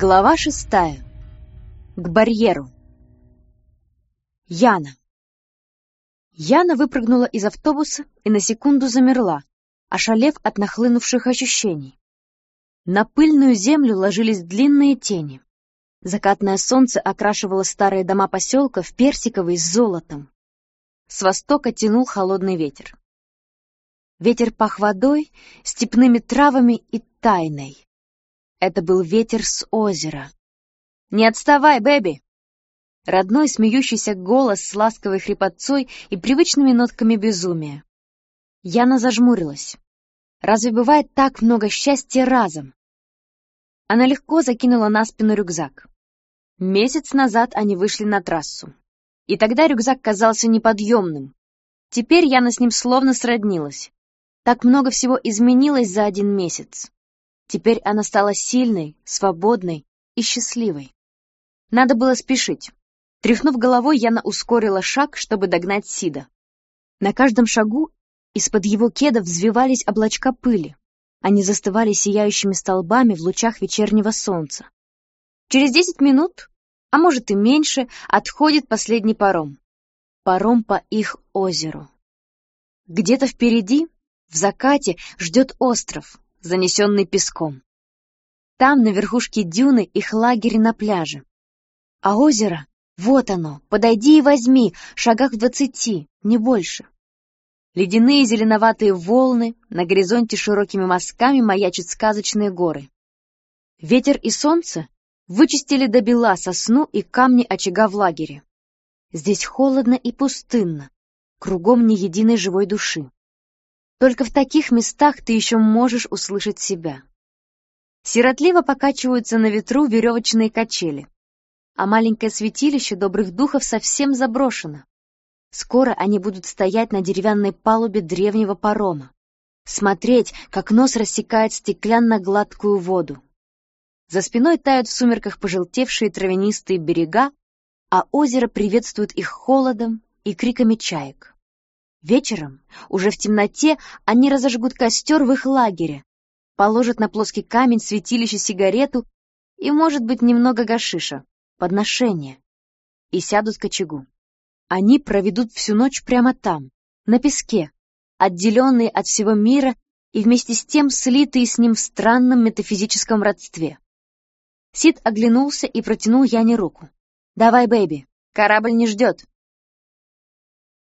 Глава шестая. К барьеру. Яна. Яна выпрыгнула из автобуса и на секунду замерла, ошалев от нахлынувших ощущений. На пыльную землю ложились длинные тени. Закатное солнце окрашивало старые дома поселка в персиковый с золотом. С востока тянул холодный ветер. Ветер пах водой, степными травами и тайной. Это был ветер с озера. «Не отставай, Бэби!» Родной смеющийся голос с ласковой хрипотцой и привычными нотками безумия. Яна зажмурилась. Разве бывает так много счастья разом? Она легко закинула на спину рюкзак. Месяц назад они вышли на трассу. И тогда рюкзак казался неподъемным. Теперь Яна с ним словно сроднилась. Так много всего изменилось за один месяц. Теперь она стала сильной, свободной и счастливой. Надо было спешить. Тряхнув головой, Яна ускорила шаг, чтобы догнать Сида. На каждом шагу из-под его кеда взвивались облачка пыли. Они застывали сияющими столбами в лучах вечернего солнца. Через десять минут, а может и меньше, отходит последний паром. Паром по их озеру. Где-то впереди, в закате, ждет остров, занесенный песком. Там, на верхушке дюны, их лагерь на пляже. А озеро, вот оно, подойди и возьми, шагах двадцати, не больше. Ледяные зеленоватые волны, на горизонте широкими мазками маячат сказочные горы. Ветер и солнце вычистили до бела сосну и камни очага в лагере. Здесь холодно и пустынно, кругом ни единой живой души. Только в таких местах ты еще можешь услышать себя. Сиротливо покачиваются на ветру веревочные качели, а маленькое святилище добрых духов совсем заброшено. Скоро они будут стоять на деревянной палубе древнего парома, смотреть, как нос рассекает стеклянно-гладкую воду. За спиной тают в сумерках пожелтевшие травянистые берега, а озеро приветствует их холодом и криками чаек. Вечером, уже в темноте, они разожгут костер в их лагере, положат на плоский камень святилище сигарету и, может быть, немного гашиша, подношение, и сядут к очагу. Они проведут всю ночь прямо там, на песке, отделенные от всего мира и вместе с тем слитые с ним в странном метафизическом родстве. Сид оглянулся и протянул Яне руку. «Давай, baby, корабль не ждет».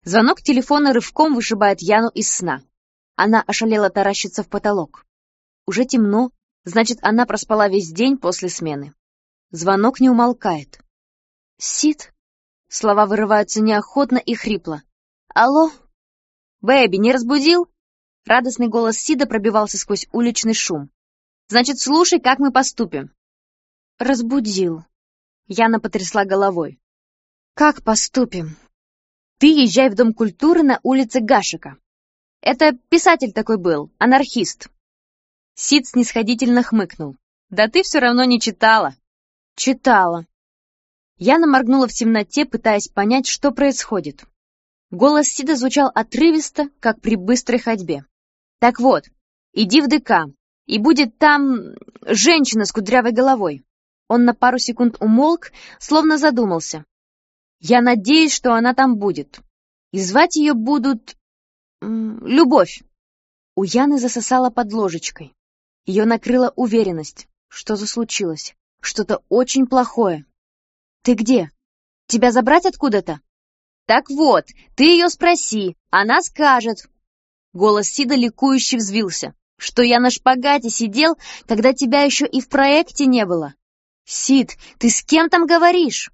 Звонок телефона рывком вышибает Яну из сна. Она ошалело таращится в потолок. Уже темно, значит, она проспала весь день после смены. Звонок не умолкает. «Сид?» Слова вырываются неохотно и хрипло. «Алло?» «Бэби, не разбудил?» Радостный голос Сида пробивался сквозь уличный шум. «Значит, слушай, как мы поступим». «Разбудил». Яна потрясла головой. «Как поступим?» Ты езжай в Дом культуры на улице Гашика. Это писатель такой был, анархист. Сид снисходительно хмыкнул. Да ты все равно не читала. Читала. Яна моргнула в темноте, пытаясь понять, что происходит. Голос Сида звучал отрывисто, как при быстрой ходьбе. Так вот, иди в ДК, и будет там женщина с кудрявой головой. Он на пару секунд умолк, словно задумался. Я надеюсь, что она там будет. И звать ее будут... Любовь. У Яны засосала под ложечкой. Ее накрыла уверенность. Что-то случилось. Что-то очень плохое. Ты где? Тебя забрать откуда-то? Так вот, ты ее спроси, она скажет. Голос Сида ликующе взвился. Что я на шпагате сидел, когда тебя еще и в проекте не было. Сид, ты с кем там говоришь?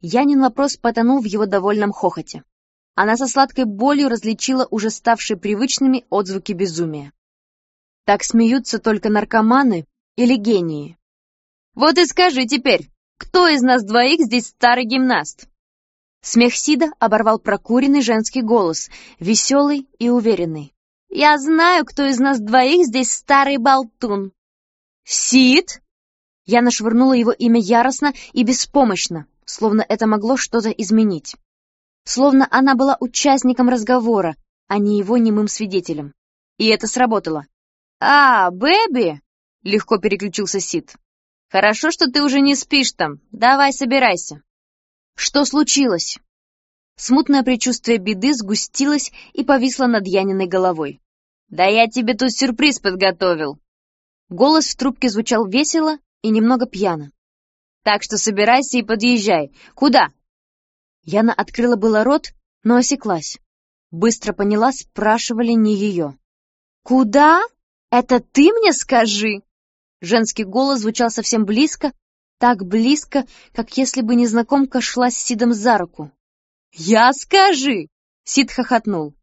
Янин вопрос потонул в его довольном хохоте. Она со сладкой болью различила уже ставшие привычными отзвуки безумия. Так смеются только наркоманы или гении. «Вот и скажи теперь, кто из нас двоих здесь старый гимнаст?» Смех Сида оборвал прокуренный женский голос, веселый и уверенный. «Я знаю, кто из нас двоих здесь старый болтун». «Сид?» Я нашвырнула его имя яростно и беспомощно, словно это могло что-то изменить. Словно она была участником разговора, а не его немым свидетелем. И это сработало. «А, Бэби!» — легко переключился Сид. Хорошо, что ты уже не спишь там. Давай, собирайся. Что случилось? Смутное предчувствие беды сгустилось и повисло над Яниной головой. «Да я тебе тут сюрприз подготовил!» Голос в трубке звучал весело и немного пьяно. «Так что собирайся и подъезжай. Куда?» Яна открыла было рот, но осеклась. Быстро поняла, спрашивали не ее. «Куда? Это ты мне скажи?» Женский голос звучал совсем близко, так близко, как если бы незнакомка шла с Сидом за руку. «Я скажи!» — Сид хохотнул.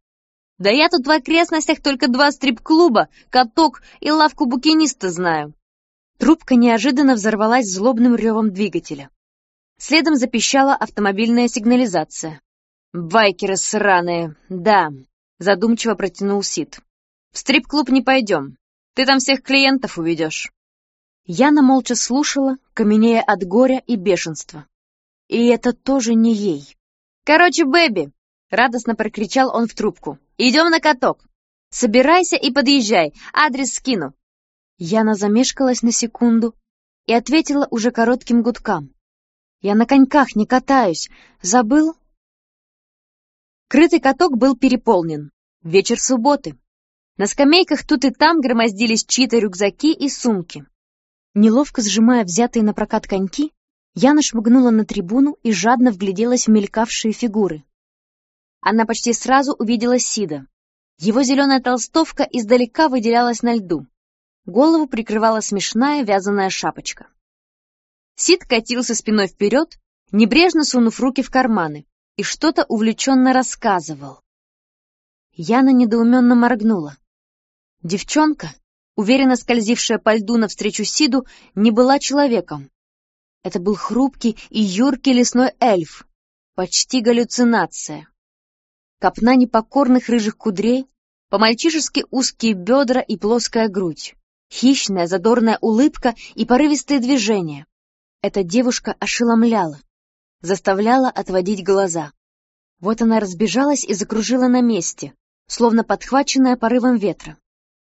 «Да я тут в окрестностях только два стрип-клуба, каток и лавку букиниста знаю». Трубка неожиданно взорвалась злобным ревом двигателя. Следом запищала автомобильная сигнализация. «Байкеры сраные, да», — задумчиво протянул Сид. «В стрип-клуб не пойдем. Ты там всех клиентов уведешь». Яна молча слушала, каменея от горя и бешенства. И это тоже не ей. «Короче, Бэби!» — радостно прокричал он в трубку. «Идем на каток! Собирайся и подъезжай, адрес скину!» Яна замешкалась на секунду и ответила уже коротким гудкам. «Я на коньках не катаюсь. Забыл?» Крытый каток был переполнен. Вечер субботы. На скамейках тут и там громоздились чьи-то рюкзаки и сумки. Неловко сжимая взятые на прокат коньки, Яна шмыгнула на трибуну и жадно вгляделась в мелькавшие фигуры. Она почти сразу увидела Сида. Его зеленая толстовка издалека выделялась на льду. Голову прикрывала смешная вязаная шапочка. Сид катился спиной вперед, небрежно сунув руки в карманы и что-то увлеченно рассказывал. Яна недоуменно моргнула. Девчонка, уверенно скользившая по льду навстречу Сиду, не была человеком. Это был хрупкий и юркий лесной эльф, почти галлюцинация. Копна непокорных рыжих кудрей, по-мальчишески узкие бедра и плоская грудь, хищная задорная улыбка и порывистые движения. Эта девушка ошеломляла заставляла отводить глаза. Вот она разбежалась и закружила на месте, словно подхваченная порывом ветра.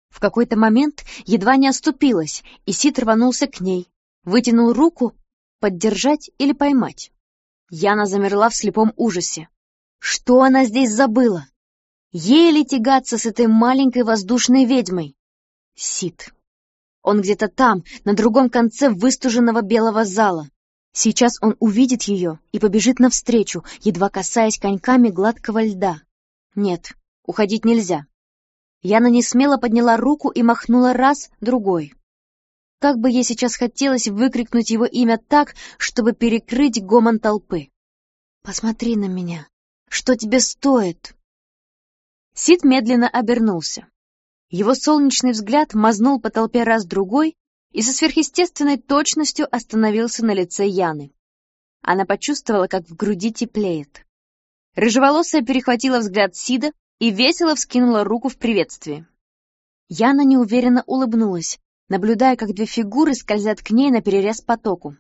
В какой-то момент едва не оступилась, и Сид рванулся к ней, вытянул руку, поддержать или поймать. Яна замерла в слепом ужасе. Что она здесь забыла? Ей ли тягаться с этой маленькой воздушной ведьмой? Сид. Он где-то там, на другом конце выстуженного белого зала. Сейчас он увидит ее и побежит навстречу, едва касаясь коньками гладкого льда. Нет, уходить нельзя. Яна не смело подняла руку и махнула раз, другой. Как бы ей сейчас хотелось выкрикнуть его имя так, чтобы перекрыть гомон толпы. «Посмотри на меня. Что тебе стоит?» Сид медленно обернулся. Его солнечный взгляд мазнул по толпе раз-другой и со сверхъестественной точностью остановился на лице Яны. Она почувствовала, как в груди теплеет. Рыжеволосая перехватила взгляд Сида и весело вскинула руку в приветствии. Яна неуверенно улыбнулась, наблюдая, как две фигуры скользят к ней на перерез потоку.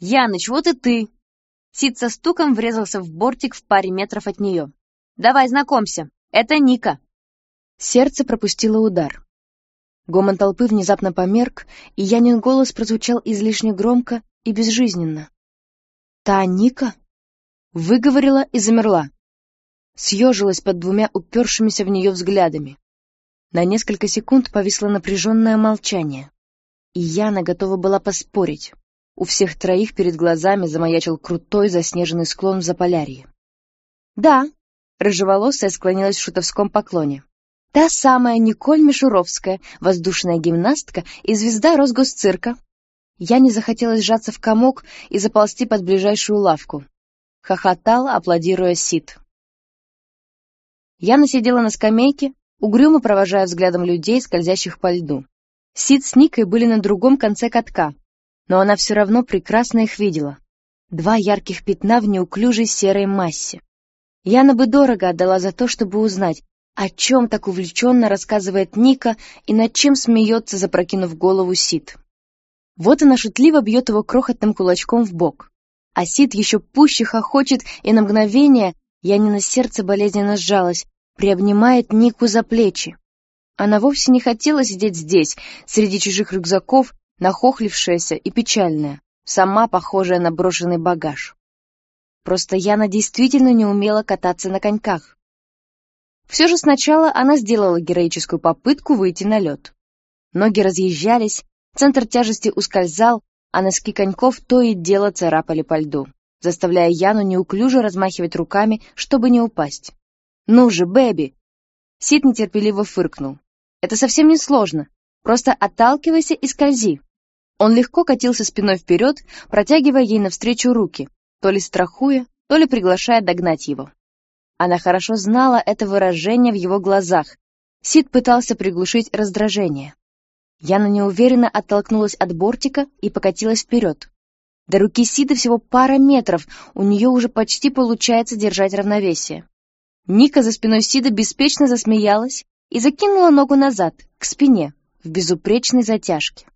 «Яныч, вот и ты!» Сид со стуком врезался в бортик в паре метров от нее. «Давай, знакомься, это Ника!» Сердце пропустило удар. Гомон толпы внезапно померк, и Янин голос прозвучал излишне громко и безжизненно. «Та Ника?» Выговорила и замерла. Съежилась под двумя упершимися в нее взглядами. На несколько секунд повисло напряженное молчание. И Яна готова была поспорить. У всех троих перед глазами замаячил крутой заснеженный склон в Заполярье. «Да», — рыжеволосая склонилась в шутовском поклоне. Та самая Николь Мишуровская, воздушная гимнастка и звезда Росгосцирка. Я не захотела сжаться в комок и заползти под ближайшую лавку. Хохотал, аплодируя Сид. Я насидела на скамейке, угрюмо провожая взглядом людей, скользящих по льду. Сид с Никой были на другом конце катка, но она все равно прекрасно их видела. Два ярких пятна в неуклюжей серой массе. Яна бы дорого отдала за то, чтобы узнать, о чем так увлеченно рассказывает Ника и над чем смеется, запрокинув голову Сид. Вот она шутливо бьет его крохотным кулачком в бок. А Сид еще пуще хохочет, и на мгновение, я не на сердце болезненно сжалась, приобнимает Нику за плечи. Она вовсе не хотела сидеть здесь, среди чужих рюкзаков, нахохлившаяся и печальная, сама похожая на брошенный багаж. Просто Яна действительно не умела кататься на коньках. Все же сначала она сделала героическую попытку выйти на лед. Ноги разъезжались, центр тяжести ускользал, а носки коньков то и дело царапали по льду, заставляя Яну неуклюже размахивать руками, чтобы не упасть. «Ну же, Бэби!» Сид нетерпеливо фыркнул. «Это совсем не сложно. Просто отталкивайся и скользи». Он легко катился спиной вперед, протягивая ей навстречу руки, то ли страхуя, то ли приглашая догнать его. Она хорошо знала это выражение в его глазах. Сид пытался приглушить раздражение. Яна неуверенно оттолкнулась от бортика и покатилась вперед. До руки Сида всего пара метров, у нее уже почти получается держать равновесие. Ника за спиной Сида беспечно засмеялась и закинула ногу назад, к спине, в безупречной затяжке.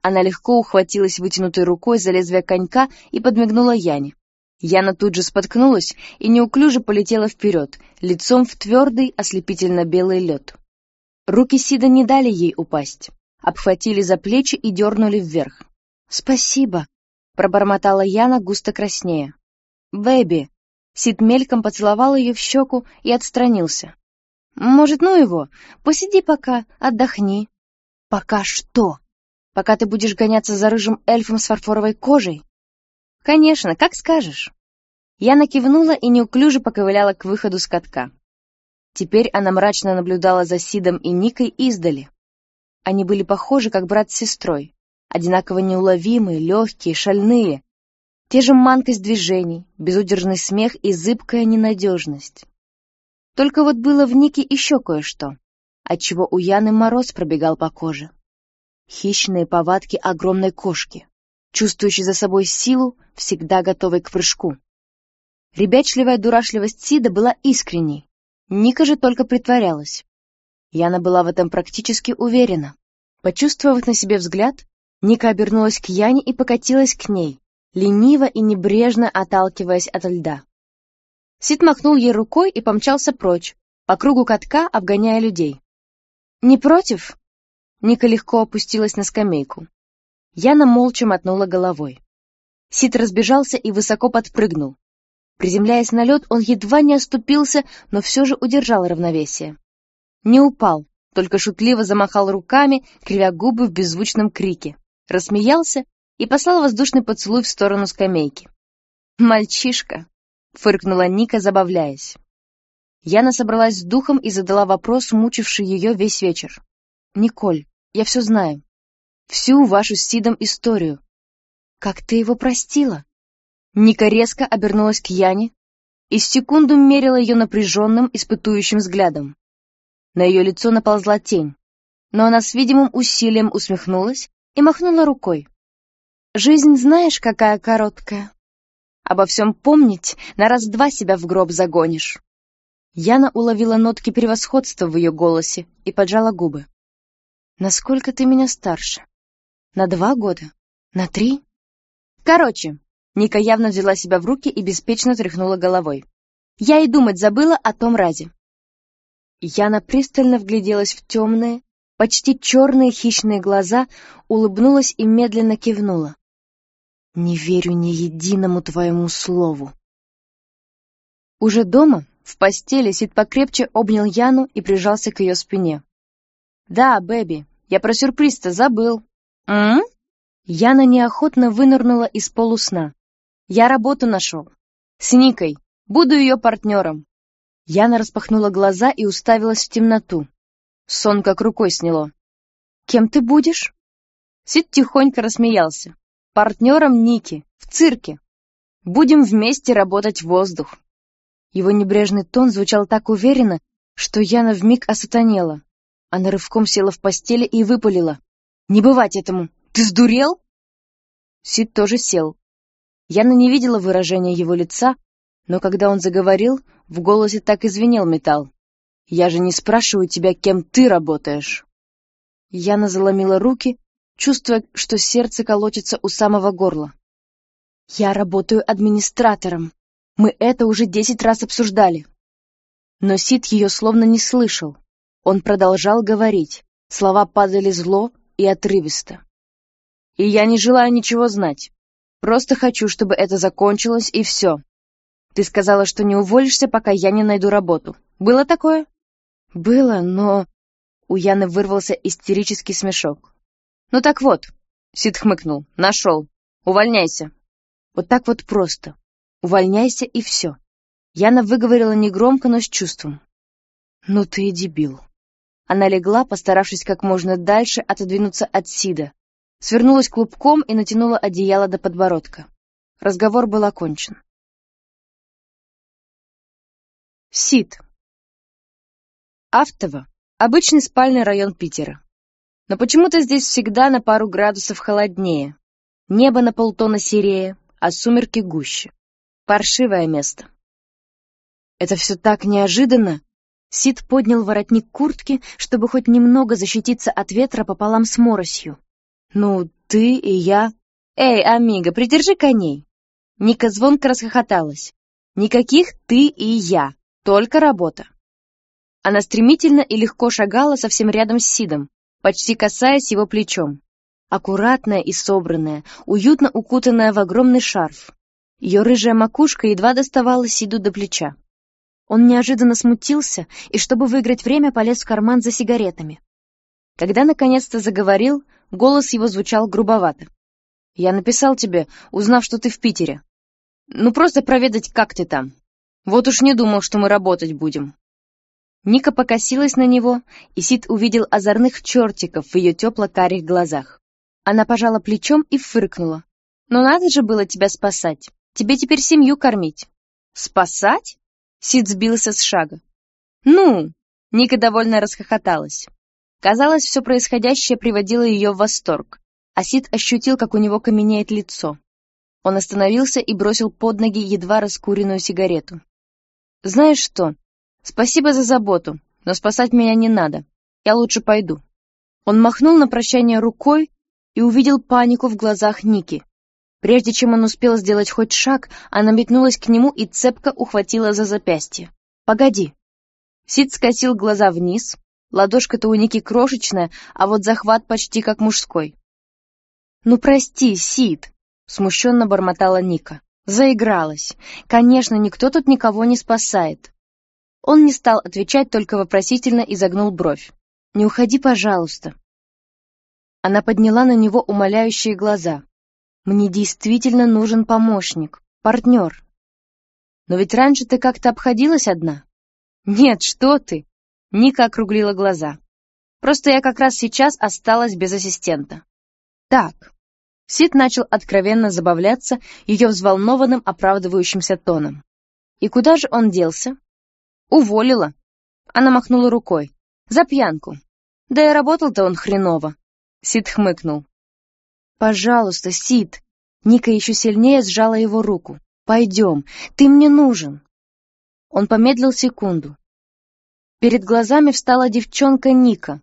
Она легко ухватилась вытянутой рукой за лезвие конька и подмигнула Яне. Яна тут же споткнулась и неуклюже полетела вперед, лицом в твердый, ослепительно-белый лед. Руки Сида не дали ей упасть, обхватили за плечи и дернули вверх. «Спасибо», — пробормотала Яна густо краснея. «Бэби», — Сид мельком поцеловал ее в щеку и отстранился. «Может, ну его, посиди пока, отдохни». «Пока что?» Пока ты будешь гоняться за рыжим эльфом с фарфоровой кожей? Конечно, как скажешь. Я накивнула и неуклюже поковыляла к выходу с катка. Теперь она мрачно наблюдала за Сидом и Никой издали. Они были похожи, как брат с сестрой, одинаково неуловимые, легкие, шальные. Те же манкость движений, безудержный смех и зыбкая ненадежность. Только вот было в Нике еще кое-что, отчего у Яны мороз пробегал по коже хищные повадки огромной кошки, чувствующей за собой силу, всегда готовой к прыжку. Ребячливая дурашливость Сида была искренней, Ника же только притворялась. Яна была в этом практически уверена. Почувствовав на себе взгляд, Ника обернулась к Яне и покатилась к ней, лениво и небрежно отталкиваясь от льда. Сид махнул ей рукой и помчался прочь, по кругу катка обгоняя людей. «Не против?» Ника легко опустилась на скамейку. Яна молча мотнула головой. Сид разбежался и высоко подпрыгнул. Приземляясь на лед, он едва не оступился, но все же удержал равновесие. Не упал, только шутливо замахал руками, кривя губы в беззвучном крике, рассмеялся и послал воздушный поцелуй в сторону скамейки. «Мальчишка!» — фыркнула Ника, забавляясь. Яна собралась с духом и задала вопрос, мучивший ее весь вечер. «Николь, я все знаю. Всю вашу с Сидом историю. Как ты его простила?» Ника резко обернулась к Яне и секунду мерила ее напряженным, испытующим взглядом. На ее лицо наползла тень, но она с видимым усилием усмехнулась и махнула рукой. «Жизнь знаешь, какая короткая. Обо всем помнить, на раз-два себя в гроб загонишь». Яна уловила нотки превосходства в ее голосе и поджала губы. Насколько ты меня старше? На два года? На три? Короче, Ника явно взяла себя в руки и беспечно тряхнула головой. Я и думать забыла о том разе. Яна пристально вгляделась в темные, почти черные хищные глаза, улыбнулась и медленно кивнула. «Не верю ни единому твоему слову». Уже дома, в постели, Сид покрепче обнял Яну и прижался к ее спине. «Да, Бэби, я про сюрприз-то забыл. М? Яна неохотно вынырнула из полусна. Я работу нашел. С Никой. Буду ее партнером. Яна распахнула глаза и уставилась в темноту. Сон как рукой сняло. «Кем ты будешь?» Сид тихонько рассмеялся. «Партнером Ники. В цирке. Будем вместе работать в воздух». Его небрежный тон звучал так уверенно, что Яна вмиг осатанела. Она рывком села в постели и выпалила. «Не бывать этому! Ты сдурел?» Сид тоже сел. Яна не видела выражения его лица, но когда он заговорил, в голосе так извинел металл. «Я же не спрашиваю тебя, кем ты работаешь!» Яна заломила руки, чувствуя, что сердце колотится у самого горла. «Я работаю администратором. Мы это уже десять раз обсуждали». Но Сид ее словно не слышал. Он продолжал говорить. Слова падали зло и отрывисто. И я не желаю ничего знать. Просто хочу, чтобы это закончилось, и все. Ты сказала, что не уволишься, пока я не найду работу. Было такое? Было, но... У Яны вырвался истерический смешок. Ну так вот, Сид хмыкнул, нашел. Увольняйся. Вот так вот просто. Увольняйся и все. Яна выговорила негромко, но с чувством. Ну ты и дебил. Она легла, постаравшись как можно дальше отодвинуться от Сида, свернулась клубком и натянула одеяло до подбородка. Разговор был окончен. Сид. Автово — обычный спальный район Питера. Но почему-то здесь всегда на пару градусов холоднее. Небо на полтона серее, а сумерки гуще. Паршивое место. Это все так неожиданно. Сид поднял воротник куртки, чтобы хоть немного защититься от ветра пополам с моросью. «Ну, ты и я...» «Эй, амиго, придержи коней!» Ника звонко расхохоталась. «Никаких ты и я, только работа!» Она стремительно и легко шагала совсем рядом с Сидом, почти касаясь его плечом. Аккуратная и собранная, уютно укутанная в огромный шарф. Ее рыжая макушка едва доставала Сиду до плеча. Он неожиданно смутился и, чтобы выиграть время, полез в карман за сигаретами. Когда наконец-то заговорил, голос его звучал грубовато. «Я написал тебе, узнав, что ты в Питере. Ну, просто проведать, как ты там. Вот уж не думал, что мы работать будем». Ника покосилась на него, и Сид увидел озорных чертиков в ее тепло-карих глазах. Она пожала плечом и фыркнула. «Но надо же было тебя спасать. Тебе теперь семью кормить». «Спасать?» Сид сбился с шага. «Ну!» — Ника довольно расхохоталась. Казалось, все происходящее приводило ее в восторг, а Сид ощутил, как у него каменеет лицо. Он остановился и бросил под ноги едва раскуренную сигарету. «Знаешь что? Спасибо за заботу, но спасать меня не надо. Я лучше пойду». Он махнул на прощание рукой и увидел панику в глазах Ники. Прежде чем он успел сделать хоть шаг, она метнулась к нему и цепко ухватила за запястье. «Погоди!» Сид скосил глаза вниз, ладошка-то у Ники крошечная, а вот захват почти как мужской. «Ну прости, Сид!» — смущенно бормотала Ника. Заигралась. Конечно, никто тут никого не спасает. Он не стал отвечать, только вопросительно изогнул бровь. «Не уходи, пожалуйста». Она подняла на него умоляющие глаза. Мне действительно нужен помощник, партнер. Но ведь раньше ты как-то обходилась одна. Нет, что ты? Ника округлила глаза. Просто я как раз сейчас осталась без ассистента. Так. Сид начал откровенно забавляться ее взволнованным, оправдывающимся тоном. И куда же он делся? Уволила. Она махнула рукой. За пьянку. Да и работал-то он хреново. Сид хмыкнул. «Пожалуйста, Сид!» Ника еще сильнее сжала его руку. «Пойдем, ты мне нужен!» Он помедлил секунду. Перед глазами встала девчонка Ника,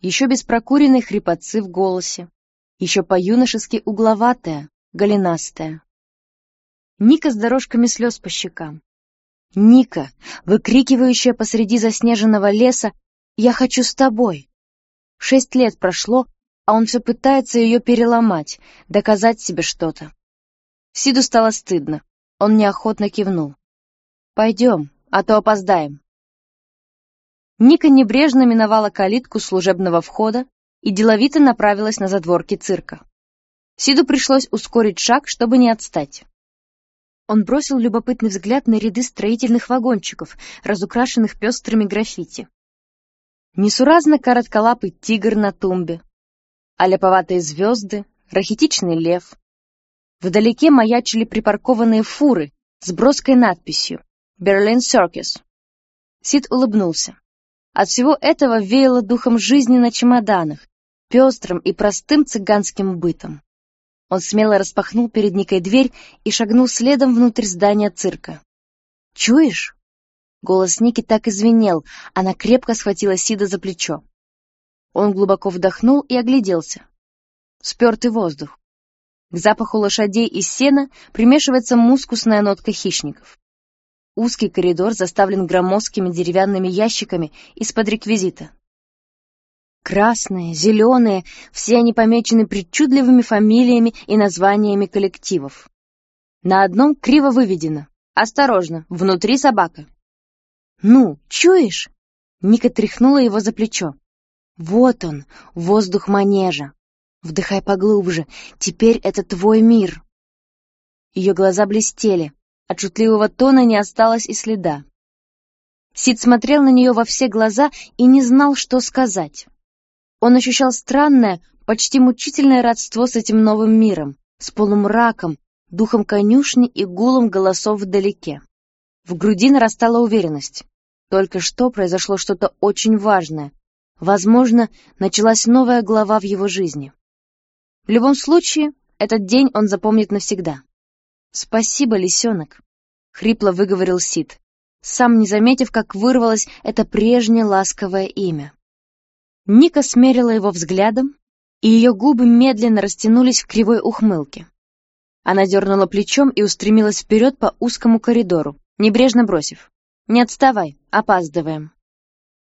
еще без прокуренной хрипотцы в голосе, еще по-юношески угловатая, голенастая. Ника с дорожками слез по щекам. Ника, выкрикивающая посреди заснеженного леса «Я хочу с тобой!» Шесть лет прошло, а он все пытается ее переломать, доказать себе что-то. Сиду стало стыдно. Он неохотно кивнул. «Пойдем, а то опоздаем». Ника небрежно миновала калитку служебного входа и деловито направилась на задворки цирка. Сиду пришлось ускорить шаг, чтобы не отстать. Он бросил любопытный взгляд на ряды строительных вагончиков, разукрашенных пестрыми граффити. Несуразно коротколапый тигр на тумбе, аляповатые звезды, рахитичный лев. Вдалеке маячили припаркованные фуры с броской надписью «Берлин Circus». Сид улыбнулся. От всего этого веяло духом жизни на чемоданах, пестрым и простым цыганским бытом. Он смело распахнул перед Никой дверь и шагнул следом внутрь здания цирка. «Чуешь?» Голос Ники так извинел, она крепко схватила Сида за плечо. Он глубоко вдохнул и огляделся. Спертый воздух. К запаху лошадей и сена примешивается мускусная нотка хищников. Узкий коридор заставлен громоздкими деревянными ящиками из-под реквизита. Красные, зеленые, все они помечены причудливыми фамилиями и названиями коллективов. На одном криво выведено «Осторожно, внутри собака». «Ну, чуешь?» Ника тряхнула его за плечо. «Вот он, воздух манежа. Вдыхай поглубже, теперь это твой мир». Ее глаза блестели, от шутливого тона не осталось и следа. Сид смотрел на нее во все глаза и не знал, что сказать. Он ощущал странное, почти мучительное родство с этим новым миром, с полумраком, духом конюшни и гулом голосов вдалеке. В груди нарастала уверенность. Только что произошло что-то очень важное. Возможно, началась новая глава в его жизни. В любом случае, этот день он запомнит навсегда. «Спасибо, лисенок», — хрипло выговорил Сид сам не заметив, как вырвалось это прежнее ласковое имя. Ника смерила его взглядом, и ее губы медленно растянулись в кривой ухмылке. Она дернула плечом и устремилась вперед по узкому коридору, небрежно бросив. «Не отставай, опаздываем».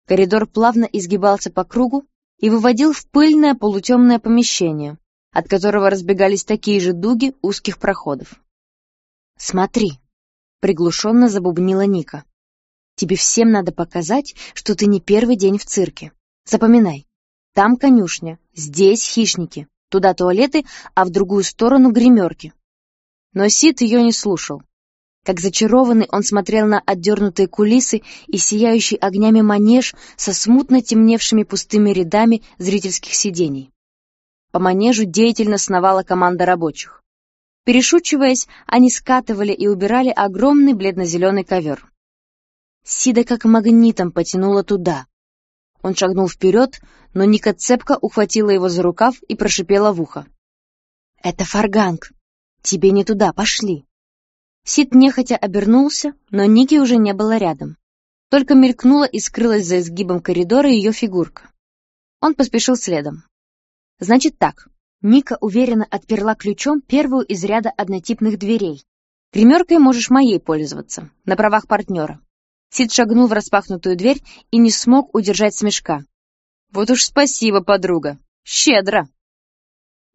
Коридор плавно изгибался по кругу и выводил в пыльное полутемное помещение, от которого разбегались такие же дуги узких проходов. «Смотри», приглушенно забубнила Ника. «Тебе всем надо показать, что ты не первый день в цирке. Запоминай. Там конюшня, здесь хищники, туда туалеты, а в другую сторону гримерки». Но Сид ее не слушал. Как зачарованный он смотрел на отдернутые кулисы и сияющий огнями манеж со смутно темневшими пустыми рядами зрительских сидений. По манежу деятельно сновала команда рабочих. Перешучиваясь, они скатывали и убирали огромный бледно-зеленый ковер. Сида как магнитом потянула туда. Он шагнул вперед, но Ника цепко ухватила его за рукав и прошипела в ухо. «Это фарганг. Тебе не туда, пошли». Сид нехотя обернулся, но Ники уже не было рядом. Только мелькнула и скрылась за изгибом коридора ее фигурка. Он поспешил следом. «Значит так, Ника уверенно отперла ключом первую из ряда однотипных дверей. «Гримеркой можешь моей пользоваться, на правах партнера». Сид шагнул в распахнутую дверь и не смог удержать смешка. «Вот уж спасибо, подруга! Щедро!»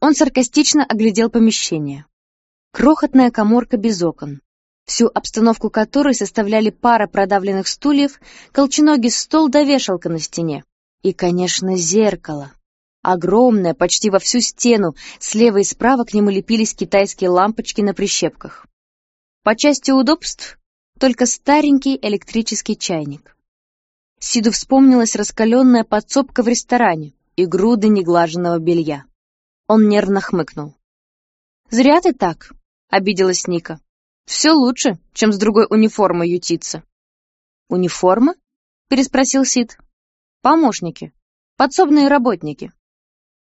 Он саркастично оглядел помещение. Крохотная коморка без окон, всю обстановку которой составляли пара продавленных стульев, колченогий стол до вешалка на стене и, конечно, зеркало. Огромная, почти во всю стену, слева и справа к нему лепились китайские лампочки на прищепках. По части удобств только старенький электрический чайник. Сиду вспомнилась раскаленная подсобка в ресторане и груды неглаженного белья. Он нервно хмыкнул. «Зря ты так», — обиделась Ника. «Все лучше, чем с другой униформой ютиться». «Униформа?» — переспросил Сид. «Помощники. Подсобные работники.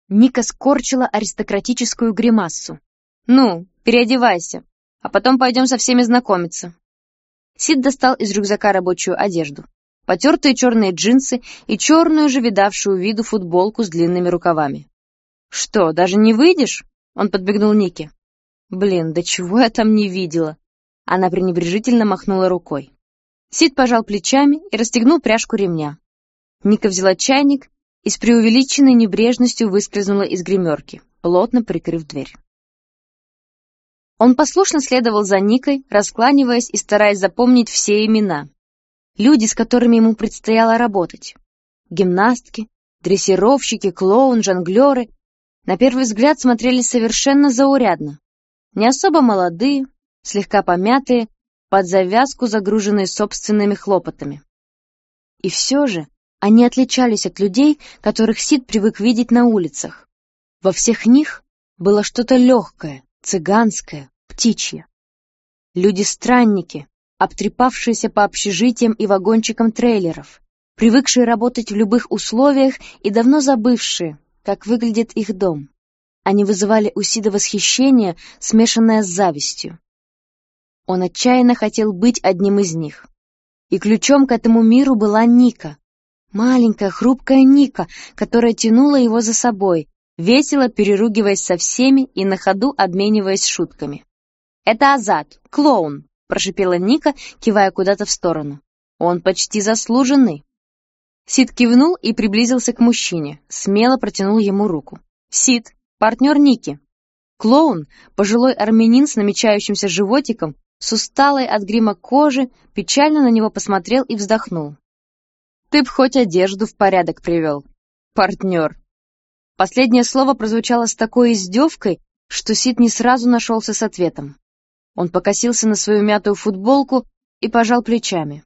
Ника скорчила аристократическую гримассу. «Ну, переодевайся, а потом пойдем со всеми знакомиться». Сид достал из рюкзака рабочую одежду. Потертые черные джинсы и черную же видавшую виду футболку с длинными рукавами. «Что, даже не выйдешь?» — он подбегнул Нике. «Блин, да чего я там не видела?» Она пренебрежительно махнула рукой. Сид пожал плечами и расстегнул пряжку ремня. Ника взяла чайник и с преувеличенной небрежностью выскользнула из гримерки, плотно прикрыв дверь. Он послушно следовал за Никой, раскланиваясь и стараясь запомнить все имена. Люди, с которыми ему предстояло работать. Гимнастки, дрессировщики, клоун, жонглеры. На первый взгляд смотрелись совершенно заурядно. Не особо молодые, слегка помятые, под завязку загруженные собственными хлопотами. И все же они отличались от людей, которых Сид привык видеть на улицах. Во всех них было что-то легкое, цыганское, птичье. Люди-странники, обтрепавшиеся по общежитиям и вагончикам трейлеров, привыкшие работать в любых условиях и давно забывшие, как выглядит их дом. Они вызывали у Сида восхищение, смешанное с завистью. Он отчаянно хотел быть одним из них. И ключом к этому миру была Ника, Маленькая, хрупкая Ника, которая тянула его за собой, весело переругиваясь со всеми и на ходу обмениваясь шутками. «Это Азат, клоун», — прошипела Ника, кивая куда-то в сторону. «Он почти заслуженный». Сид кивнул и приблизился к мужчине, смело протянул ему руку. Сид, партнер Ники. Клоун, пожилой армянин с намечающимся животиком, с усталой от грима кожи, печально на него посмотрел и вздохнул. «Ты б хоть одежду в порядок привел, партнер». Последнее слово прозвучало с такой издевкой, что Сид не сразу нашелся с ответом. Он покосился на свою мятую футболку и пожал плечами.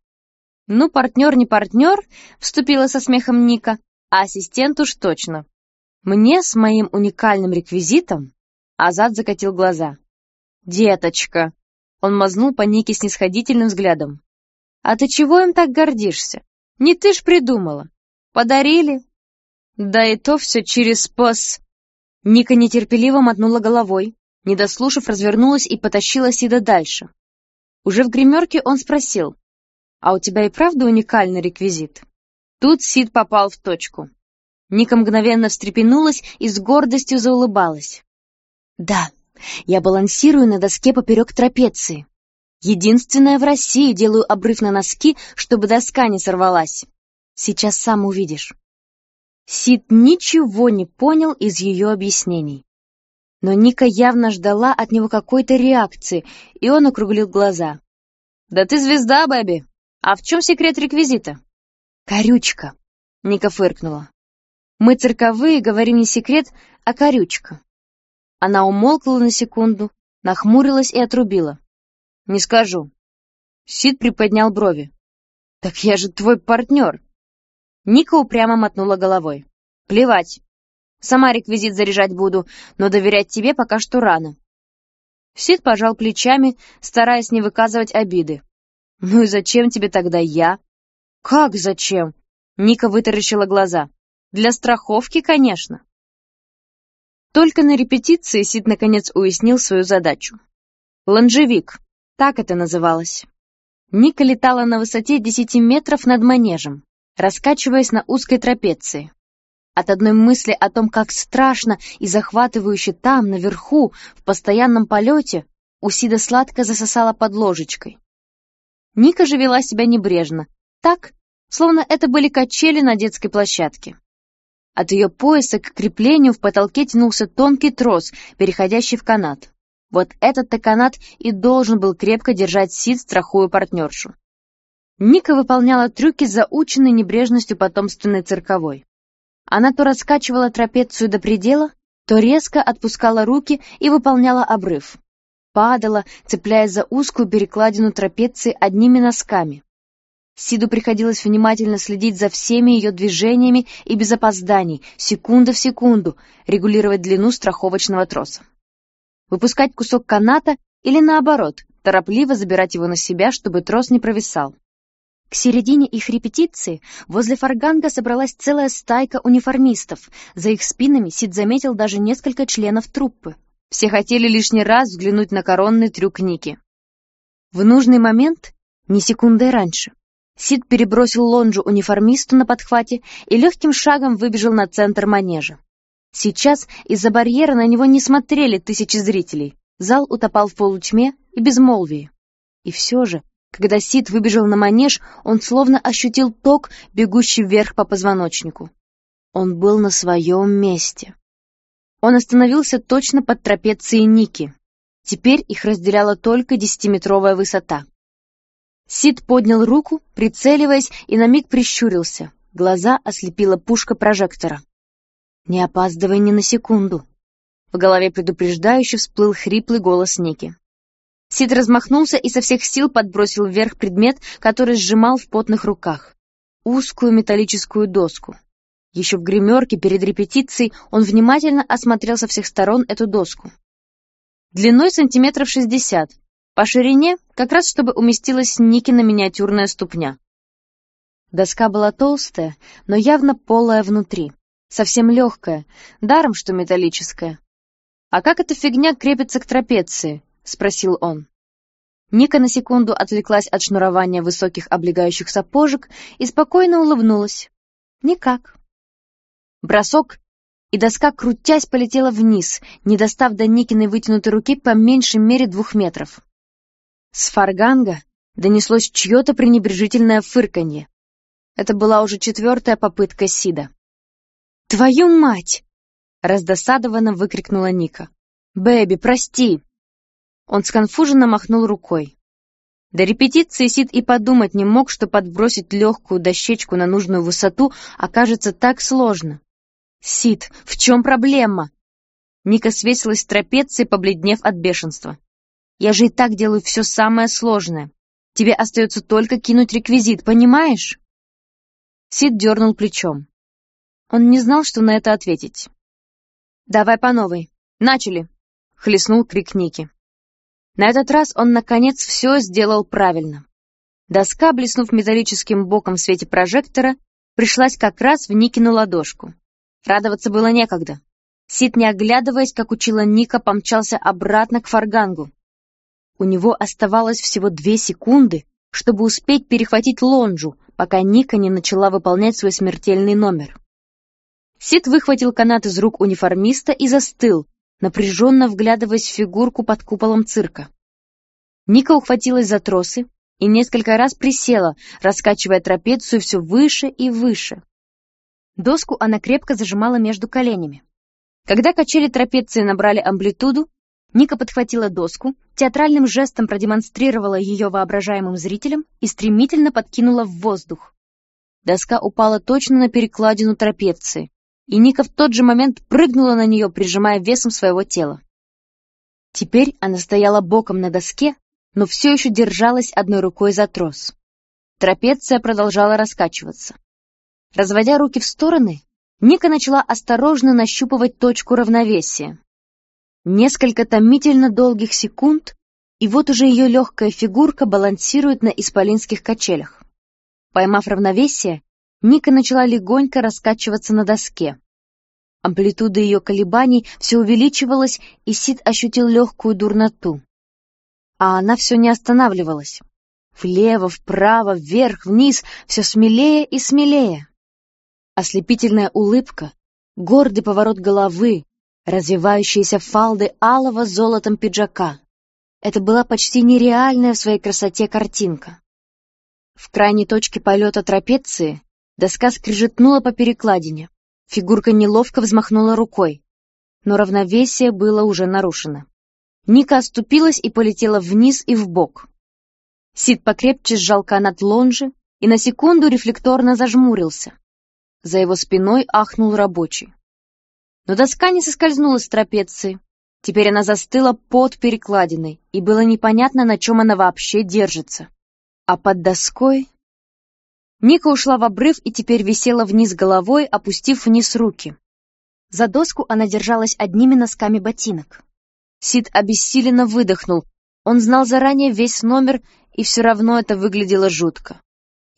«Ну, партнер не партнер», — вступила со смехом Ника, «а ассистент уж точно. Мне с моим уникальным реквизитом...» Азат закатил глаза. «Деточка!» Он мазнул по Нике снисходительным взглядом. «А ты чего им так гордишься? Не ты ж придумала. Подарили?» «Да и то все через пос...» Ника нетерпеливо мотнула головой, не дослушав, развернулась и потащила Сида дальше. Уже в гримерке он спросил, «А у тебя и правда уникальный реквизит?» Тут Сид попал в точку. Ника мгновенно встрепенулась и с гордостью заулыбалась. «Да, я балансирую на доске поперек трапеции. Единственная в России делаю обрыв на носки, чтобы доска не сорвалась. Сейчас сам увидишь». Сид ничего не понял из ее объяснений. Но Ника явно ждала от него какой-то реакции, и он округлил глаза. «Да ты звезда, Бэби! А в чем секрет реквизита?» «Корючка», — Ника фыркнула. «Мы цирковые, говорим не секрет, а корючка». Она умолкла на секунду, нахмурилась и отрубила. «Не скажу». Сид приподнял брови. «Так я же твой партнер!» Ника упрямо мотнула головой. «Плевать. Сама реквизит заряжать буду, но доверять тебе пока что рано». Сид пожал плечами, стараясь не выказывать обиды. «Ну и зачем тебе тогда я?» «Как зачем?» Ника вытаращила глаза. «Для страховки, конечно». Только на репетиции Сид наконец уяснил свою задачу. Лонжевик, так это называлось. Ника летала на высоте 10 метров над манежем раскачиваясь на узкой трапеции. От одной мысли о том, как страшно и захватывающе там, наверху, в постоянном полете, у Сида сладко засосала под ложечкой. Ника же вела себя небрежно, так, словно это были качели на детской площадке. От ее пояса к креплению в потолке тянулся тонкий трос, переходящий в канат. Вот этот-то канат и должен был крепко держать Сид, страхуя партнершу. Ника выполняла трюки с заученной небрежностью потомственной цирковой. Она то раскачивала трапецию до предела, то резко отпускала руки и выполняла обрыв. Падала, цепляясь за узкую перекладину трапеции одними носками. Сиду приходилось внимательно следить за всеми ее движениями и без опозданий, секунда в секунду, регулировать длину страховочного троса. Выпускать кусок каната или, наоборот, торопливо забирать его на себя, чтобы трос не провисал. К середине их репетиции возле фарганга собралась целая стайка униформистов. За их спинами Сид заметил даже несколько членов труппы. Все хотели лишний раз взглянуть на коронный трюк Ники. В нужный момент, ни секунды раньше, Сид перебросил лонжу униформисту на подхвате и легким шагом выбежал на центр манежа. Сейчас из-за барьера на него не смотрели тысячи зрителей. Зал утопал в полутьме и безмолвии. И все же когда Сид выбежал на манеж, он словно ощутил ток, бегущий вверх по позвоночнику. Он был на своем месте. Он остановился точно под трапецией Ники. Теперь их разделяла только десятиметровая высота. Сид поднял руку, прицеливаясь, и на миг прищурился. Глаза ослепила пушка прожектора. «Не опаздывай ни на секунду». В голове предупреждающе всплыл хриплый голос Ники. Сид размахнулся и со всех сил подбросил вверх предмет, который сжимал в потных руках. Узкую металлическую доску. Еще в гримерке перед репетицией он внимательно осмотрел со всех сторон эту доску. Длиной сантиметров шестьдесят, по ширине как раз чтобы уместилась Никина миниатюрная ступня. Доска была толстая, но явно полая внутри, совсем легкая, даром что металлическая. А как эта фигня крепится к трапеции? — спросил он. Ника на секунду отвлеклась от шнурования высоких облегающих сапожек и спокойно улыбнулась. «Никак». Бросок, и доска, крутясь, полетела вниз, не достав до Никиной вытянутой руки по меньшей мере двух метров. С фарганга донеслось чье-то пренебрежительное фырканье. Это была уже четвертая попытка Сида. «Твою мать!» — раздосадованно выкрикнула Ника. «Бэби, прости!» Он сконфуженно махнул рукой. До репетиции Сид и подумать не мог, что подбросить легкую дощечку на нужную высоту окажется так сложно. «Сид, в чем проблема?» Ника свесилась с трапеции, побледнев от бешенства. «Я же и так делаю все самое сложное. Тебе остается только кинуть реквизит, понимаешь?» Сид дернул плечом. Он не знал, что на это ответить. «Давай по новой. Начали!» — хлестнул крик Ники. На этот раз он, наконец, все сделал правильно. Доска, блеснув металлическим боком в свете прожектора, пришлась как раз в Никину ладошку. Радоваться было некогда. Сид, не оглядываясь, как учила Ника, помчался обратно к фаргангу. У него оставалось всего две секунды, чтобы успеть перехватить лонжу, пока Ника не начала выполнять свой смертельный номер. Сид выхватил канат из рук униформиста и застыл, напряженно вглядываясь в фигурку под куполом цирка. Ника ухватилась за тросы и несколько раз присела, раскачивая трапецию все выше и выше. Доску она крепко зажимала между коленями. Когда качели трапеции набрали амплитуду, Ника подхватила доску, театральным жестом продемонстрировала ее воображаемым зрителям и стремительно подкинула в воздух. Доска упала точно на перекладину трапеции, и Ника в тот же момент прыгнула на нее, прижимая весом своего тела. Теперь она стояла боком на доске, но все еще держалась одной рукой за трос. Трапеция продолжала раскачиваться. Разводя руки в стороны, Ника начала осторожно нащупывать точку равновесия. Несколько томительно долгих секунд, и вот уже ее легкая фигурка балансирует на исполинских качелях. Поймав равновесие, Ника начала легонько раскачиваться на доске. Амплитуда ее колебаний все увеличивалась, и Сид ощутил легкую дурноту. А она все не останавливалась. Влево, вправо, вверх, вниз, все смелее и смелее. Ослепительная улыбка, гордый поворот головы, развивающиеся фалды алого золотом пиджака. Это была почти нереальная в своей красоте картинка. В крайней точке полета трапеции доска скрежетнула по перекладине. Фигурка неловко взмахнула рукой, но равновесие было уже нарушено. Ника оступилась и полетела вниз и вбок. Сид покрепче сжал канат лонжи и на секунду рефлекторно зажмурился. За его спиной ахнул рабочий. Но доска не соскользнула с трапеции. Теперь она застыла под перекладиной, и было непонятно, на чем она вообще держится. А под доской... Ника ушла в обрыв и теперь висела вниз головой, опустив вниз руки. За доску она держалась одними носками ботинок. Сид обессиленно выдохнул. Он знал заранее весь номер, и все равно это выглядело жутко.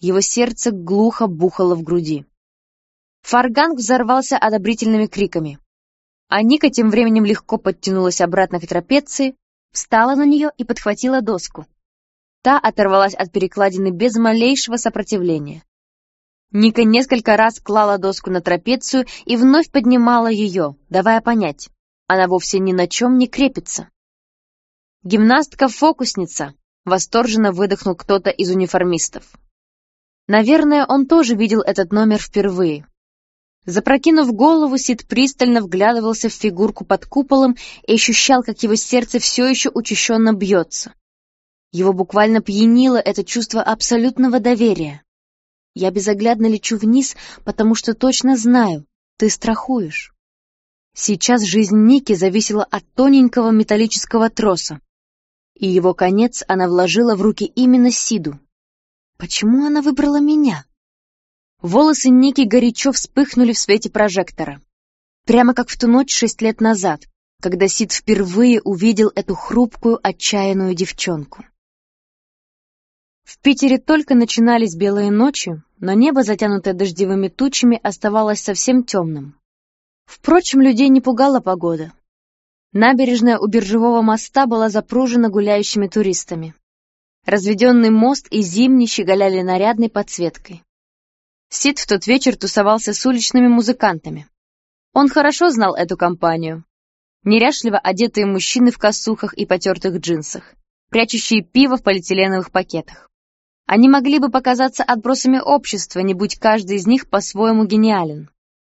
Его сердце глухо бухало в груди. Фарганг взорвался одобрительными криками. А Ника тем временем легко подтянулась обратно к трапеции, встала на нее и подхватила доску. Та оторвалась от перекладины без малейшего сопротивления. Ника несколько раз клала доску на трапецию и вновь поднимала ее, давая понять, она вовсе ни на чем не крепится. «Гимнастка-фокусница!» — восторженно выдохнул кто-то из униформистов. Наверное, он тоже видел этот номер впервые. Запрокинув голову, Сид пристально вглядывался в фигурку под куполом и ощущал, как его сердце все еще учащенно бьется. Его буквально пьянило это чувство абсолютного доверия. Я безоглядно лечу вниз, потому что точно знаю, ты страхуешь. Сейчас жизнь Ники зависела от тоненького металлического троса, и его конец она вложила в руки именно Сиду. Почему она выбрала меня? Волосы Ники горячо вспыхнули в свете прожектора. Прямо как в ту ночь шесть лет назад, когда Сид впервые увидел эту хрупкую, отчаянную девчонку. В Питере только начинались белые ночи, но небо, затянутое дождевыми тучами, оставалось совсем темным. Впрочем, людей не пугала погода. Набережная у биржевого моста была запружена гуляющими туристами. Разведенный мост и зимний щеголяли нарядной подсветкой. Сид в тот вечер тусовался с уличными музыкантами. Он хорошо знал эту компанию. Неряшливо одетые мужчины в косухах и потертых джинсах, прячущие пиво в полиэтиленовых пакетах. Они могли бы показаться отбросами общества, не будь каждый из них по-своему гениален.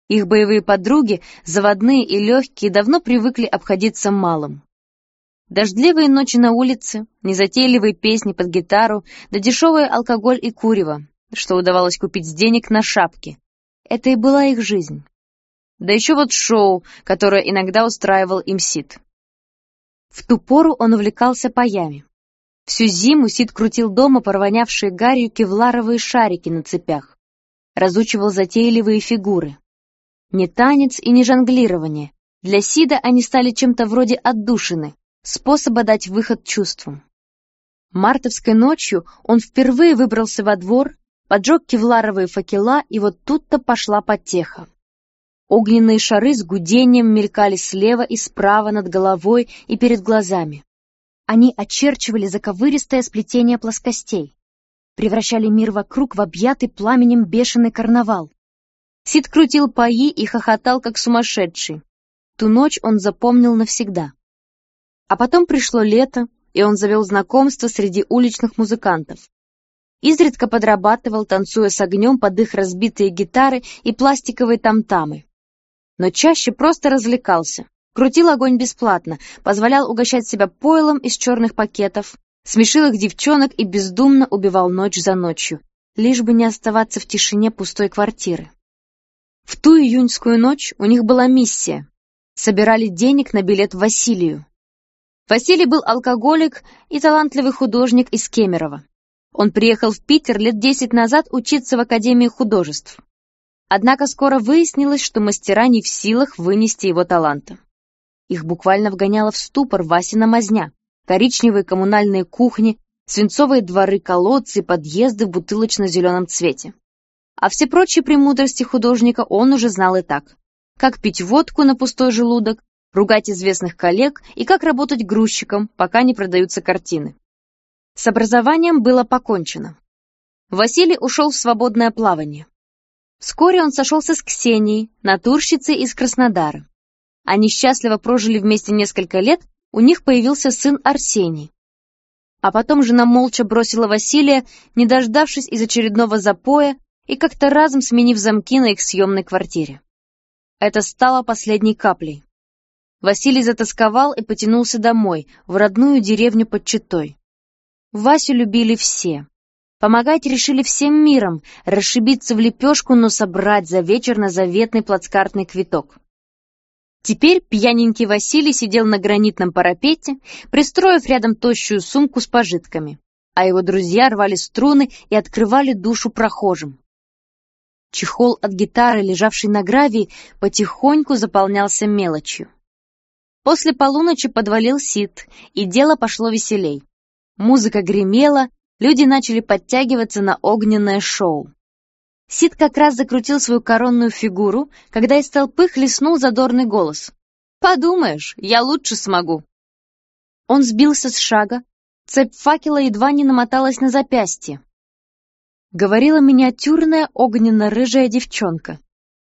Их боевые подруги, заводные и легкие, давно привыкли обходиться малым. Дождливые ночи на улице, незатейливые песни под гитару, да дешевый алкоголь и курево, что удавалось купить с денег на шапки. Это и была их жизнь. Да еще вот шоу, которое иногда устраивал им Сид. В ту пору он увлекался паями. Всю зиму Сид крутил дома порванявшие гарью кевларовые шарики на цепях. Разучивал затейливые фигуры. Не танец и не жонглирование. Для Сида они стали чем-то вроде отдушины, способа дать выход чувствам. Мартовской ночью он впервые выбрался во двор, поджег кевларовые факела, и вот тут-то пошла потеха. Огненные шары с гудением мелькали слева и справа над головой и перед глазами. Они очерчивали заковыристое сплетение плоскостей, превращали мир вокруг в объятый пламенем бешеный карнавал. Сид крутил паи и хохотал, как сумасшедший. Ту ночь он запомнил навсегда. А потом пришло лето, и он завел знакомство среди уличных музыкантов. Изредка подрабатывал, танцуя с огнем под их разбитые гитары и пластиковые тамтамы. Но чаще просто развлекался. Крутил огонь бесплатно, позволял угощать себя пойлом из черных пакетов, смешил их девчонок и бездумно убивал ночь за ночью, лишь бы не оставаться в тишине пустой квартиры. В ту июньскую ночь у них была миссия. Собирали денег на билет Василию. Василий был алкоголик и талантливый художник из Кемерово. Он приехал в Питер лет десять назад учиться в Академии художеств. Однако скоро выяснилось, что мастера не в силах вынести его таланта. Их буквально вгоняла в ступор Васина мазня, коричневые коммунальные кухни, свинцовые дворы, колодцы, подъезды в бутылочно-зеленом цвете. А все прочие премудрости художника он уже знал и так. Как пить водку на пустой желудок, ругать известных коллег и как работать грузчиком, пока не продаются картины. С образованием было покончено. Василий ушел в свободное плавание. Вскоре он сошелся с Ксенией, натурщицей из Краснодара. Они счастливо прожили вместе несколько лет, у них появился сын Арсений. А потом жена молча бросила Василия, не дождавшись из очередного запоя и как-то разом сменив замки на их съемной квартире. Это стало последней каплей. Василий затасковал и потянулся домой, в родную деревню под Читой. Васю любили все. Помогать решили всем миром, расшибиться в лепешку, но собрать за вечер на заветный плацкартный квиток. Теперь пьяненький Василий сидел на гранитном парапете, пристроив рядом тощую сумку с пожитками, а его друзья рвали струны и открывали душу прохожим. Чехол от гитары, лежавший на гравии, потихоньку заполнялся мелочью. После полуночи подвалил Сид, и дело пошло веселей. Музыка гремела, люди начали подтягиваться на огненное шоу. Сид как раз закрутил свою коронную фигуру, когда из толпы хлестнул задорный голос. «Подумаешь, я лучше смогу!» Он сбился с шага, цепь факела едва не намоталась на запястье говорила миниатюрная огненно-рыжая девчонка,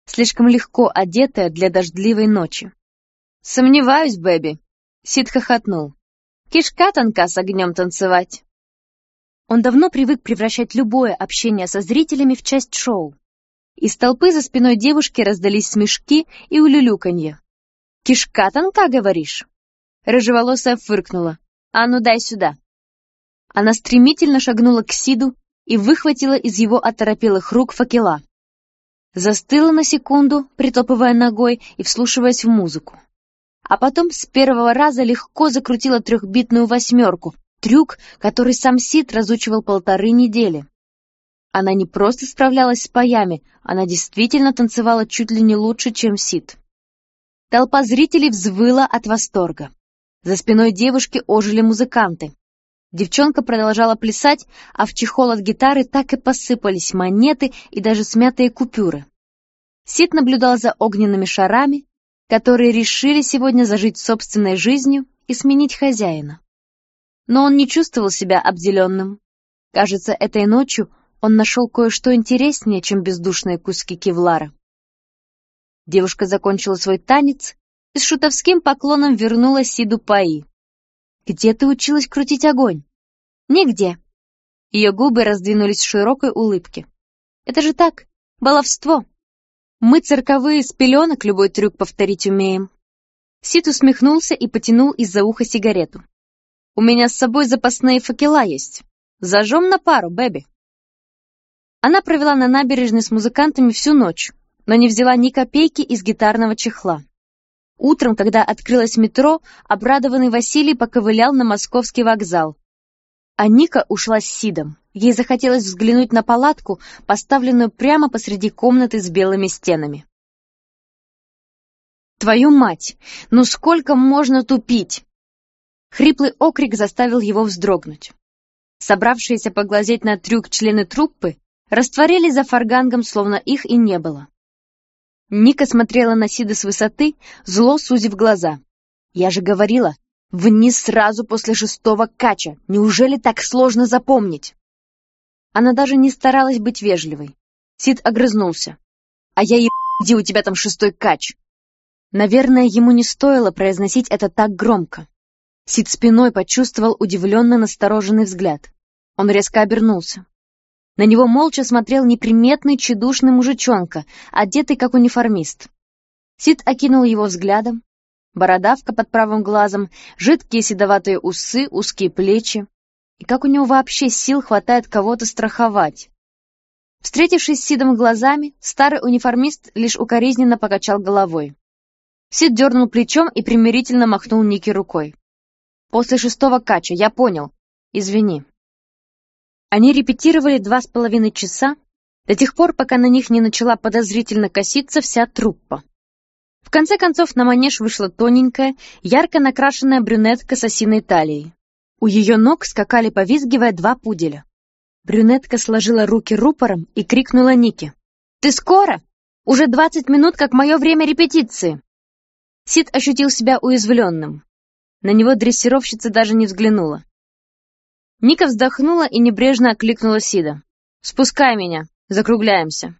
слишком легко одетая для дождливой ночи. «Сомневаюсь, Бэби», — Сид хохотнул. «Кишка тонка с огнем танцевать». Он давно привык превращать любое общение со зрителями в часть шоу. Из толпы за спиной девушки раздались смешки и улюлюканье. «Кишка тонка, говоришь?» Рыжеволосая фыркнула. «А ну дай сюда!» Она стремительно шагнула к Сиду и выхватила из его оторопелых рук факела. Застыла на секунду, притопывая ногой и вслушиваясь в музыку. А потом с первого раза легко закрутила трехбитную восьмерку, трюк, который сам Сид разучивал полторы недели. Она не просто справлялась с паями, она действительно танцевала чуть ли не лучше, чем Сид. Толпа зрителей взвыла от восторга. За спиной девушки ожили музыканты. Девчонка продолжала плясать, а в чехол от гитары так и посыпались монеты и даже смятые купюры. Сид наблюдал за огненными шарами, которые решили сегодня зажить собственной жизнью и сменить хозяина. Но он не чувствовал себя обделенным. Кажется, этой ночью он нашел кое-что интереснее, чем бездушные куски кевлара. Девушка закончила свой танец и с шутовским поклоном вернула Сиду Паи. «Где ты училась крутить огонь?» «Нигде». Ее губы раздвинулись в широкой улыбке. «Это же так, баловство. Мы цирковые, с пеленок любой трюк повторить умеем». Сид усмехнулся и потянул из-за уха сигарету. «У меня с собой запасные факела есть. Зажжем на пару, Бэби». Она провела на набережной с музыкантами всю ночь, но не взяла ни копейки из гитарного чехла. Утром, когда открылось метро, обрадованный Василий поковылял на московский вокзал. А Ника ушла с Сидом. Ей захотелось взглянуть на палатку, поставленную прямо посреди комнаты с белыми стенами. «Твою мать! Ну сколько можно тупить?» Хриплый окрик заставил его вздрогнуть. Собравшиеся поглазеть на трюк члены труппы растворились за фаргангом, словно их и не было. Ника смотрела на Сида с высоты, зло сузив глаза. «Я же говорила, вниз сразу после шестого кача. Неужели так сложно запомнить?» Она даже не старалась быть вежливой. Сид огрызнулся. «А я еб... где у тебя там шестой кач?» Наверное, ему не стоило произносить это так громко. Сид спиной почувствовал удивленно настороженный взгляд. Он резко обернулся. На него молча смотрел неприметный чедушный мужичонка, одетый как униформист. Сид окинул его взглядом. Бородавка под правым глазом, жидкие седоватые усы, узкие плечи. И как у него вообще сил хватает кого-то страховать? Встретившись с Сидом глазами, старый униформист лишь укоризненно покачал головой. Сид дернул плечом и примирительно махнул Ники рукой. «После шестого кача, я понял. Извини». Они репетировали два с половиной часа, до тех пор, пока на них не начала подозрительно коситься вся труппа. В конце концов на манеж вышла тоненькая, ярко накрашенная брюнетка с осиной талией. У ее ног скакали, повизгивая, два пуделя. Брюнетка сложила руки рупором и крикнула Нике. «Ты скоро? Уже двадцать минут, как мое время репетиции!» Сид ощутил себя уязвленным. На него дрессировщица даже не взглянула. Ника вздохнула и небрежно окликнула Сида. «Спускай меня, закругляемся».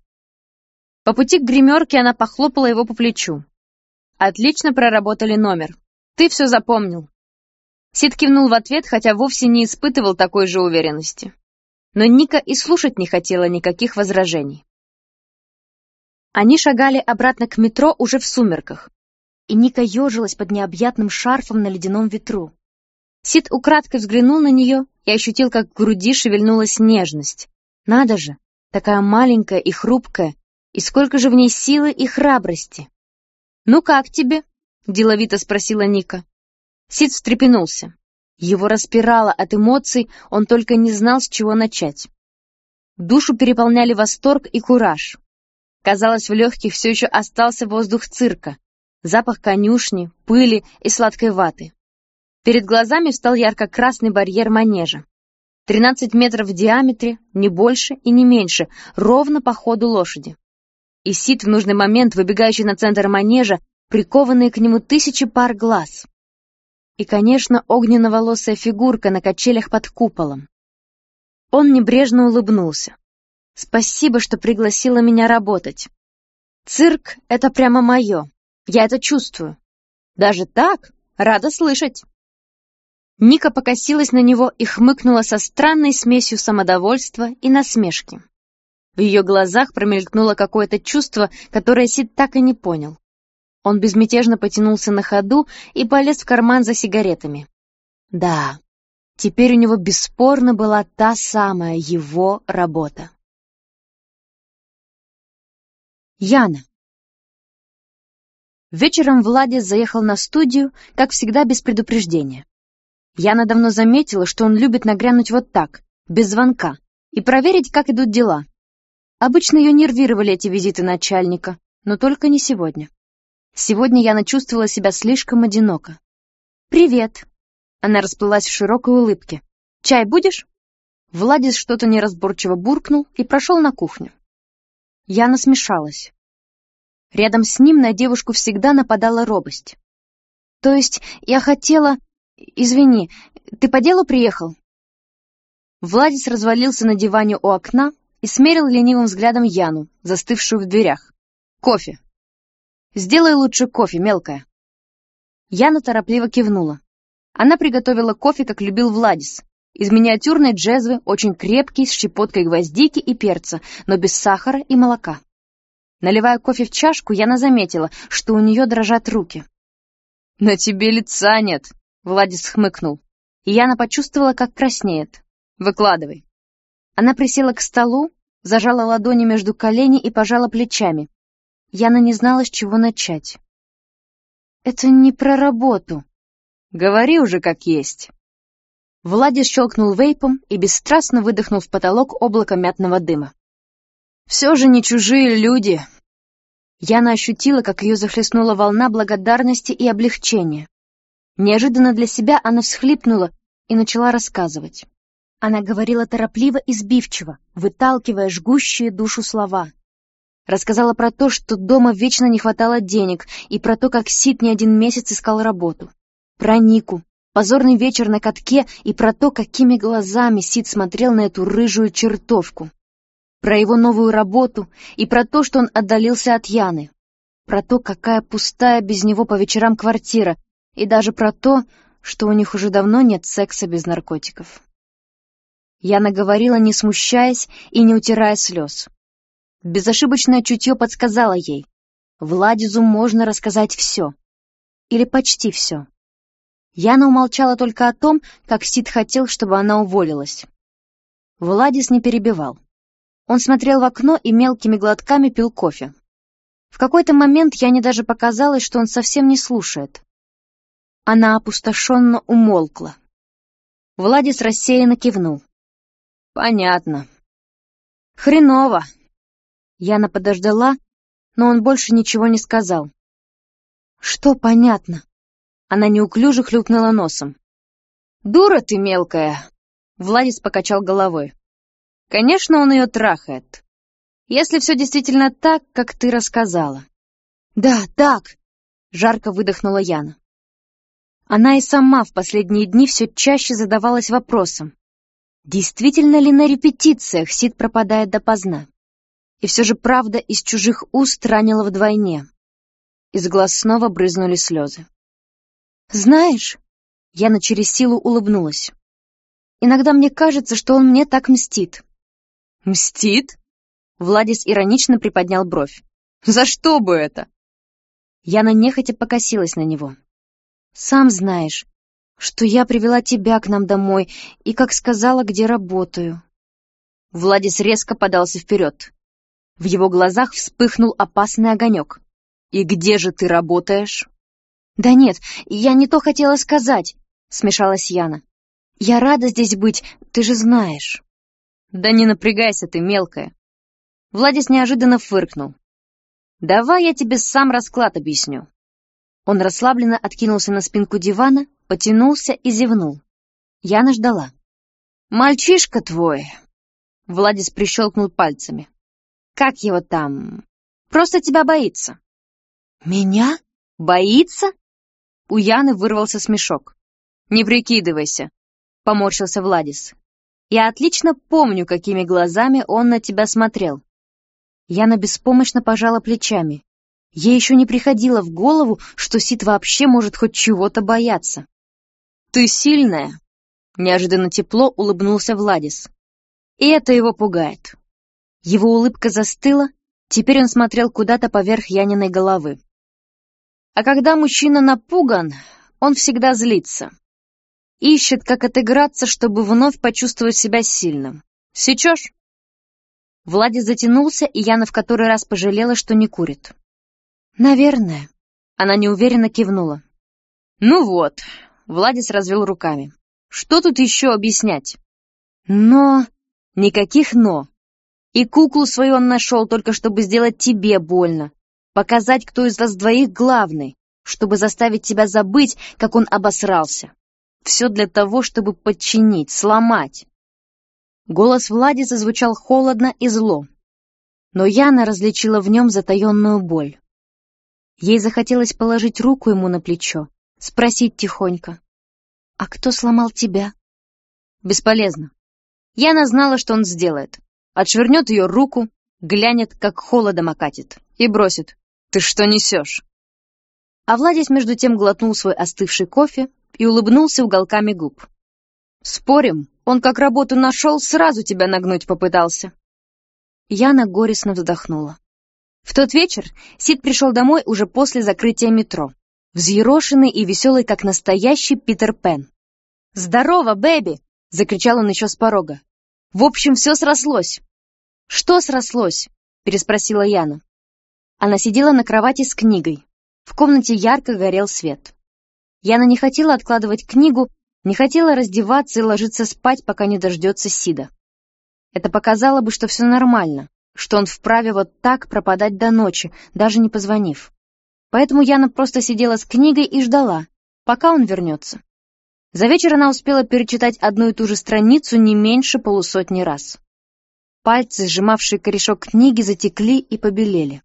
По пути к гримерке она похлопала его по плечу. «Отлично проработали номер. Ты все запомнил». Сид кивнул в ответ, хотя вовсе не испытывал такой же уверенности. Но Ника и слушать не хотела никаких возражений. Они шагали обратно к метро уже в сумерках, и Ника ежилась под необъятным шарфом на ледяном ветру. Сид украдкой взглянул на нее и ощутил, как в груди шевельнулась нежность. Надо же, такая маленькая и хрупкая, и сколько же в ней силы и храбрости. «Ну как тебе?» — деловито спросила Ника. Сид встрепенулся. Его распирало от эмоций, он только не знал, с чего начать. Душу переполняли восторг и кураж. Казалось, в легких все еще остался воздух цирка, запах конюшни, пыли и сладкой ваты. Перед глазами встал ярко-красный барьер манежа. 13 метров в диаметре, не больше и не меньше, ровно по ходу лошади. И Сид в нужный момент, выбегающий на центр манежа, прикованные к нему тысячи пар глаз. И, конечно, огненно-волосая фигурка на качелях под куполом. Он небрежно улыбнулся. «Спасибо, что пригласила меня работать. Цирк — это прямо мое. Я это чувствую. Даже так? Рада слышать!» Ника покосилась на него и хмыкнула со странной смесью самодовольства и насмешки. В ее глазах промелькнуло какое-то чувство, которое Сид так и не понял. Он безмятежно потянулся на ходу и полез в карман за сигаретами. Да, теперь у него бесспорно была та самая его работа. Яна. Вечером Владис заехал на студию, как всегда без предупреждения. Яна давно заметила, что он любит нагрянуть вот так, без звонка, и проверить, как идут дела. Обычно ее нервировали эти визиты начальника, но только не сегодня. Сегодня Яна чувствовала себя слишком одиноко. «Привет!» Она расплылась в широкой улыбке. «Чай будешь?» Владис что-то неразборчиво буркнул и прошел на кухню. Яна смешалась. Рядом с ним на девушку всегда нападала робость. «То есть я хотела...» «Извини, ты по делу приехал?» Владис развалился на диване у окна и смерил ленивым взглядом Яну, застывшую в дверях. «Кофе!» «Сделай лучше кофе, мелкая!» Яна торопливо кивнула. Она приготовила кофе, как любил Владис, Из миниатюрной джезвы, очень крепкий, с щепоткой гвоздики и перца, но без сахара и молока. Наливая кофе в чашку, Яна заметила, что у нее дрожат руки. «На тебе лица нет», — Владис хмыкнул. И Яна почувствовала, как краснеет. «Выкладывай». Она присела к столу, зажала ладони между коленей и пожала плечами. Яна не знала, с чего начать. «Это не про работу». «Говори уже как есть». Владис щелкнул вейпом и бесстрастно выдохнул в потолок облако мятного дыма. «Все же не чужие люди!» Яна ощутила, как ее захлестнула волна благодарности и облегчения. Неожиданно для себя она всхлипнула и начала рассказывать. Она говорила торопливо и сбивчиво, выталкивая жгущие душу слова. Рассказала про то, что дома вечно не хватало денег, и про то, как Сид не один месяц искал работу. Про Нику, позорный вечер на катке и про то, какими глазами Сид смотрел на эту рыжую чертовку. Про его новую работу и про то, что он отдалился от Яны. Про то, какая пустая без него по вечерам квартира, и даже про то, что у них уже давно нет секса без наркотиков. Яна говорила, не смущаясь и не утирая слез. Безошибочное чутье подсказало ей. Владизу можно рассказать все. Или почти все. Яна умолчала только о том, как Сид хотел, чтобы она уволилась. Владис не перебивал. Он смотрел в окно и мелкими глотками пил кофе. В какой-то момент Яне даже показалось, что он совсем не слушает. Она опустошенно умолкла. Владис рассеянно кивнул. «Понятно». «Хреново». Яна подождала, но он больше ничего не сказал. «Что понятно?» Она неуклюже хлюпнула носом. «Дура ты мелкая!» Владис покачал головой. «Конечно, он ее трахает. Если все действительно так, как ты рассказала». «Да, так!» — жарко выдохнула Яна. Она и сама в последние дни все чаще задавалась вопросом. Действительно ли на репетициях Сид пропадает допоздна? И все же правда из чужих уст ранила вдвойне. Из глаз снова брызнули слезы. «Знаешь...» — Яна через силу улыбнулась. «Иногда мне кажется, что он мне так мстит». «Мстит?» — Владис иронично приподнял бровь. «За что бы это?» Яна нехотя покосилась на него. «Сам знаешь, что я привела тебя к нам домой и, как сказала, где работаю». Владис резко подался вперед. В его глазах вспыхнул опасный огонек. «И где же ты работаешь?» «Да нет, я не то хотела сказать», — смешалась Яна. «Я рада здесь быть, ты же знаешь». «Да не напрягайся ты, мелкая». Владис неожиданно фыркнул. «Давай я тебе сам расклад объясню». Он расслабленно откинулся на спинку дивана, потянулся и зевнул. Яна ждала. «Мальчишка твой!» Владис прищелкнул пальцами. «Как его там? Просто тебя боится». «Меня? Боится?» У Яны вырвался смешок. «Не прикидывайся», — поморщился Владис. «Я отлично помню, какими глазами он на тебя смотрел». Яна беспомощно пожала плечами. Ей еще не приходило в голову, что Сид вообще может хоть чего-то бояться. «Ты сильная», — неожиданно тепло улыбнулся Владис. И это его пугает. Его улыбка застыла, теперь он смотрел куда-то поверх Яниной головы. А когда мужчина напуган, он всегда злится. Ищет, как отыграться, чтобы вновь почувствовать себя сильным. Сечешь? Владис затянулся, и Яна в который раз пожалела, что не курит. «Наверное». Она неуверенно кивнула. «Ну вот», — Владис развел руками. «Что тут еще объяснять?» «Но...» «Никаких «но». И куклу свою он нашел только, чтобы сделать тебе больно, Показать, кто из вас двоих главный, чтобы заставить тебя забыть, как он обосрался. Все для того, чтобы подчинить, сломать. Голос Влади зазвучал холодно и зло. Но Яна различила в нем затаенную боль. Ей захотелось положить руку ему на плечо, спросить тихонько. «А кто сломал тебя?» «Бесполезно. Яна знала, что он сделает. Отшвырнет ее руку, глянет, как холодом окатит, и бросит. «Ты что несешь?» А Владис между тем глотнул свой остывший кофе и улыбнулся уголками губ. «Спорим, Он как работу нашел, сразу тебя нагнуть попытался. Яна горестно вздохнула. В тот вечер Сид пришел домой уже после закрытия метро, взъерошенный и веселый, как настоящий Питер Пен. «Здорово, Бэби!» — закричал он еще с порога. «В общем, все срослось». «Что срослось?» — переспросила Яна. Она сидела на кровати с книгой. В комнате ярко горел свет. Яна не хотела откладывать книгу, не хотела раздеваться и ложиться спать, пока не дождется Сида. Это показало бы, что все нормально, что он вправе вот так пропадать до ночи, даже не позвонив. Поэтому Яна просто сидела с книгой и ждала, пока он вернется. За вечер она успела перечитать одну и ту же страницу не меньше полусотни раз. Пальцы, сжимавшие корешок книги, затекли и побелели.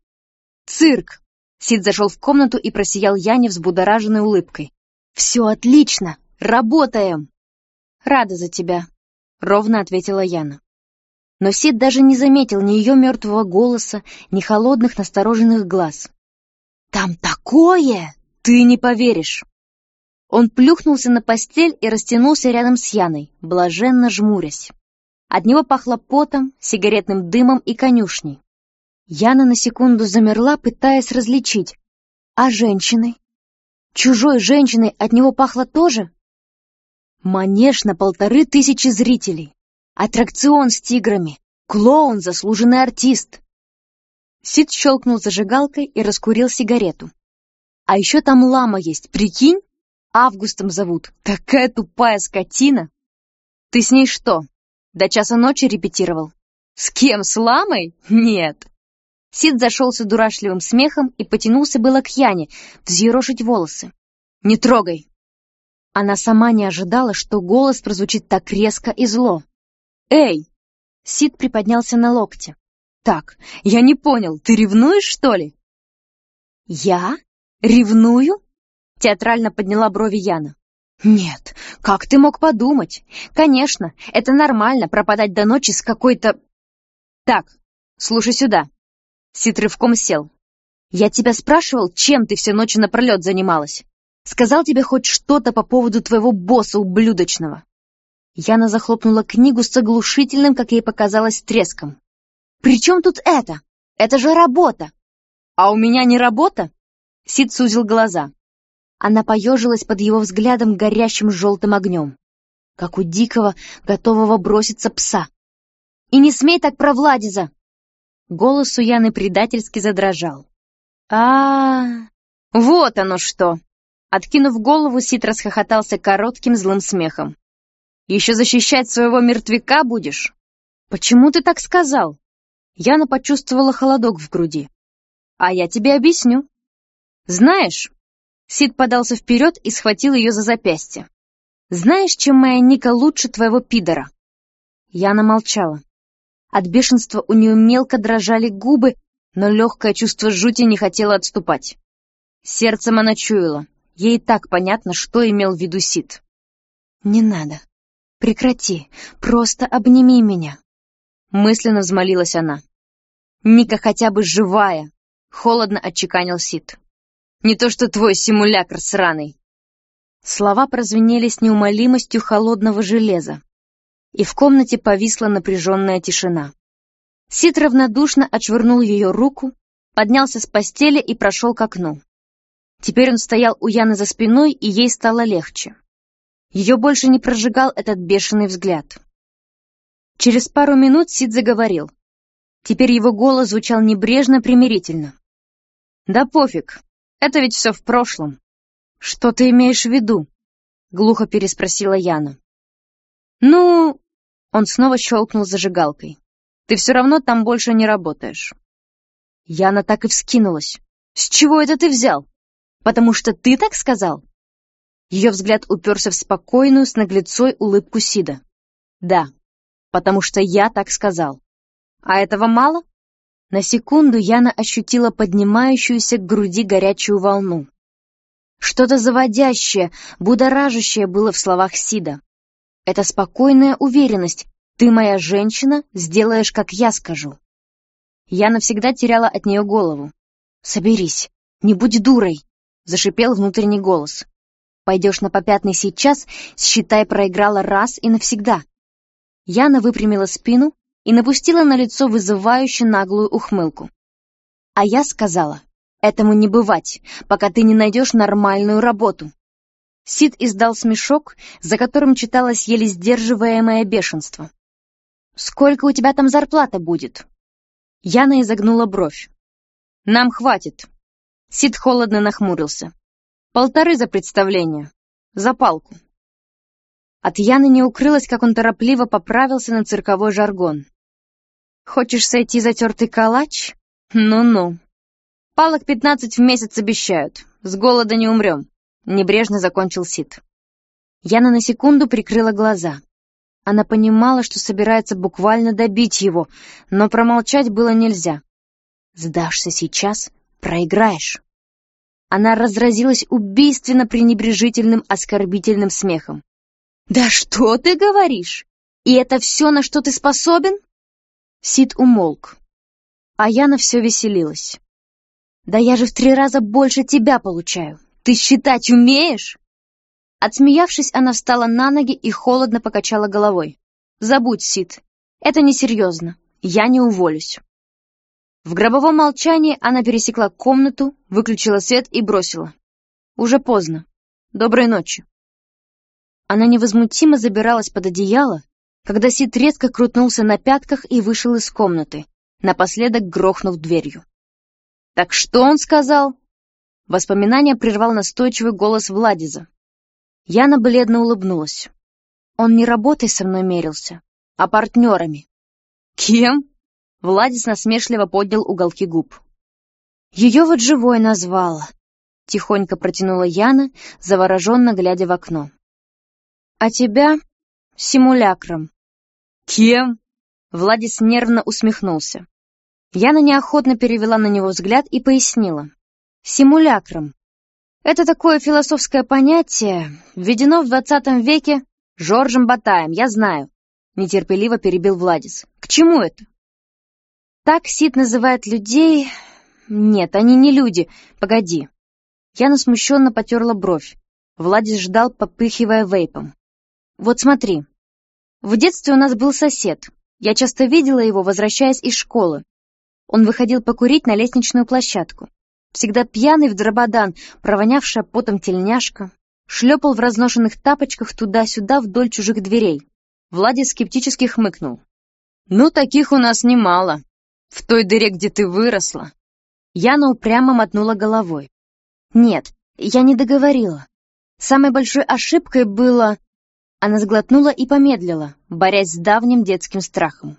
«Цирк!» Сид зашел в комнату и просиял Яне взбудораженной улыбкой. «Все отлично! Работаем!» «Рада за тебя», — ровно ответила Яна. Но Сид даже не заметил ни ее мертвого голоса, ни холодных настороженных глаз. «Там такое! Ты не поверишь!» Он плюхнулся на постель и растянулся рядом с Яной, блаженно жмурясь. От него пахло потом, сигаретным дымом и конюшней. Яна на секунду замерла, пытаясь различить. А женщины? Чужой женщиной от него пахло тоже? Манеж на полторы тысячи зрителей. Аттракцион с тиграми. Клоун, заслуженный артист. Сид щелкнул зажигалкой и раскурил сигарету. А еще там лама есть, прикинь? Августом зовут. Такая тупая скотина. Ты с ней что, до часа ночи репетировал? С кем, с ламой? Нет. Сид зашелся дурашливым смехом и потянулся было к Яне, взъерошить волосы. «Не трогай!» Она сама не ожидала, что голос прозвучит так резко и зло. «Эй!» Сид приподнялся на локте. «Так, я не понял, ты ревнуешь, что ли?» «Я? Ревную?» Театрально подняла брови Яна. «Нет, как ты мог подумать? Конечно, это нормально пропадать до ночи с какой-то...» «Так, слушай сюда», Сид рывком сел. «Я тебя спрашивал, чем ты всю ночь напролет занималась? Сказал тебе хоть что-то по поводу твоего босса ублюдочного?» Яна захлопнула книгу с оглушительным, как ей показалось, треском. «При чем тут это? Это же работа!» «А у меня не работа?» Сид сузил глаза. Она поежилась под его взглядом горящим желтым огнем, как у дикого, готового броситься пса. «И не смей так про Владиза!» Голос у Яны предательски задрожал. а, -а, Вот оно что!» Откинув голову, Сит расхохотался коротким злым смехом. «Еще защищать своего мертвяка будешь?» «Почему ты так сказал?» Яна почувствовала холодок в груди. «А я тебе объясню. Знаешь...» Сид подался вперед и схватил ее за запястье. «Знаешь, чем моя Ника лучше твоего пидора?» Яна молчала. От бешенства у нее мелко дрожали губы, но легкое чувство жути не хотело отступать. Сердцем она чуяла. Ей так понятно, что имел в виду Сид. «Не надо. Прекрати. Просто обними меня». Мысленно взмолилась она. «Ника хотя бы живая!» — холодно отчеканил Сид. «Не то что твой симулякр сраный!» Слова прозвенели с неумолимостью холодного железа и в комнате повисла напряженная тишина. Сид равнодушно отшвырнул ее руку, поднялся с постели и прошел к окну. Теперь он стоял у Яны за спиной, и ей стало легче. Ее больше не прожигал этот бешеный взгляд. Через пару минут Сид заговорил. Теперь его голос звучал небрежно, примирительно. «Да пофиг, это ведь все в прошлом». «Что ты имеешь в виду?» — глухо переспросила Яна. «Ну...» Он снова щелкнул зажигалкой. «Ты все равно там больше не работаешь». Яна так и вскинулась. «С чего это ты взял? Потому что ты так сказал?» Ее взгляд уперся в спокойную с наглецой улыбку Сида. «Да, потому что я так сказал. А этого мало?» На секунду Яна ощутила поднимающуюся к груди горячую волну. Что-то заводящее, будоражащее было в словах Сида. Это спокойная уверенность. Ты моя женщина, сделаешь, как я скажу. Я навсегда теряла от нее голову. «Соберись, не будь дурой!» — зашипел внутренний голос. «Пойдешь на попятный сейчас, считай, проиграла раз и навсегда. Яна выпрямила спину и напустила на лицо вызывающе наглую ухмылку. А я сказала, этому не бывать, пока ты не найдешь нормальную работу. Сид издал смешок, за которым читалось еле сдерживаемое бешенство. «Сколько у тебя там зарплата будет?» Яна изогнула бровь. «Нам хватит». Сид холодно нахмурился. «Полторы за представление. За палку». От Яны не укрылось, как он торопливо поправился на цирковой жаргон. «Хочешь сойти затертый калач? Ну-ну. Палок пятнадцать в месяц обещают. С голода не умрем», — небрежно закончил Сид. Яна на секунду прикрыла глаза. Она понимала, что собирается буквально добить его, но промолчать было нельзя. «Сдашься сейчас — проиграешь». Она разразилась убийственно пренебрежительным оскорбительным смехом. «Да что ты говоришь? И это все, на что ты способен?» Сид умолк, а Яна все веселилась. «Да я же в три раза больше тебя получаю. Ты считать умеешь?» Отсмеявшись, она встала на ноги и холодно покачала головой. «Забудь, Сид. Это несерьезно. Я не уволюсь». В гробовом молчании она пересекла комнату, выключила свет и бросила. «Уже поздно. Доброй ночи». Она невозмутимо забиралась под одеяло, когда Сид резко крутнулся на пятках и вышел из комнаты, напоследок грохнув дверью. «Так что он сказал?» Воспоминание прервал настойчивый голос Владиза. Яна бледно улыбнулась. Он не работой со мной мерился, а партнерами. Кем? Владис насмешливо поднял уголки губ. Ее вот живой назвала. Тихонько протянула Яна, завороженно глядя в окно. А тебя симулякром. Кем? Владис нервно усмехнулся. Яна неохотно перевела на него взгляд и пояснила. Симулякром. Это такое философское понятие, введено в двадцатом веке Жоржем Батаем, я знаю. Нетерпеливо перебил Владис. К чему это? Так Сид называет людей... Нет, они не люди. Погоди. Яна смущенно потерла бровь. Владис ждал, попыхивая вейпом. Вот смотри. В детстве у нас был сосед. Я часто видела его, возвращаясь из школы. Он выходил покурить на лестничную площадку всегда пьяный в дрободан, провонявшая потом тельняшка, шлепал в разношенных тапочках туда-сюда вдоль чужих дверей. Влади скептически хмыкнул. «Ну, таких у нас немало. В той дыре, где ты выросла». Яна упрямо мотнула головой. «Нет, я не договорила. Самой большой ошибкой было...» Она сглотнула и помедлила, борясь с давним детским страхом.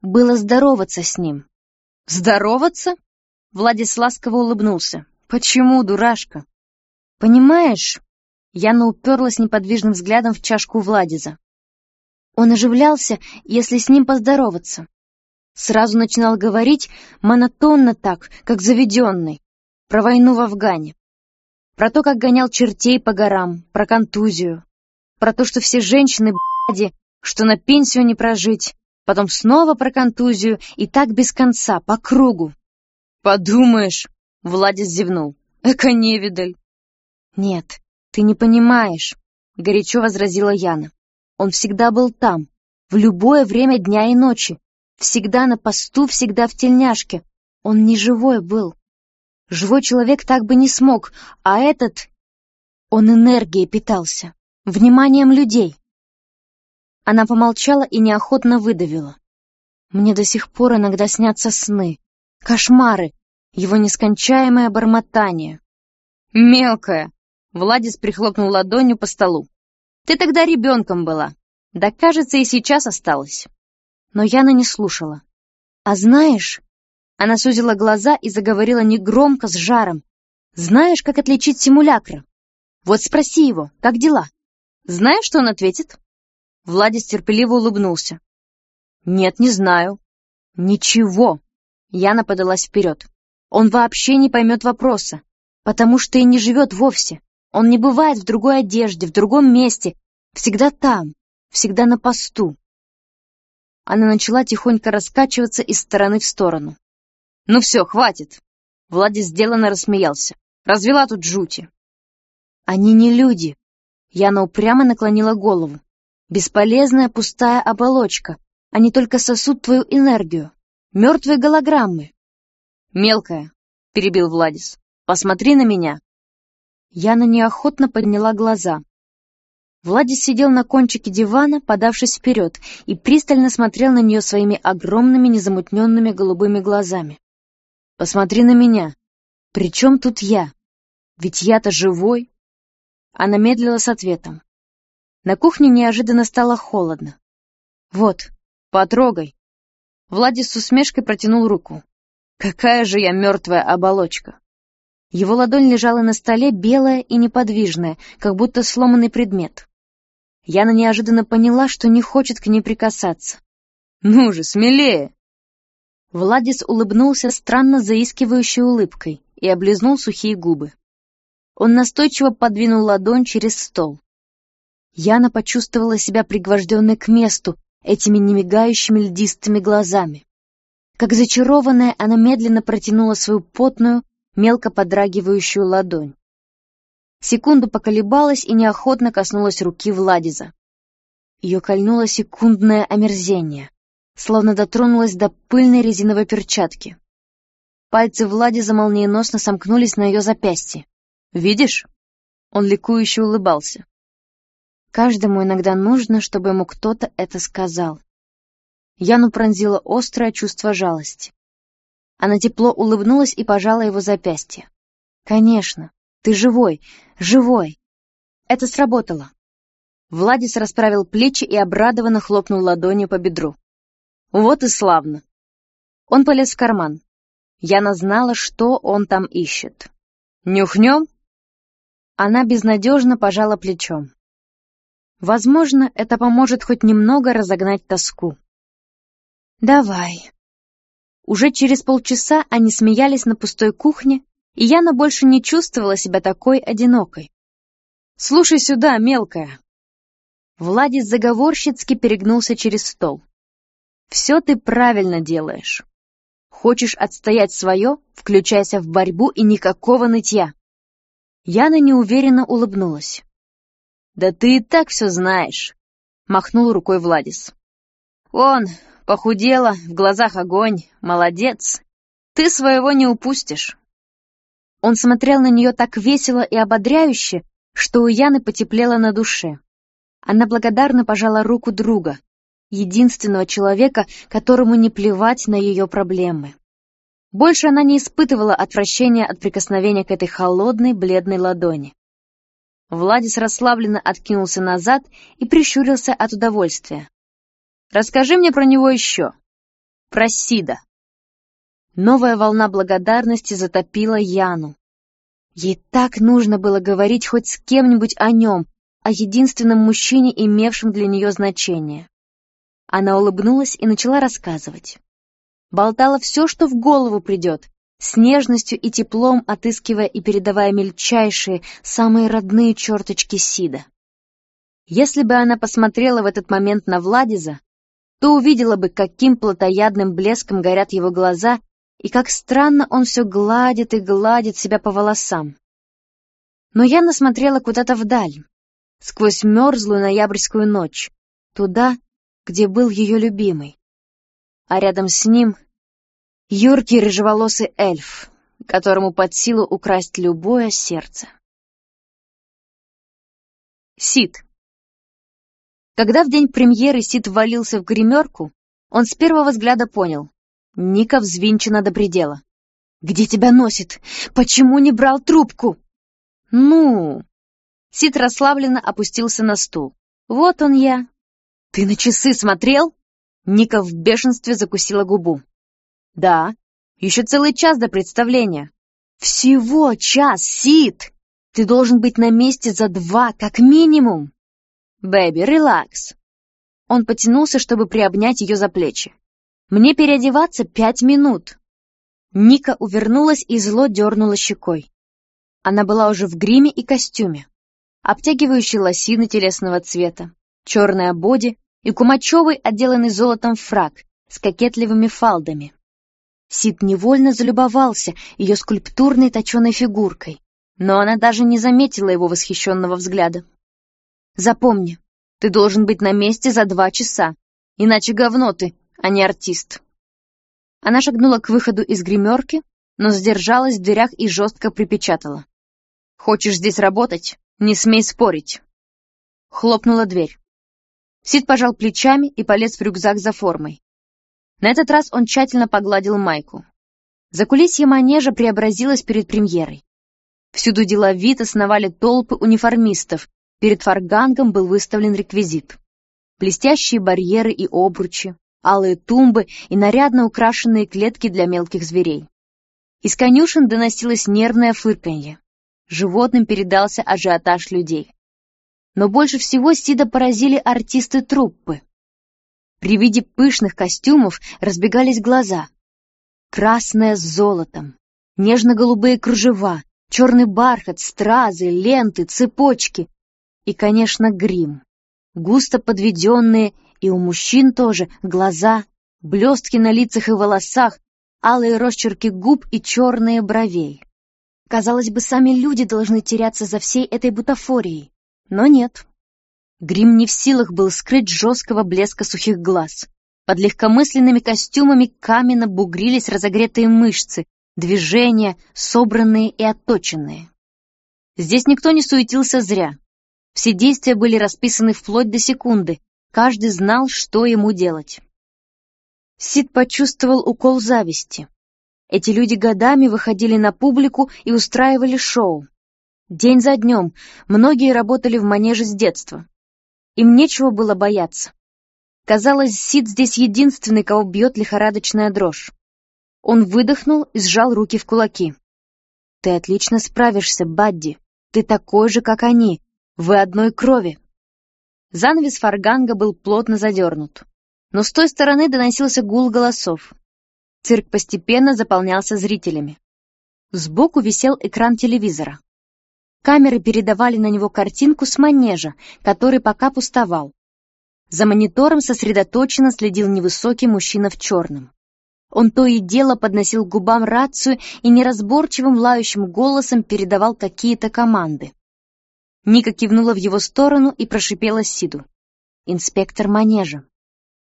Было здороваться с ним. «Здороваться?» Владис ласково улыбнулся. «Почему, дурашка?» «Понимаешь...» Яна уперлась неподвижным взглядом в чашку Владиза. Он оживлялся, если с ним поздороваться. Сразу начинал говорить монотонно так, как заведенный, про войну в Афгане. Про то, как гонял чертей по горам, про контузию. Про то, что все женщины б***ди, что на пенсию не прожить. Потом снова про контузию и так без конца, по кругу. «Подумаешь!» — Владис зевнул. «Эка невидаль!» «Нет, ты не понимаешь!» — горячо возразила Яна. «Он всегда был там, в любое время дня и ночи, всегда на посту, всегда в тельняшке. Он не живой был. Живой человек так бы не смог, а этот... Он энергией питался, вниманием людей». Она помолчала и неохотно выдавила. «Мне до сих пор иногда снятся сны, кошмары, его нескончаемое бормотание. «Мелкая!» — Владис прихлопнул ладонью по столу. «Ты тогда ребенком была. Да, кажется, и сейчас осталась». Но Яна не слушала. «А знаешь...» Она сузила глаза и заговорила негромко, с жаром. «Знаешь, как отличить симулякра? Вот спроси его, как дела? Знаешь, что он ответит?» Владис терпеливо улыбнулся. «Нет, не знаю». «Ничего!» Яна подалась вперед. Он вообще не поймет вопроса, потому что и не живет вовсе. Он не бывает в другой одежде, в другом месте, всегда там, всегда на посту. Она начала тихонько раскачиваться из стороны в сторону. «Ну все, хватит!» Владис сделанно рассмеялся. «Развела тут жути!» «Они не люди!» Яна упрямо наклонила голову. Бесполезная пустая оболочка. Они только сосут твою энергию. Мертвые голограммы. «Мелкая», — перебил Владис, — «посмотри на меня». Яна неохотно подняла глаза. Владис сидел на кончике дивана, подавшись вперед, и пристально смотрел на нее своими огромными незамутненными голубыми глазами. «Посмотри на меня. При чем тут я? Ведь я-то живой». Она медлила с ответом. На кухне неожиданно стало холодно. «Вот, потрогай». Владис с усмешкой протянул руку. «Какая же я мертвая оболочка!» Его ладонь лежала на столе, белая и неподвижная, как будто сломанный предмет. Яна неожиданно поняла, что не хочет к ней прикасаться. «Ну же, смелее!» Владис улыбнулся странно заискивающей улыбкой и облизнул сухие губы. Он настойчиво подвинул ладонь через стол. Яна почувствовала себя пригвожденной к месту этими немигающими льдистыми глазами. Как зачарованная, она медленно протянула свою потную, мелко подрагивающую ладонь. Секунду поколебалась и неохотно коснулась руки Владиза. Ее кольнуло секундное омерзение, словно дотронулась до пыльной резиновой перчатки. Пальцы Владиза молниеносно сомкнулись на ее запястье. «Видишь?» Он ликующе улыбался. Каждому иногда нужно, чтобы ему кто-то это сказал. Яну пронзило острое чувство жалости. Она тепло улыбнулась и пожала его запястье. «Конечно, ты живой, живой!» Это сработало. Владис расправил плечи и обрадованно хлопнул ладонью по бедру. «Вот и славно!» Он полез в карман. Яна знала, что он там ищет. «Нюхнем?» Она безнадежно пожала плечом. Возможно, это поможет хоть немного разогнать тоску. «Давай». Уже через полчаса они смеялись на пустой кухне, и Яна больше не чувствовала себя такой одинокой. «Слушай сюда, мелкая!» Владис заговорщицки перегнулся через стол. «Все ты правильно делаешь. Хочешь отстоять свое, включайся в борьбу и никакого нытья». Яна неуверенно улыбнулась. «Да ты и так все знаешь», — махнул рукой Владис. «Он, похудела, в глазах огонь, молодец. Ты своего не упустишь». Он смотрел на нее так весело и ободряюще, что у Яны потеплело на душе. Она благодарно пожала руку друга, единственного человека, которому не плевать на ее проблемы. Больше она не испытывала отвращения от прикосновения к этой холодной, бледной ладони. Владис расслабленно откинулся назад и прищурился от удовольствия. «Расскажи мне про него еще. Про Сида». Новая волна благодарности затопила Яну. Ей так нужно было говорить хоть с кем-нибудь о нем, о единственном мужчине, имевшем для нее значение. Она улыбнулась и начала рассказывать. Болтала все, что в голову придет, с нежностью и теплом отыскивая и передавая мельчайшие, самые родные черточки Сида. Если бы она посмотрела в этот момент на Владиза, то увидела бы, каким плотоядным блеском горят его глаза и как странно он все гладит и гладит себя по волосам. Но Яна смотрела куда-то вдаль, сквозь мерзлую ноябрьскую ночь, туда, где был ее любимый. А рядом с ним Юркий рыжеволосый эльф, которому под силу украсть любое сердце. Сид. Когда в день премьеры Сид ввалился в гримерку, он с первого взгляда понял. Ника взвинчена до предела. «Где тебя носит? Почему не брал трубку?» «Ну...» Сид расслабленно опустился на стул. «Вот он я». «Ты на часы смотрел?» Ника в бешенстве закусила губу. Да, еще целый час до представления. Всего час, Сид! Ты должен быть на месте за два, как минимум. Бэби, релакс. Он потянулся, чтобы приобнять ее за плечи. Мне переодеваться пять минут. Ника увернулась и зло дернула щекой. Она была уже в гриме и костюме. Обтягивающие лосины телесного цвета, черная боди и кумачевый, отделанный золотом фраг с кокетливыми фалдами. Сид невольно залюбовался ее скульптурной точеной фигуркой, но она даже не заметила его восхищенного взгляда. «Запомни, Ты должен быть на месте за два часа, иначе говно ты, а не артист. Она шагнула к выходу из гримерки, но задержалась в дверях и жестко припечатала. «Хочешь здесь работать? Не смей спорить!» Хлопнула дверь. Сид пожал плечами и полез в рюкзак за формой. На этот раз он тщательно погладил майку. Закулисье манежа преобразилось перед премьерой. Всюду деловито сновали толпы униформистов, перед фаргангом был выставлен реквизит. Блестящие барьеры и обручи, алые тумбы и нарядно украшенные клетки для мелких зверей. Из конюшен доносилось нервное фырканье. Животным передался ажиотаж людей. Но больше всего Сида поразили артисты труппы. При виде пышных костюмов разбегались глаза. Красное с золотом, нежно-голубые кружева, черный бархат, стразы, ленты, цепочки и, конечно, грим. Густо подведенные, и у мужчин тоже, глаза, блестки на лицах и волосах, алые росчерки губ и черные бровей. Казалось бы, сами люди должны теряться за всей этой бутафорией, но нет. Грим не в силах был скрыть жесткого блеска сухих глаз. Под легкомысленными костюмами каменно бугрились разогретые мышцы, движения, собранные и отточенные. Здесь никто не суетился зря. Все действия были расписаны вплоть до секунды, каждый знал, что ему делать. Сид почувствовал укол зависти. Эти люди годами выходили на публику и устраивали шоу. День за днем многие работали в манеже с детства. Им нечего было бояться. Казалось, Сид здесь единственный, кого бьет лихорадочная дрожь. Он выдохнул и сжал руки в кулаки. «Ты отлично справишься, Бадди. Ты такой же, как они. Вы одной крови». Занавес фарганга был плотно задернут. Но с той стороны доносился гул голосов. Цирк постепенно заполнялся зрителями. Сбоку висел экран телевизора. Камеры передавали на него картинку с манежа, который пока пустовал. За монитором сосредоточенно следил невысокий мужчина в черном. Он то и дело подносил к губам рацию и неразборчивым лающим голосом передавал какие-то команды. Ника кивнула в его сторону и прошипела Сиду. «Инспектор манежа.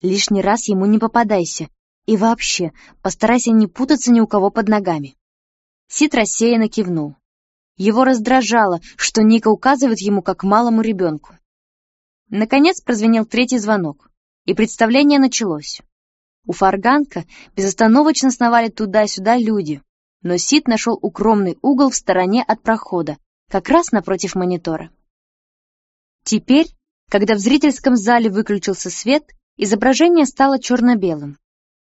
Лишний раз ему не попадайся. И вообще, постарайся не путаться ни у кого под ногами». Сид рассеянно кивнул. Его раздражало, что Ника указывает ему как малому ребенку. Наконец прозвенел третий звонок, и представление началось. У Фарганка безостановочно сновали туда-сюда люди, но Сид нашел укромный угол в стороне от прохода, как раз напротив монитора. Теперь, когда в зрительском зале выключился свет, изображение стало черно-белым,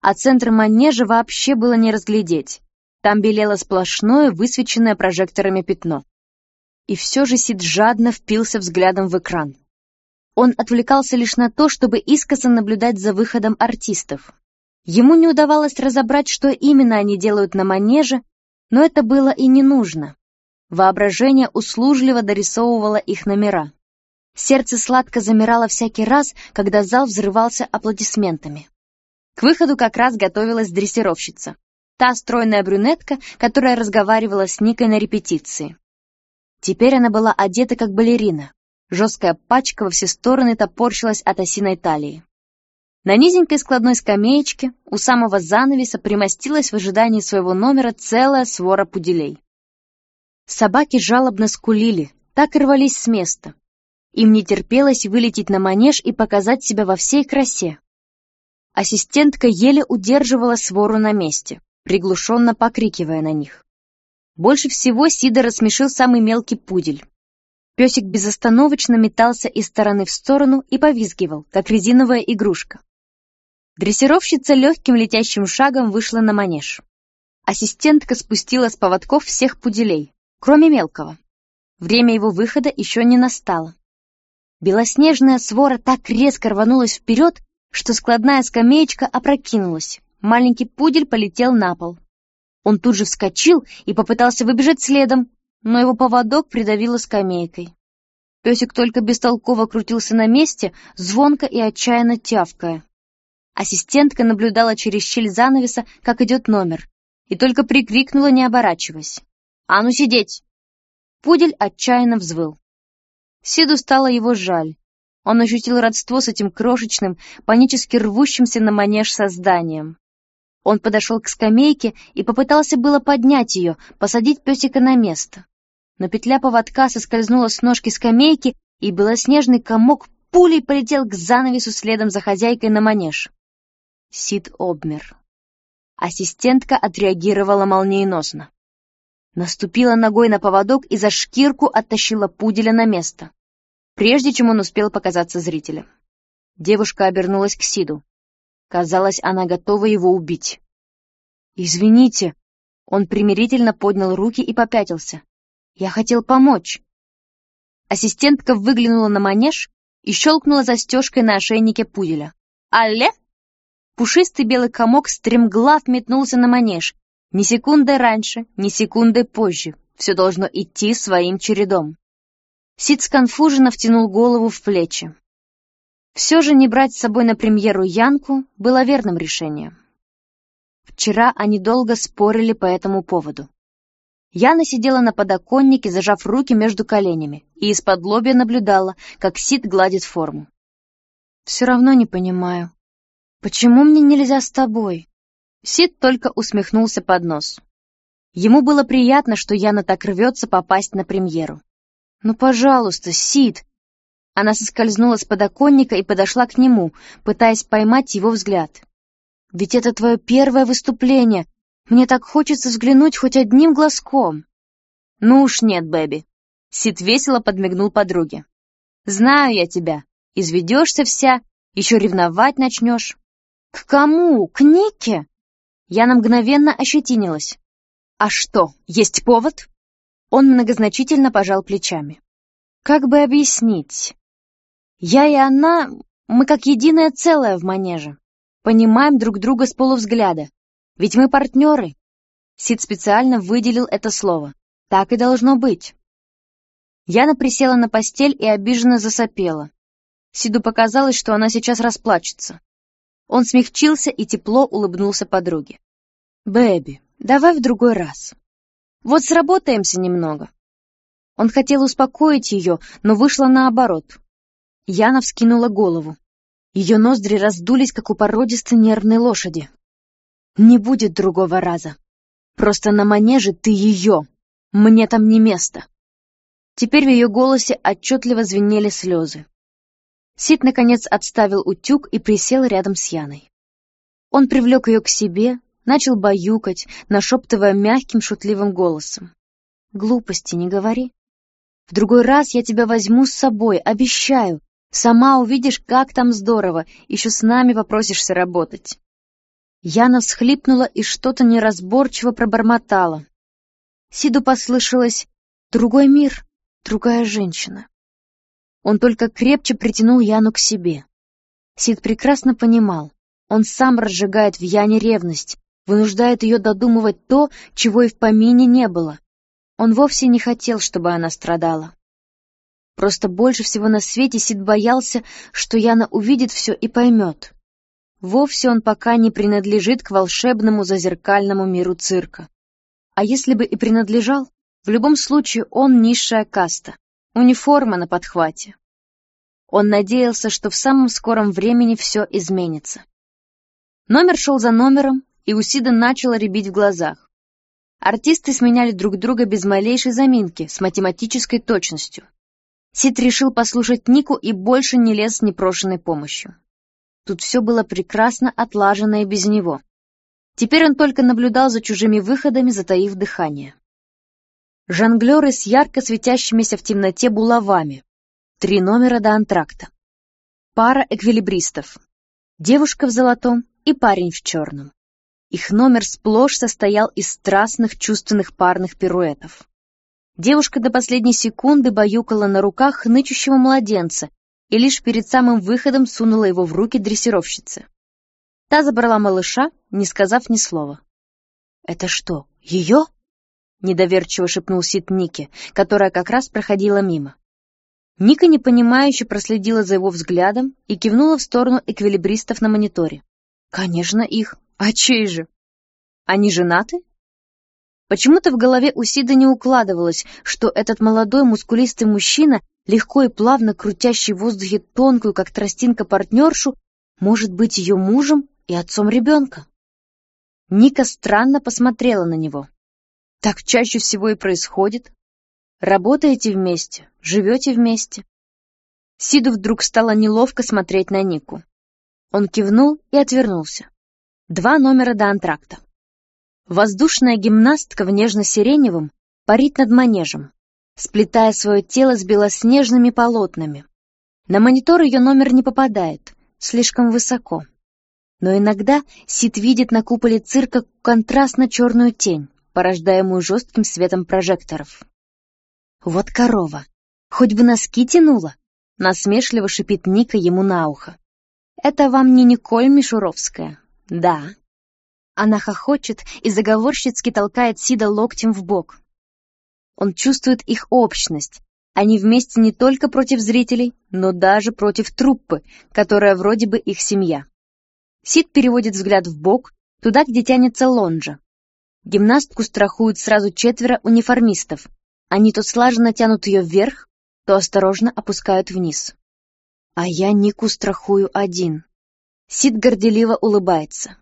а центр манежа вообще было не разглядеть. Там белело сплошное, высвеченное прожекторами пятно. И все же Сид жадно впился взглядом в экран. Он отвлекался лишь на то, чтобы искоса наблюдать за выходом артистов. Ему не удавалось разобрать, что именно они делают на манеже, но это было и не нужно. Воображение услужливо дорисовывало их номера. Сердце сладко замирало всякий раз, когда зал взрывался аплодисментами. К выходу как раз готовилась дрессировщица. Та стройная брюнетка, которая разговаривала с Никой на репетиции. Теперь она была одета как балерина. Жесткая пачка во все стороны топорщилась от осиной талии. На низенькой складной скамеечке у самого занавеса примостилась в ожидании своего номера целая свора пуделей. Собаки жалобно скулили, так рвались с места. Им не терпелось вылететь на манеж и показать себя во всей красе. Ассистентка еле удерживала свору на месте приглушенно покрикивая на них. Больше всего Сида рассмешил самый мелкий пудель. Песик безостановочно метался из стороны в сторону и повизгивал, как резиновая игрушка. Дрессировщица легким летящим шагом вышла на манеж. Ассистентка спустила с поводков всех пуделей, кроме мелкого. Время его выхода еще не настало. Белоснежная свора так резко рванулась вперед, что складная скамеечка опрокинулась, Маленький пудель полетел на пол. Он тут же вскочил и попытался выбежать следом, но его поводок придавило скамейкой. Песик только бестолково крутился на месте, звонко и отчаянно тявкая. Ассистентка наблюдала через щель занавеса, как идет номер, и только прикрикнула, не оборачиваясь. «А ну сидеть!» Пудель отчаянно взвыл. Сиду стало его жаль. Он ощутил родство с этим крошечным, панически рвущимся на манеж созданием. Он подошел к скамейке и попытался было поднять ее, посадить песика на место. Но петля поводка соскользнула с ножки скамейки, и белоснежный комок пулей полетел к занавесу следом за хозяйкой на манеж. Сид обмер. Ассистентка отреагировала молниеносно. Наступила ногой на поводок и за шкирку оттащила пуделя на место прежде чем он успел показаться зрителям. Девушка обернулась к Сиду. Казалось, она готова его убить. «Извините», — он примирительно поднял руки и попятился. «Я хотел помочь». Ассистентка выглянула на манеж и щелкнула застежкой на ошейнике пуделя. «Алле?» Пушистый белый комок стремглав метнулся на манеж. Ни секунды раньше, ни секунды позже. Все должно идти своим чередом. Сид сконфуженно втянул голову в плечи. Все же не брать с собой на премьеру Янку было верным решением. Вчера они долго спорили по этому поводу. Яна сидела на подоконнике, зажав руки между коленями, и из-под лобья наблюдала, как Сид гладит форму. «Все равно не понимаю. Почему мне нельзя с тобой?» Сид только усмехнулся под нос. Ему было приятно, что Яна так рвется попасть на премьеру. «Ну, пожалуйста, Сид!» Она соскользнула с подоконника и подошла к нему, пытаясь поймать его взгляд. «Ведь это твое первое выступление. Мне так хочется взглянуть хоть одним глазком». «Ну уж нет, Бэби». Сид весело подмигнул подруге. «Знаю я тебя. Изведешься вся, еще ревновать начнешь». «К кому? К Нике?» Яна мгновенно ощетинилась. «А что, есть повод?» Он многозначительно пожал плечами. Как бы объяснить? Я и она, мы как единое целое в манеже. Понимаем друг друга с полувзгляда. Ведь мы партнеры. Сид специально выделил это слово. Так и должно быть. Яна присела на постель и обиженно засопела. Сиду показалось, что она сейчас расплачется. Он смягчился и тепло улыбнулся подруге. «Бэби, давай в другой раз. Вот сработаемся немного. Он хотел успокоить ее, но вышло наоборот. Яна вскинула голову. Ее ноздри раздулись, как у породистой нервной лошади. «Не будет другого раза. Просто на манеже ты ее. Мне там не место». Теперь в ее голосе отчетливо звенели слезы. Сид, наконец, отставил утюг и присел рядом с Яной. Он привлек ее к себе, начал баюкать, нашептывая мягким шутливым голосом. «Глупости не говори. В другой раз я тебя возьму с собой, обещаю. Сама увидишь, как там здорово, еще с нами попросишься работать». Яна всхлипнула и что-то неразборчиво пробормотала. Сиду послышалось «другой мир, другая женщина». Он только крепче притянул Яну к себе. Сид прекрасно понимал, он сам разжигает в Яне ревность, вынуждает ее додумывать то, чего и в помине не было. Он вовсе не хотел, чтобы она страдала. Просто больше всего на свете Сид боялся, что Яна увидит все и поймет. Вовсе он пока не принадлежит к волшебному зазеркальному миру цирка. А если бы и принадлежал, в любом случае он низшая каста, униформа на подхвате. Он надеялся, что в самом скором времени все изменится. Номер шел за номером, и у Сида начало рябить в глазах. Артисты сменяли друг друга без малейшей заминки, с математической точностью. Сид решил послушать Нику и больше не лез с непрошенной помощью. Тут все было прекрасно отлажено и без него. Теперь он только наблюдал за чужими выходами, затаив дыхание. Жонглеры с ярко светящимися в темноте булавами. Три номера до антракта. Пара эквилибристов. Девушка в золотом и парень в черном. Их номер сплошь состоял из страстных чувственных парных пируэтов. Девушка до последней секунды баюкала на руках хнычущего младенца и лишь перед самым выходом сунула его в руки дрессировщицы. Та забрала малыша, не сказав ни слова. «Это что, ее?» — недоверчиво шепнул Сид Нике, которая как раз проходила мимо. Ника непонимающе проследила за его взглядом и кивнула в сторону эквилибристов на мониторе. «Конечно, их. А чей же? Они женаты? Почему-то в голове у Сида не укладывалось, что этот молодой мускулистый мужчина легко и плавно крутящий в воздухе тонкую, как тростинка, партнершу, может быть ее мужем и отцом ребенка. Ника странно посмотрела на него. Так чаще всего и происходит. Работаете вместе, живете вместе. Сиду вдруг стало неловко смотреть на Нику. Он кивнул и отвернулся. Два номера до антракта. Воздушная гимнастка в нежно-сиреневом парит над манежем, сплетая свое тело с белоснежными полотнами. На монитор ее номер не попадает, слишком высоко. Но иногда Сид видит на куполе цирка контрастно-черную тень, порождаемую жестким светом прожекторов. «Вот корова! Хоть бы носки тянула!» — насмешливо шипит Ника ему на ухо. «Это вам не Николь Мишуровская?» «Да». Она хохочет и заговорщицки толкает Сида локтем в бок. Он чувствует их общность. Они вместе не только против зрителей, но даже против труппы, которая вроде бы их семья. Сид переводит взгляд в бок, туда, где тянется лонжа. Гимнастку страхуют сразу четверо униформистов. Они то слаженно тянут ее вверх, то осторожно опускают вниз. А я Нику страхую один. Сид горделиво улыбается.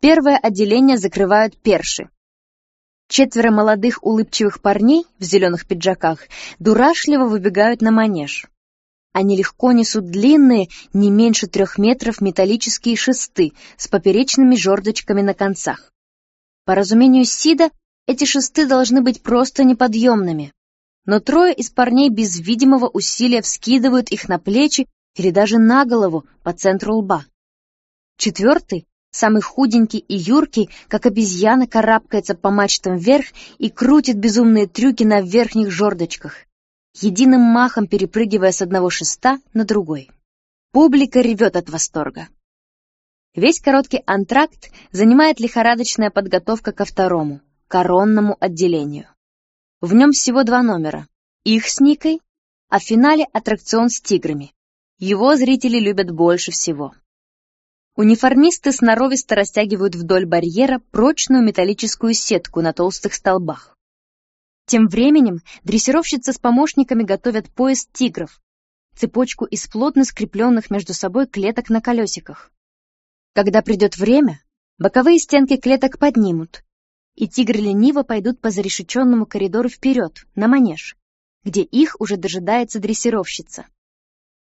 Первое отделение закрывают перши. Четверо молодых улыбчивых парней в зеленых пиджаках дурашливо выбегают на манеж. Они легко несут длинные, не меньше трех метров металлические шесты с поперечными жердочками на концах. По разумению Сида, эти шесты должны быть просто неподъемными. Но трое из парней без видимого усилия вскидывают их на плечи или даже на голову по центру лба. Четвертый, самый худенький и юркий, как обезьяна, карабкается по мачтам вверх и крутит безумные трюки на верхних жердочках, единым махом перепрыгивая с одного шеста на другой. Публика ревет от восторга. Весь короткий антракт занимает лихорадочная подготовка ко второму, коронному отделению. В нем всего два номера. Их с Никой, а в финале аттракцион с тиграми. Его зрители любят больше всего. Униформисты сноровисто растягивают вдоль барьера прочную металлическую сетку на толстых столбах. Тем временем дрессировщицы с помощниками готовят поезд тигров, цепочку из плотно скрепленных между собой клеток на колесиках. Когда придет время, боковые стенки клеток поднимут, и тигры лениво пойдут по зарешеченному коридору вперед, на манеж, где их уже дожидается дрессировщица.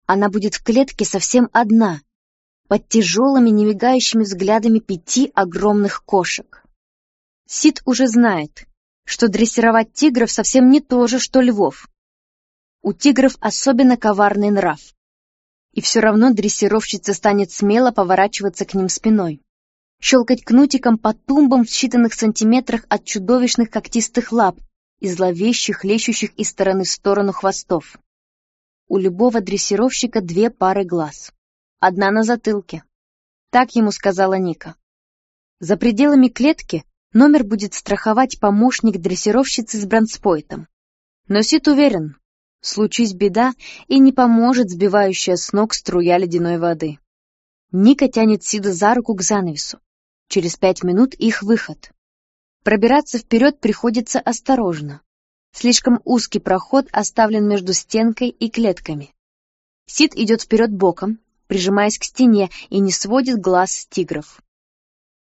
Она будет в клетке совсем одна, под тяжелыми, немигающими взглядами пяти огромных кошек. Сид уже знает, что дрессировать тигров совсем не то же, что львов. У тигров особенно коварный нрав. И все равно дрессировщица станет смело поворачиваться к ним спиной, щелкать кнутиком по тумбам в считанных сантиметрах от чудовищных когтистых лап и зловещих, лещущих из стороны в сторону хвостов. У любого дрессировщика две пары глаз. Одна на затылке. Так ему сказала Ника. За пределами клетки номер будет страховать помощник дрессировщицы с бронспойтом. Но Сит уверен, случись беда и не поможет сбивающая с ног струя ледяной воды. Ника тянет Сида за руку к занавесу. Через пять минут их выход. Пробираться вперед приходится осторожно. Слишком узкий проход оставлен между стенкой и клетками. Сид идет вперед боком, прижимаясь к стене, и не сводит глаз с тигров.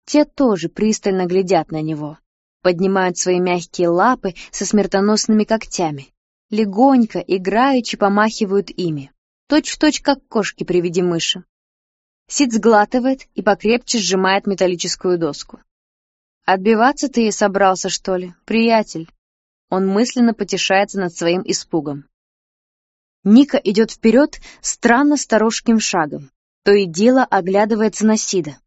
Те тоже пристально глядят на него, поднимают свои мягкие лапы со смертоносными когтями, легонько, играючи помахивают ими, точь-в-точь, точь, как кошки при виде мыши. Сид сглатывает и покрепче сжимает металлическую доску. «Отбиваться ты и собрался, что ли, приятель?» Он мысленно потешается над своим испугом. Ника идет вперед странно сторожким шагом, то и дело оглядывается на Сида.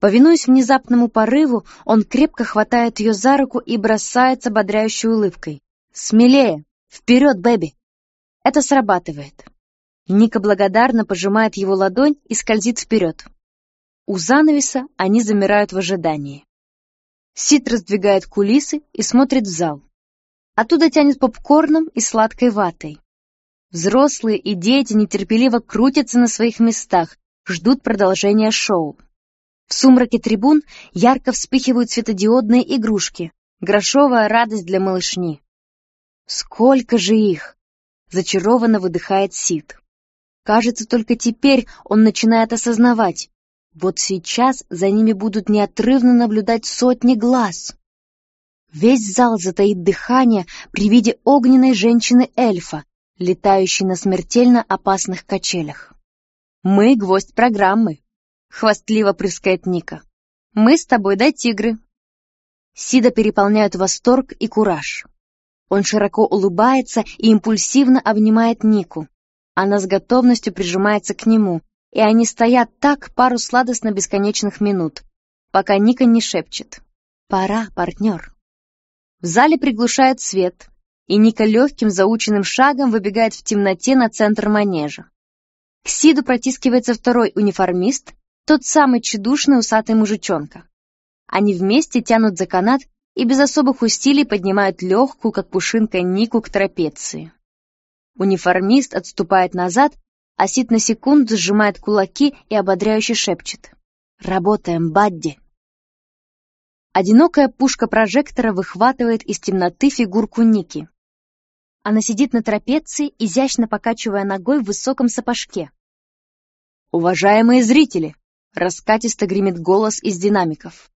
Повинуясь внезапному порыву, он крепко хватает ее за руку и бросается ободряющей улыбкой. «Смелее! Вперед, Бэби!» Это срабатывает. Ника благодарно пожимает его ладонь и скользит вперед. У занавеса они замирают в ожидании. Сид раздвигает кулисы и смотрит в зал. Оттуда тянет попкорном и сладкой ватой. Взрослые и дети нетерпеливо крутятся на своих местах, ждут продолжения шоу. В сумраке трибун ярко вспыхивают светодиодные игрушки, грошовая радость для малышни. Сколько же их! Зачарованно выдыхает Сид. Кажется, только теперь он начинает осознавать. Вот сейчас за ними будут неотрывно наблюдать сотни глаз. Весь зал затаит дыхание при виде огненной женщины-эльфа, летающей на смертельно опасных качелях. «Мы — гвоздь программы», — хвастливо прыскает Ника. «Мы с тобой, да, тигры?» Сида переполняют восторг и кураж. Он широко улыбается и импульсивно обнимает Нику. Она с готовностью прижимается к нему, и они стоят так пару сладостно бесконечных минут, пока Ника не шепчет. «Пора, партнер». В зале приглушает свет, и Ника легким заученным шагом выбегает в темноте на центр манежа. К Сиду протискивается второй униформист, тот самый чудушный усатый мужичонка. Они вместе тянут за канат и без особых усилий поднимают легкую, как пушинка, Нику к трапеции. Униформист отступает назад, а Сид на секунду сжимает кулаки и ободряюще шепчет. «Работаем, Бадди!» Одинокая пушка прожектора выхватывает из темноты фигурку Ники. Она сидит на трапеции, изящно покачивая ногой в высоком сапожке. «Уважаемые зрители!» — раскатисто гремит голос из динамиков.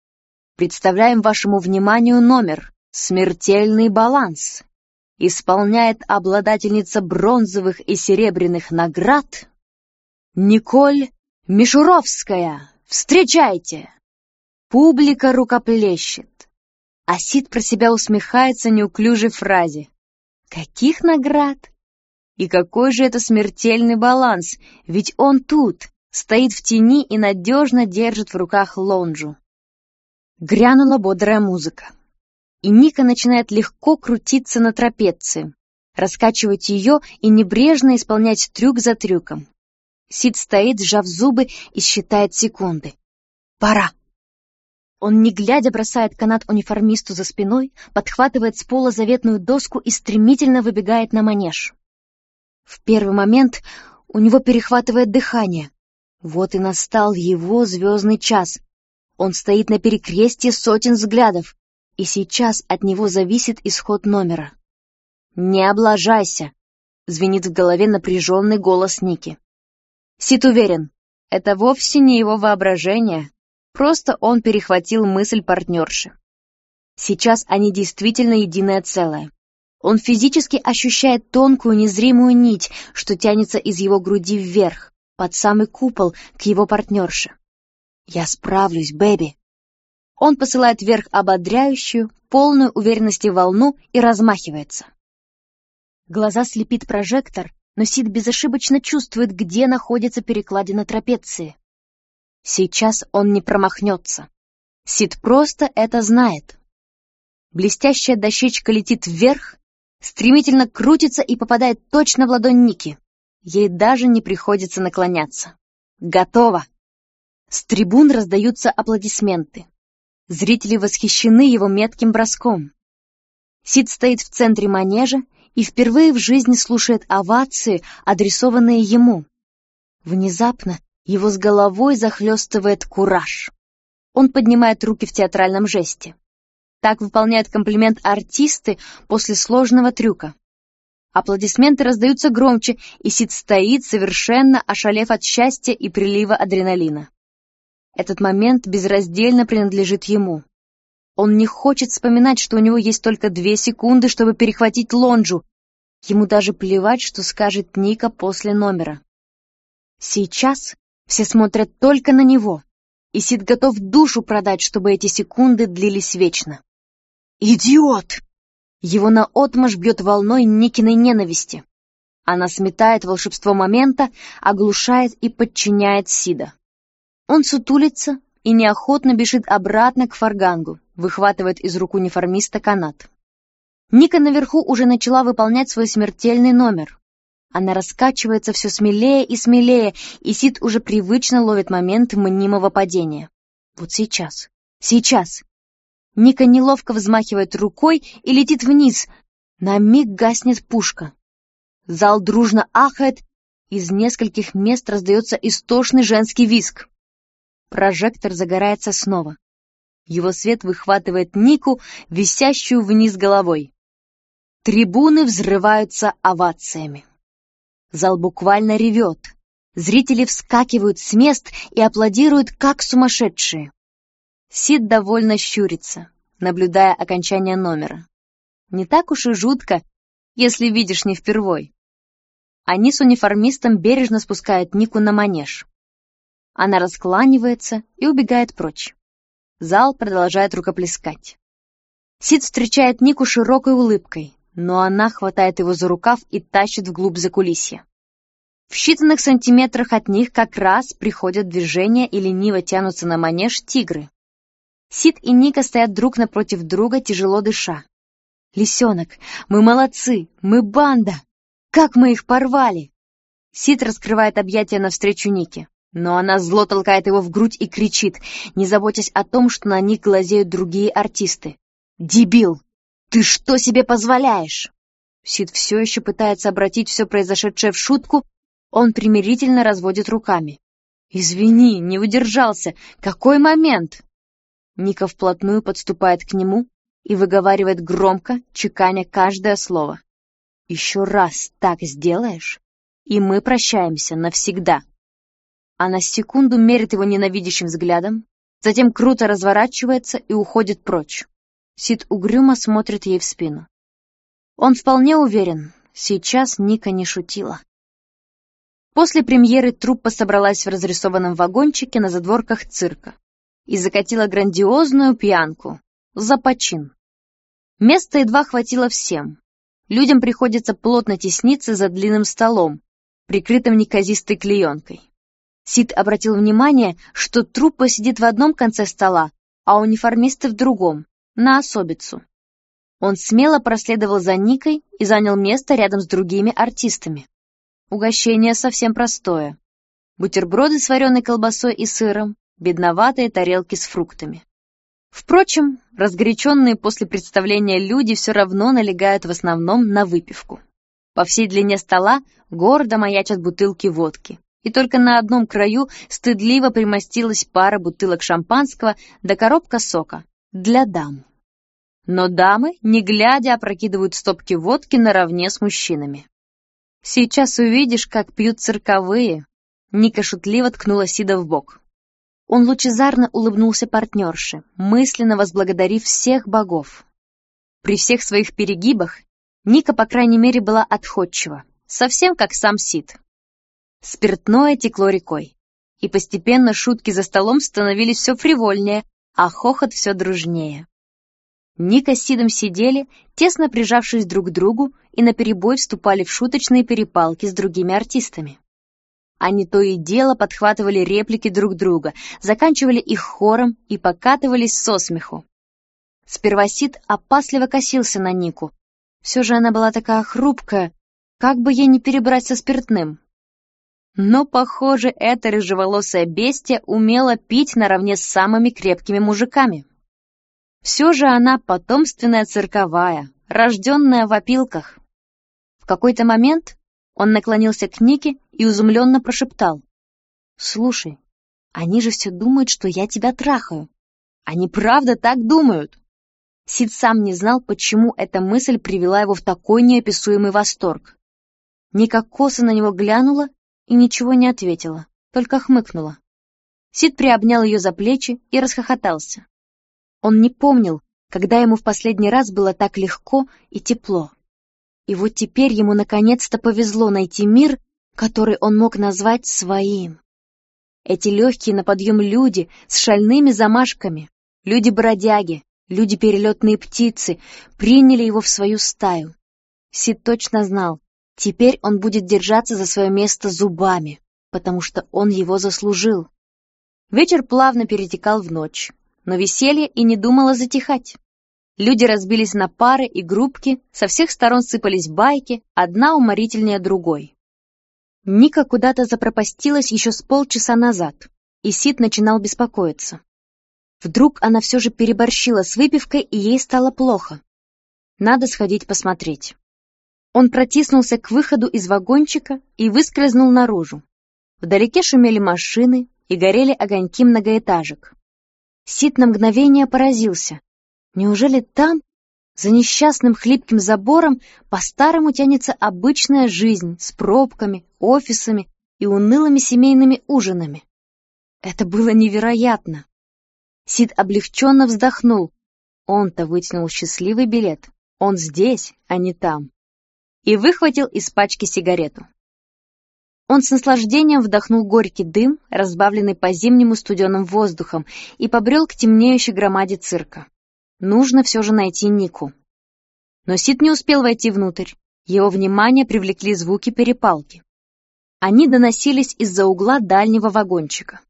«Представляем вашему вниманию номер «Смертельный баланс». Исполняет обладательница бронзовых и серебряных наград Николь Мишуровская. Встречайте!» Публика рукоплещет. Асид про себя усмехается неуклюжей фразе. Каких наград? И какой же это смертельный баланс, ведь он тут, стоит в тени и надежно держит в руках лонжу. Грянула бодрая музыка. И Ника начинает легко крутиться на трапеции, раскачивать ее и небрежно исполнять трюк за трюком. Сид стоит, сжав зубы и считает секунды. «Пора!» Он, не глядя, бросает канат униформисту за спиной, подхватывает с пола заветную доску и стремительно выбегает на манеж. В первый момент у него перехватывает дыхание. Вот и настал его звездный час. Он стоит на перекрестье сотен взглядов, и сейчас от него зависит исход номера. «Не облажайся!» — звенит в голове напряженный голос Ники. Сит уверен, это вовсе не его воображение, Просто он перехватил мысль партнерши. Сейчас они действительно единое целое. Он физически ощущает тонкую незримую нить, что тянется из его груди вверх, под самый купол, к его партнерше. «Я справлюсь, Бэби!» Он посылает вверх ободряющую, полную уверенности волну и размахивается. Глаза слепит прожектор, но Сид безошибочно чувствует, где находится перекладина трапеции. Сейчас он не промахнется. Сид просто это знает. Блестящая дощечка летит вверх, стремительно крутится и попадает точно в ладонь Ники. Ей даже не приходится наклоняться. Готово! С трибун раздаются аплодисменты. Зрители восхищены его метким броском. Сид стоит в центре манежа и впервые в жизни слушает овации, адресованные ему. Внезапно его с головой захлестывает кураж. Он поднимает руки в театральном жесте. Так выполняют комплимент артисты после сложного трюка. Аплодисменты раздаются громче, и Сид стоит, совершенно ошалев от счастья и прилива адреналина. Этот момент безраздельно принадлежит ему. Он не хочет вспоминать, что у него есть только две секунды, чтобы перехватить лонжу. Ему даже плевать, что скажет Ника после номера. Сейчас все смотрят только на него, и Сид готов душу продать, чтобы эти секунды длились вечно. «Идиот!» Его наотмашь бьет волной Никиной ненависти. Она сметает волшебство момента, оглушает и подчиняет Сида. Он сутулится и неохотно бежит обратно к фаргангу, выхватывает из рук униформиста канат. Ника наверху уже начала выполнять свой смертельный номер. Она раскачивается все смелее и смелее, и Сид уже привычно ловит момент мнимого падения. Вот сейчас, сейчас. Ника неловко взмахивает рукой и летит вниз. На миг гаснет пушка. Зал дружно ахает, из нескольких мест раздается истошный женский виск. Прожектор загорается снова. Его свет выхватывает Нику, висящую вниз головой. Трибуны взрываются овациями. Зал буквально ревет. Зрители вскакивают с мест и аплодируют, как сумасшедшие. Сид довольно щурится, наблюдая окончание номера. Не так уж и жутко, если видишь не впервой. Они с униформистом бережно спускают Нику на манеж. Она раскланивается и убегает прочь. Зал продолжает рукоплескать. Сид встречает Нику широкой улыбкой, но она хватает его за рукав и тащит вглубь закулисья. В считанных сантиметрах от них как раз приходят движения и лениво тянутся на манеж тигры. Сид и Ника стоят друг напротив друга, тяжело дыша. «Лисенок, мы молодцы, мы банда! Как мы их порвали!» Сид раскрывает объятия навстречу Нике, но она зло толкает его в грудь и кричит, не заботясь о том, что на них глазеют другие артисты. «Дебил! «Ты что себе позволяешь?» Сид все еще пытается обратить все произошедшее в шутку, он примирительно разводит руками. «Извини, не удержался. Какой момент?» Ника вплотную подступает к нему и выговаривает громко, чеканя каждое слово. «Еще раз так сделаешь, и мы прощаемся навсегда». Она секунду мерит его ненавидящим взглядом, затем круто разворачивается и уходит прочь. Сид угрюмо смотрит ей в спину. Он вполне уверен, сейчас Ника не шутила. После премьеры труппа собралась в разрисованном вагончике на задворках цирка и закатила грандиозную пьянку за почин. Места едва хватило всем. Людям приходится плотно тесниться за длинным столом, прикрытым неказистой клеенкой. Сид обратил внимание, что труппа сидит в одном конце стола, а униформисты в другом, на особицу. Он смело проследовал за Никой и занял место рядом с другими артистами. Угощение совсем простое. Бутерброды с вареной колбасой и сыром, бедноватые тарелки с фруктами. Впрочем, разгоряченные после представления люди все равно налегают в основном на выпивку. По всей длине стола гордо маячат бутылки водки, и только на одном краю стыдливо примостилась пара бутылок шампанского да коробка сока, для дам. Но дамы, не глядя, опрокидывают стопки водки наравне с мужчинами. «Сейчас увидишь, как пьют цирковые», — Ника шутливо ткнула Сида в бок. Он лучезарно улыбнулся партнерше, мысленно возблагодарив всех богов. При всех своих перегибах Ника, по крайней мере, была отходчива, совсем как сам Сид. Спиртное текло рекой, и постепенно шутки за столом становились все фривольнее, а хохот все дружнее. Ника с Сидом сидели, тесно прижавшись друг к другу, и наперебой вступали в шуточные перепалки с другими артистами. Они то и дело подхватывали реплики друг друга, заканчивали их хором и покатывались со смеху. Сперва Сид опасливо косился на Нику. Все же она была такая хрупкая, как бы ей не перебрать со спиртным. Но, похоже, эта рыжеволосая бестия умела пить наравне с самыми крепкими мужиками. Все же она потомственная цирковая, рожденная в опилках. В какой-то момент он наклонился к Нике и изумленно прошептал. «Слушай, они же все думают, что я тебя трахаю. Они правда так думают?» Сид сам не знал, почему эта мысль привела его в такой неописуемый восторг. Ника косо на него глянула и ничего не ответила, только хмыкнула. Сид приобнял ее за плечи и расхохотался. Он не помнил, когда ему в последний раз было так легко и тепло. И вот теперь ему наконец-то повезло найти мир, который он мог назвать своим. Эти легкие на подъем люди с шальными замашками, люди-бродяги, люди-перелетные птицы приняли его в свою стаю. Сид точно знал, Теперь он будет держаться за свое место зубами, потому что он его заслужил. Вечер плавно перетекал в ночь, но веселье и не думало затихать. Люди разбились на пары и группки, со всех сторон сыпались байки, одна уморительнее другой. Ника куда-то запропастилась еще с полчаса назад, и Сид начинал беспокоиться. Вдруг она все же переборщила с выпивкой, и ей стало плохо. Надо сходить посмотреть. Он протиснулся к выходу из вагончика и выскользнул наружу. Вдалеке шумели машины и горели огоньки многоэтажек. Сид на мгновение поразился. Неужели там, За несчастным хлипким забором по-старому тянется обычная жизнь с пробками, офисами и унылыми семейными ужинами. Это было невероятно. Сид облегченно вздохнул. Он-то вытянул счастливый билет. Он здесь, а не там. И выхватил из пачки сигарету. Он с наслаждением вдохнул горький дым, разбавленный по-зимнему студеным воздухом, и побрел к темнеющей громаде цирка. Нужно все же найти Нику. Но Сид не успел войти внутрь. Его внимание привлекли звуки перепалки. Они доносились из-за угла дальнего вагончика.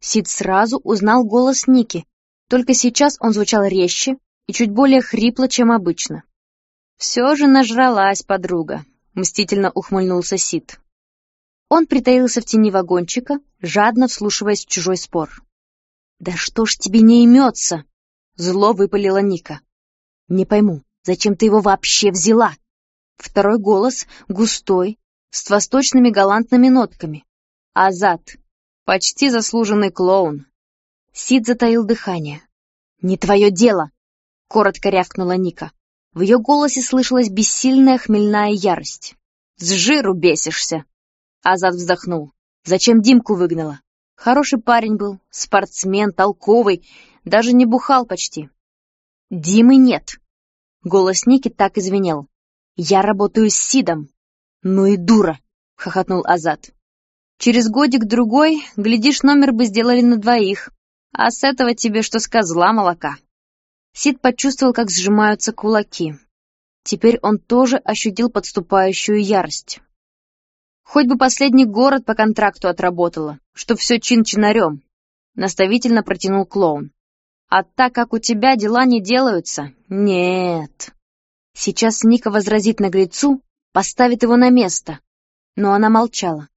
Сид сразу узнал голос Ники, только сейчас он звучал резче и чуть более хрипло, чем обычно. «Все же нажралась подруга», — мстительно ухмыльнулся Сид. Он притаился в тени вагончика, жадно вслушиваясь в чужой спор. «Да что ж тебе не имется?» — зло выпалила Ника. «Не пойму, зачем ты его вообще взяла?» Второй голос, густой, с восточными галантными нотками. «Азат, почти заслуженный клоун». Сид затаил дыхание. «Не твое дело!» — коротко рявкнула Ника. В ее голосе слышалась бессильная хмельная ярость. «С жиру бесишься!» Азат вздохнул. «Зачем Димку выгнала? Хороший парень был, спортсмен, толковый, даже не бухал почти». «Димы нет!» Голос Ники так извинел. «Я работаю с Сидом». «Ну и дура!» — хохотнул Азат. «Через годик-другой, глядишь, номер бы сделали на двоих, а с этого тебе что с козла молока». Сид почувствовал, как сжимаются кулаки. Теперь он тоже ощутил подступающую ярость. Хоть бы последний город по контракту отработала, что все чин-чинарем, — наставительно протянул клоун. А так как у тебя дела не делаются, нет. Сейчас Ника возразит наглецу, поставит его на место. Но она молчала.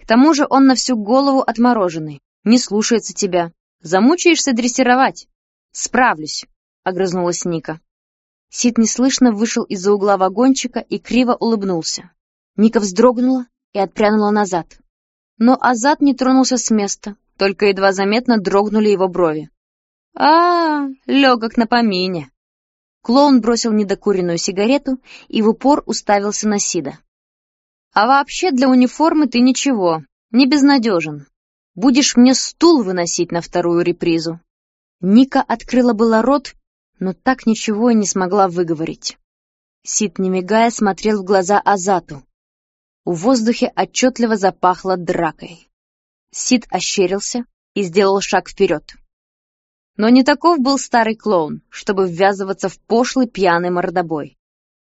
К тому же он на всю голову отмороженный, не слушается тебя. Замучаешься дрессировать. Справлюсь, — огрызнулась Ника. Сид неслышно вышел из-за угла вагончика и криво улыбнулся. Ника вздрогнула, и отпрянула назад. Но Азат не тронулся с места, только едва заметно дрогнули его брови. а, -а, -а легок на помине. Клоун бросил недокуренную сигарету и в упор уставился на Сида. «А вообще для униформы ты ничего, не безнадежен. Будешь мне стул выносить на вторую репризу». Ника открыла было рот, но так ничего и не смогла выговорить. Сид, не мигая, смотрел в глаза Азату. В воздухе отчетливо запахло дракой. Сид ощерился и сделал шаг вперед. Но не таков был старый клоун, чтобы ввязываться в пошлый пьяный мордобой.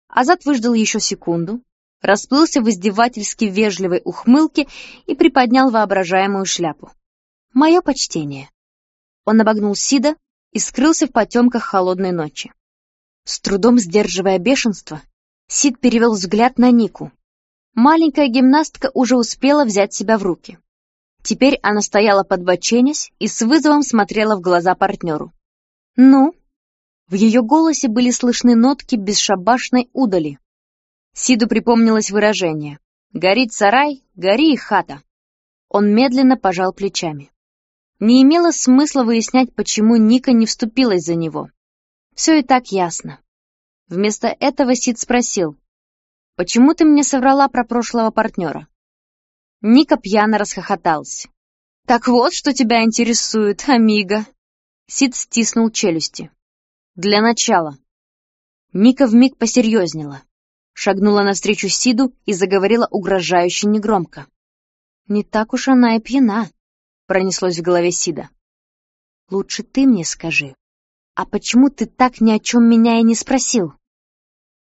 Азат выждал еще секунду, расплылся в издевательски вежливой ухмылке и приподнял воображаемую шляпу. «Мое почтение». Он обогнул Сида и скрылся в потемках холодной ночи. С трудом сдерживая бешенство, Сид перевел взгляд на Нику, Маленькая гимнастка уже успела взять себя в руки. Теперь она стояла подбоченясь и с вызовом смотрела в глаза партнеру. «Ну?» В ее голосе были слышны нотки бесшабашной удали. Сиду припомнилось выражение «Горит сарай, гори и хата». Он медленно пожал плечами. Не имело смысла выяснять, почему Ника не вступилась за него. Все и так ясно. Вместо этого Сид спросил, Почему ты мне соврала про прошлого партнера?» Ника пьяно расхохоталась. «Так вот, что тебя интересует, Амиго!» Сид стиснул челюсти. «Для начала». Ника вмиг посерьезнела. Шагнула навстречу Сиду и заговорила угрожающе негромко. «Не так уж она и пьяна», — пронеслось в голове Сида. «Лучше ты мне скажи, а почему ты так ни о чем меня и не спросил?»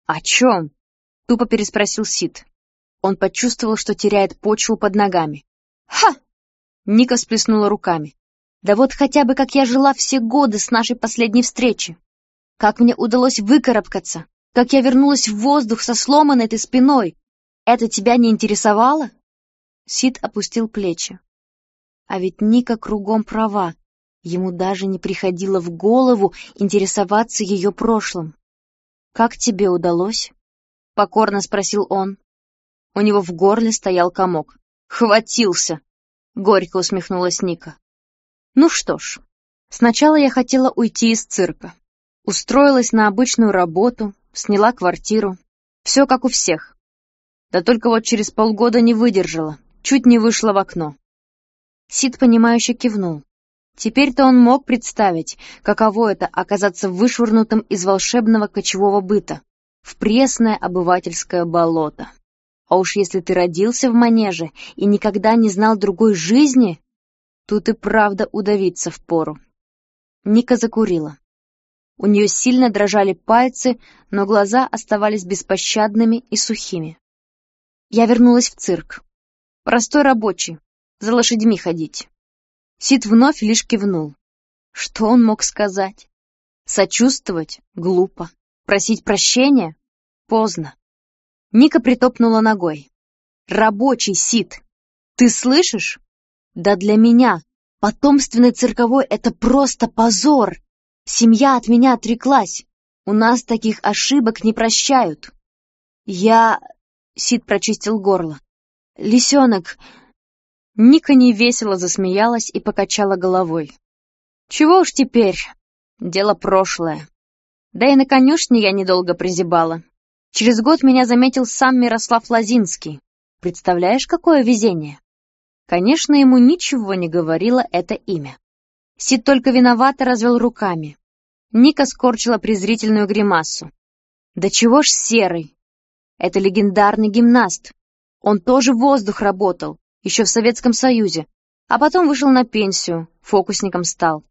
«О чем?» — тупо переспросил Сид. Он почувствовал, что теряет почву под ногами. «Ха!» — Ника сплеснула руками. «Да вот хотя бы как я жила все годы с нашей последней встречи. Как мне удалось выкарабкаться, как я вернулась в воздух со сломанной этой спиной. Это тебя не интересовало?» Сид опустил плечи. А ведь Ника кругом права. Ему даже не приходило в голову интересоваться ее прошлым. «Как тебе удалось?» — покорно спросил он. У него в горле стоял комок. «Хватился!» — горько усмехнулась Ника. «Ну что ж, сначала я хотела уйти из цирка. Устроилась на обычную работу, сняла квартиру. Все как у всех. Да только вот через полгода не выдержала, чуть не вышла в окно. Сид, понимающе кивнул. Теперь-то он мог представить, каково это оказаться вышвырнутым из волшебного кочевого быта в пресное обывательское болото. А уж если ты родился в манеже и никогда не знал другой жизни, тут и правда удавиться впору. Ника закурила. У нее сильно дрожали пальцы, но глаза оставались беспощадными и сухими. Я вернулась в цирк. Простой рабочий, за лошадьми ходить. Сид вновь лишь кивнул. Что он мог сказать? Сочувствовать? Глупо. Просить прощения? Поздно. Ника притопнула ногой. «Рабочий, Сид! Ты слышишь? Да для меня, потомственный цирковой, это просто позор! Семья от меня отреклась. У нас таких ошибок не прощают. Я... Сид прочистил горло. Лисенок... Ника невесело засмеялась и покачала головой. Чего уж теперь, дело прошлое. Да и на конюшне я недолго прозябала. Через год меня заметил сам Мирослав Лазинский. Представляешь, какое везение? Конечно, ему ничего не говорило это имя. Сид только виновато развел руками. Ника скорчила презрительную гримасу. «Да чего ж серый? Это легендарный гимнаст. Он тоже воздух работал, еще в Советском Союзе, а потом вышел на пенсию, фокусником стал».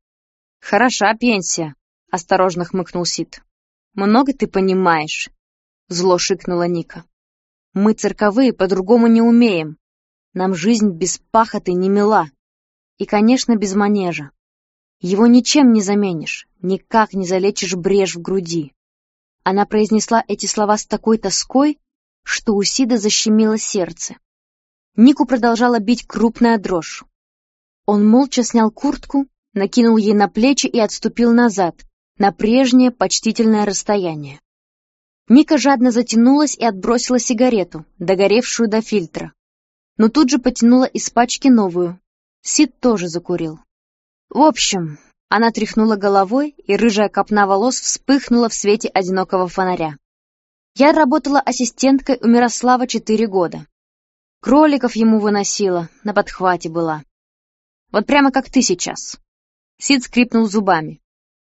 «Хороша пенсия», — осторожно хмыкнул Сид. «Много ты понимаешь», — зло шикнула Ника. «Мы цирковые по-другому не умеем. Нам жизнь без пахоты не мила. И, конечно, без манежа. Его ничем не заменишь, никак не залечишь брешь в груди. Она произнесла эти слова с такой тоской, что у Сида защемило сердце. Нику продолжала бить крупная дрожь. Он молча снял куртку, накинул ей на плечи и отступил назад, на прежнее почтительное расстояние. Ника жадно затянулась и отбросила сигарету, догоревшую до фильтра. Но тут же потянула из пачки новую. Сид тоже закурил. В общем, она тряхнула головой, и рыжая копна волос вспыхнула в свете одинокого фонаря. Я работала ассистенткой у Мирослава четыре года. Кроликов ему выносила, на подхвате была. Вот прямо как ты сейчас. Сид скрипнул зубами.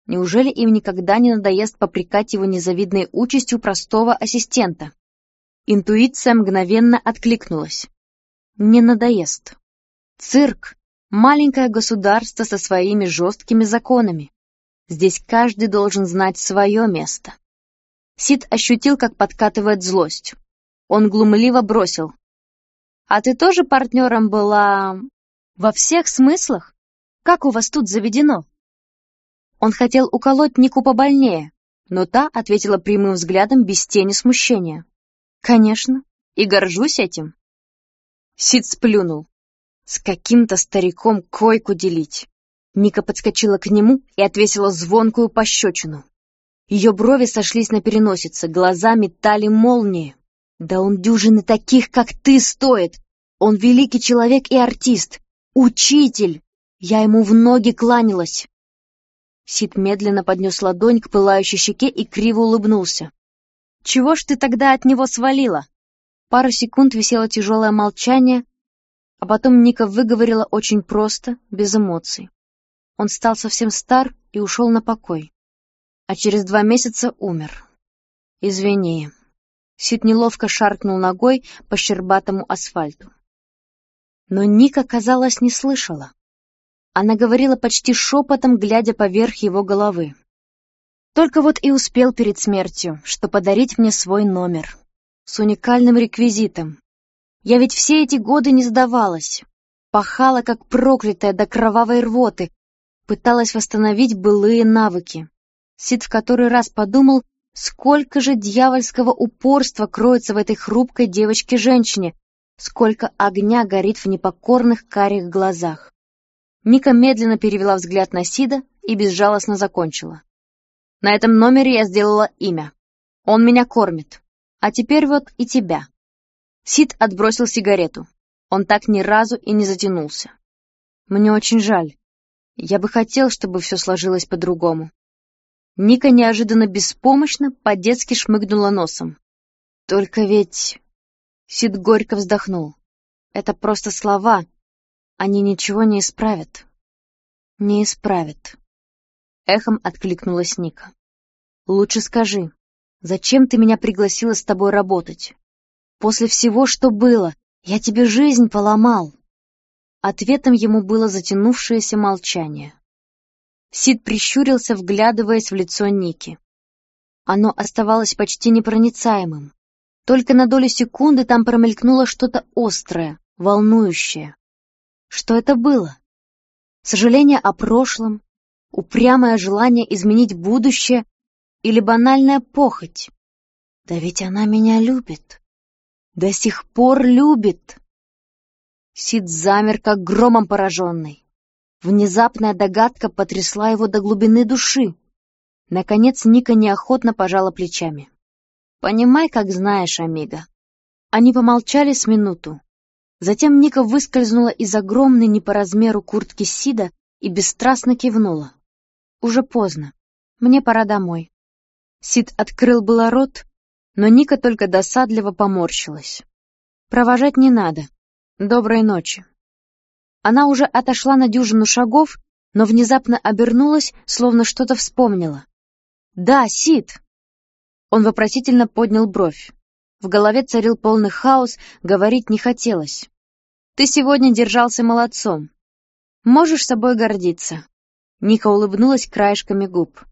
Неужели им никогда не надоест попрекать его незавидной участью простого ассистента? Интуиция мгновенно откликнулась. Не надоест. Цирк Маленькое государство со своими жесткими законами. Здесь каждый должен знать свое место. Сид ощутил, как подкатывает злость. Он глумливо бросил. «А ты тоже партнером была... во всех смыслах? Как у вас тут заведено?» Он хотел уколоть Нику побольнее, но та ответила прямым взглядом без тени смущения. «Конечно, и горжусь этим». Сид сплюнул. С каким-то стариком койку делить. Ника подскочила к нему и отвесила звонкую пощечину. Ее брови сошлись на переносице, глаза метали молнии. «Да он дюжины таких, как ты, стоит! Он великий человек и артист! Учитель! Я ему в ноги кланялась!» Сид медленно поднес ладонь к пылающей щеке и криво улыбнулся. «Чего ж ты тогда от него свалила?» Пару секунд висело тяжелое молчание, а потом Ника выговорила очень просто, без эмоций. Он стал совсем стар и ушел на покой. А через два месяца умер. Извини. Сид неловко шаркнул ногой по щербатому асфальту. Но Ника, казалось, не слышала. Она говорила почти шепотом, глядя поверх его головы. Только вот и успел перед смертью, что подарить мне свой номер с уникальным реквизитом, я ведь все эти годы не сдавалась. Пахала, как проклятая до кровавой рвоты. Пыталась восстановить былые навыки. Сид в который раз подумал, сколько же дьявольского упорства кроется в этой хрупкой девочке-женщине, сколько огня горит в непокорных карих глазах. Ника медленно перевела взгляд на Сида и безжалостно закончила. На этом номере я сделала имя. Он меня кормит. А теперь вот и тебя. Сид отбросил сигарету. Он так ни разу и не затянулся. Мне очень жаль. Я бы хотел, чтобы все сложилось по-другому. Ника неожиданно беспомощно по-детски шмыгнула носом. «Только ведь...» Сид горько вздохнул. «Это просто слова. Они ничего не исправят». «Не исправят». Эхом откликнулась Ника. «Лучше скажи, зачем ты меня пригласила с тобой работать? После всего, что было, я тебе жизнь поломал». Ответом ему было затянувшееся молчание. Сид прищурился, вглядываясь в лицо Ники. Оно оставалось почти непроницаемым. Только на долю секунды там промелькнуло что-то острое, волнующее. Что это было? Сожаление о прошлом, упрямое желание изменить будущее или банальная похоть? Да ведь она меня любит. До сих пор любит. Сид замер, как громом пораженный. Внезапная догадка потрясла его до глубины души. Наконец Ника неохотно пожала плечами. «Понимай, как знаешь, Амиго». Они помолчали с минуту. Затем Ника выскользнула из огромной не по размеру куртки Сида и бесстрастно кивнула. «Уже поздно. Мне пора домой». Сид открыл было рот, но Ника только досадливо поморщилась. «Провожать не надо. Доброй ночи». Она уже отошла на дюжину шагов, но внезапно обернулась, словно что-то вспомнила. «Да, Сид!» Он вопросительно поднял бровь. В голове царил полный хаос, говорить не хотелось. «Ты сегодня держался молодцом. Можешь собой гордиться». Ника улыбнулась краешками губ.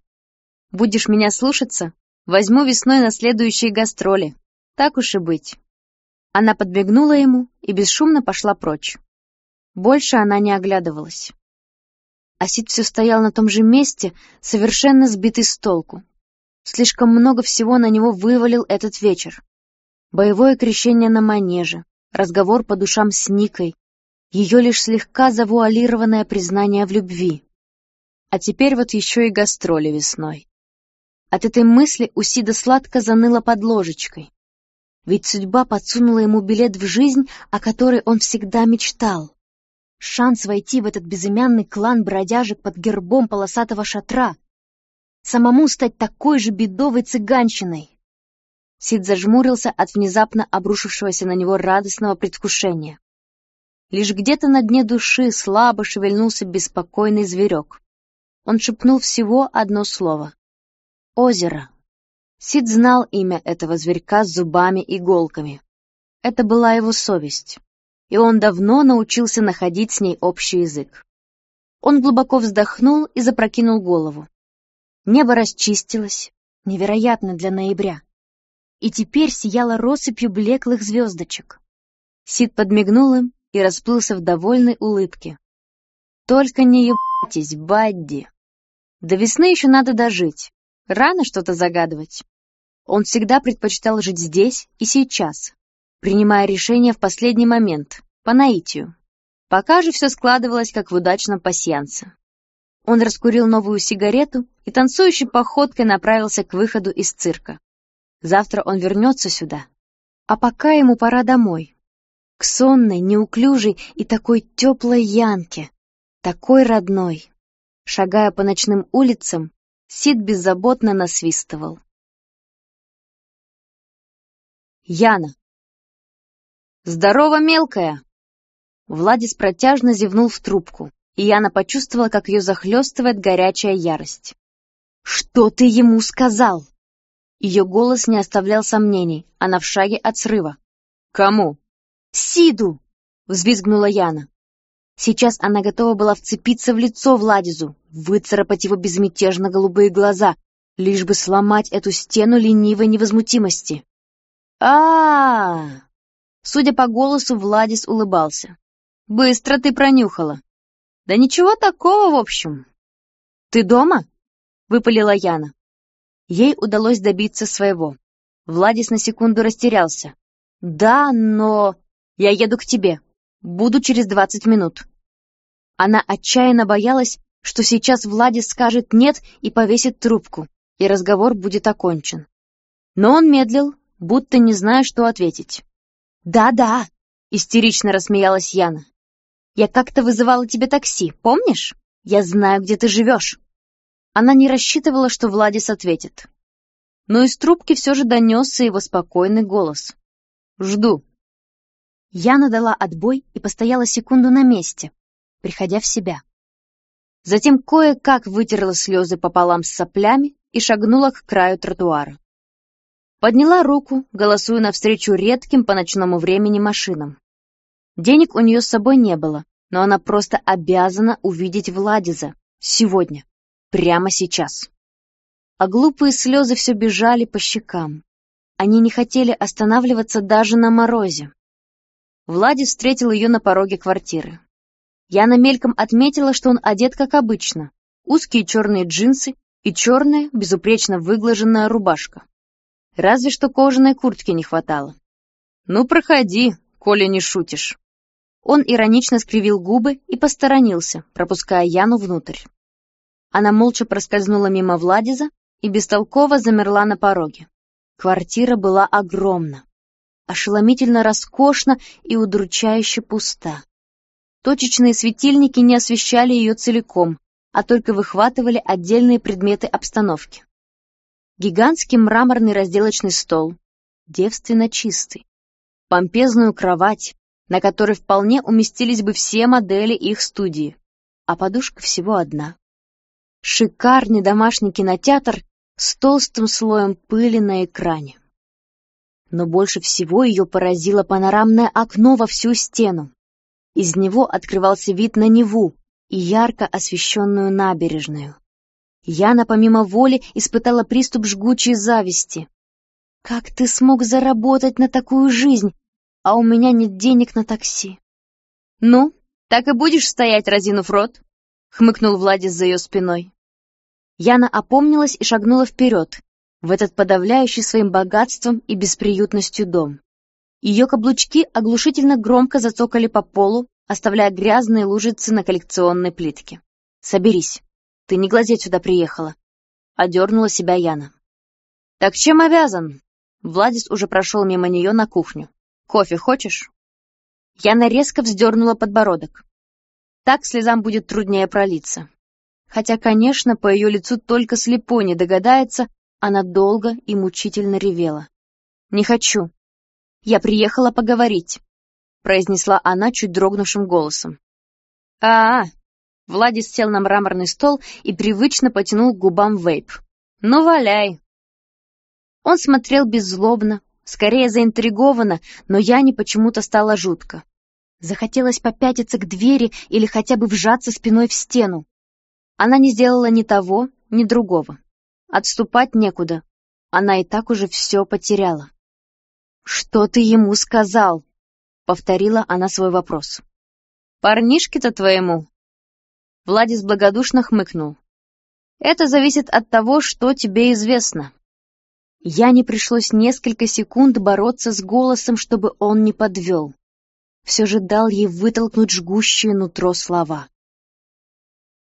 «Будешь меня слушаться? Возьму весной на следующие гастроли. Так уж и быть». Она подбегнула ему и бесшумно пошла прочь. Больше она не оглядывалась. Асид все стоял на том же месте, совершенно сбитый с толку. Слишком много всего на него вывалил этот вечер. Боевое крещение на манеже, разговор по душам с Никой, ее лишь слегка завуалированное признание в любви. А теперь вот еще и гастроли весной. От этой мысли у Сида сладко заныло под ложечкой. Ведь судьба подсунула ему билет в жизнь, о которой он всегда мечтал. Шанс войти в этот безымянный клан бродяжек под гербом полосатого шатра. Самому стать такой же бедовой цыганщиной. Сид зажмурился от внезапно обрушившегося на него радостного предвкушения. Лишь где-то на дне души слабо шевельнулся беспокойный зверек. Он шепнул всего одно слово. «Озеро». Сид знал имя этого зверька с зубами иголками. Это была его совесть, и он давно научился находить с ней общий язык. Он глубоко вздохнул и запрокинул голову. Небо расчистилось, невероятно для ноября, и теперь сияло россыпью блеклых звездочек. Сид подмигнул им и расплылся в довольной улыбке. «Только не ебайтесь, Бадди! До весны еще надо дожить, рано что-то загадывать». Он всегда предпочитал жить здесь и сейчас, принимая решения в последний момент, по наитию. Пока же все складывалось, как в удачном пасьянце. Он раскурил новую сигарету и танцующей походкой направился к выходу из цирка. Завтра он вернется сюда. А пока ему пора домой. К сонной, неуклюжей и такой теплой Янке. Такой родной. Шагая по ночным улицам, Сид беззаботно насвистывал. Яна. «Здорово, мелкая!» Владис протяжно зевнул в трубку, и Яна почувствовала, как ее захлестывает горячая ярость. «Что ты ему сказал?» Ее голос не оставлял сомнений, она в шаге от срыва. «Кому?» «Сиду!» — взвизгнула Яна. Сейчас она готова была вцепиться в лицо Владизу, выцарапать его безмятежно голубые глаза, лишь бы сломать эту стену ленивой невозмутимости а, Судя по голосу, Владис улыбался. «Быстро ты пронюхала». «Да ничего такого, в общем». «Ты дома?» — выпалила Яна. Ей удалось добиться своего. Владис на секунду растерялся. «Да, но...» «Я еду к тебе. Буду через двадцать минут». Она отчаянно боялась, что сейчас Владис скажет «нет» и повесит трубку, и разговор будет окончен. Но он медлил, будто не зная, что ответить. «Да-да», — истерично рассмеялась Яна. «Я как-то вызывала тебе такси, помнишь? Я знаю, где ты живешь». Она не рассчитывала, что Владис ответит. Но из трубки все же донесся его спокойный голос. «Жду». Яна дала отбой и постояла секунду на месте, приходя в себя. Затем кое-как вытерла слезы пополам с соплями и шагнула к краю тротуара. Подняла руку, голосуя навстречу редким по ночному времени машинам. Денег у нее с собой не было, но она просто обязана увидеть Владиза. Сегодня. Прямо сейчас. А глупые слезы все бежали по щекам. Они не хотели останавливаться даже на морозе. Владис встретил ее на пороге квартиры. Яна мельком отметила, что он одет как обычно. Узкие черные джинсы и черная, безупречно выглаженная рубашка. Разве что кожаной куртки не хватало. «Ну, проходи, коли не шутишь». Он иронично скривил губы и посторонился, пропуская Яну внутрь. Она молча проскользнула мимо Владиза и бестолково замерла на пороге. Квартира была огромна, ошеломительно роскошна и удручающе пуста. Точечные светильники не освещали ее целиком, а только выхватывали отдельные предметы обстановки. Гигантский мраморный разделочный стол, девственно чистый, помпезную кровать, на которой вполне уместились бы все модели их студии, а подушка всего одна. Шикарный домашний кинотеатр с толстым слоем пыли на экране. Но больше всего ее поразило панорамное окно во всю стену. Из него открывался вид на Неву и ярко освещенную набережную. Яна помимо воли испытала приступ жгучей зависти. «Как ты смог заработать на такую жизнь, а у меня нет денег на такси?» «Ну, так и будешь стоять, разинув рот?» — хмыкнул Владис за ее спиной. Яна опомнилась и шагнула вперед, в этот подавляющий своим богатством и бесприютностью дом. Ее каблучки оглушительно громко зацокали по полу, оставляя грязные лужицы на коллекционной плитке. «Соберись, ты не глазеть сюда приехала», — одернула себя Яна. «Так чем обязан?» Владис уже прошел мимо нее на кухню. «Кофе хочешь?» Яна резко вздернула подбородок. Так слезам будет труднее пролиться. Хотя, конечно, по ее лицу только слепой не догадается, она долго и мучительно ревела. «Не хочу», «Я приехала поговорить», — произнесла она чуть дрогнувшим голосом. а, -а, Владис сел на мраморный стол и привычно потянул к губам вейп. «Ну, валяй!» Он смотрел беззлобно, скорее заинтригованно, но я не почему-то стало жутко. Захотелось попятиться к двери или хотя бы вжаться спиной в стену. Она не сделала ни того, ни другого. Отступать некуда. Она и так уже все потеряла. «Что ты ему сказал?» — повторила она свой вопрос. «Парнишке-то твоему?» Владис благодушно хмыкнул. «Это зависит от того, что тебе известно». Я не пришлось несколько секунд бороться с голосом, чтобы он не подвел. Все же дал ей вытолкнуть жгущие нутро слова.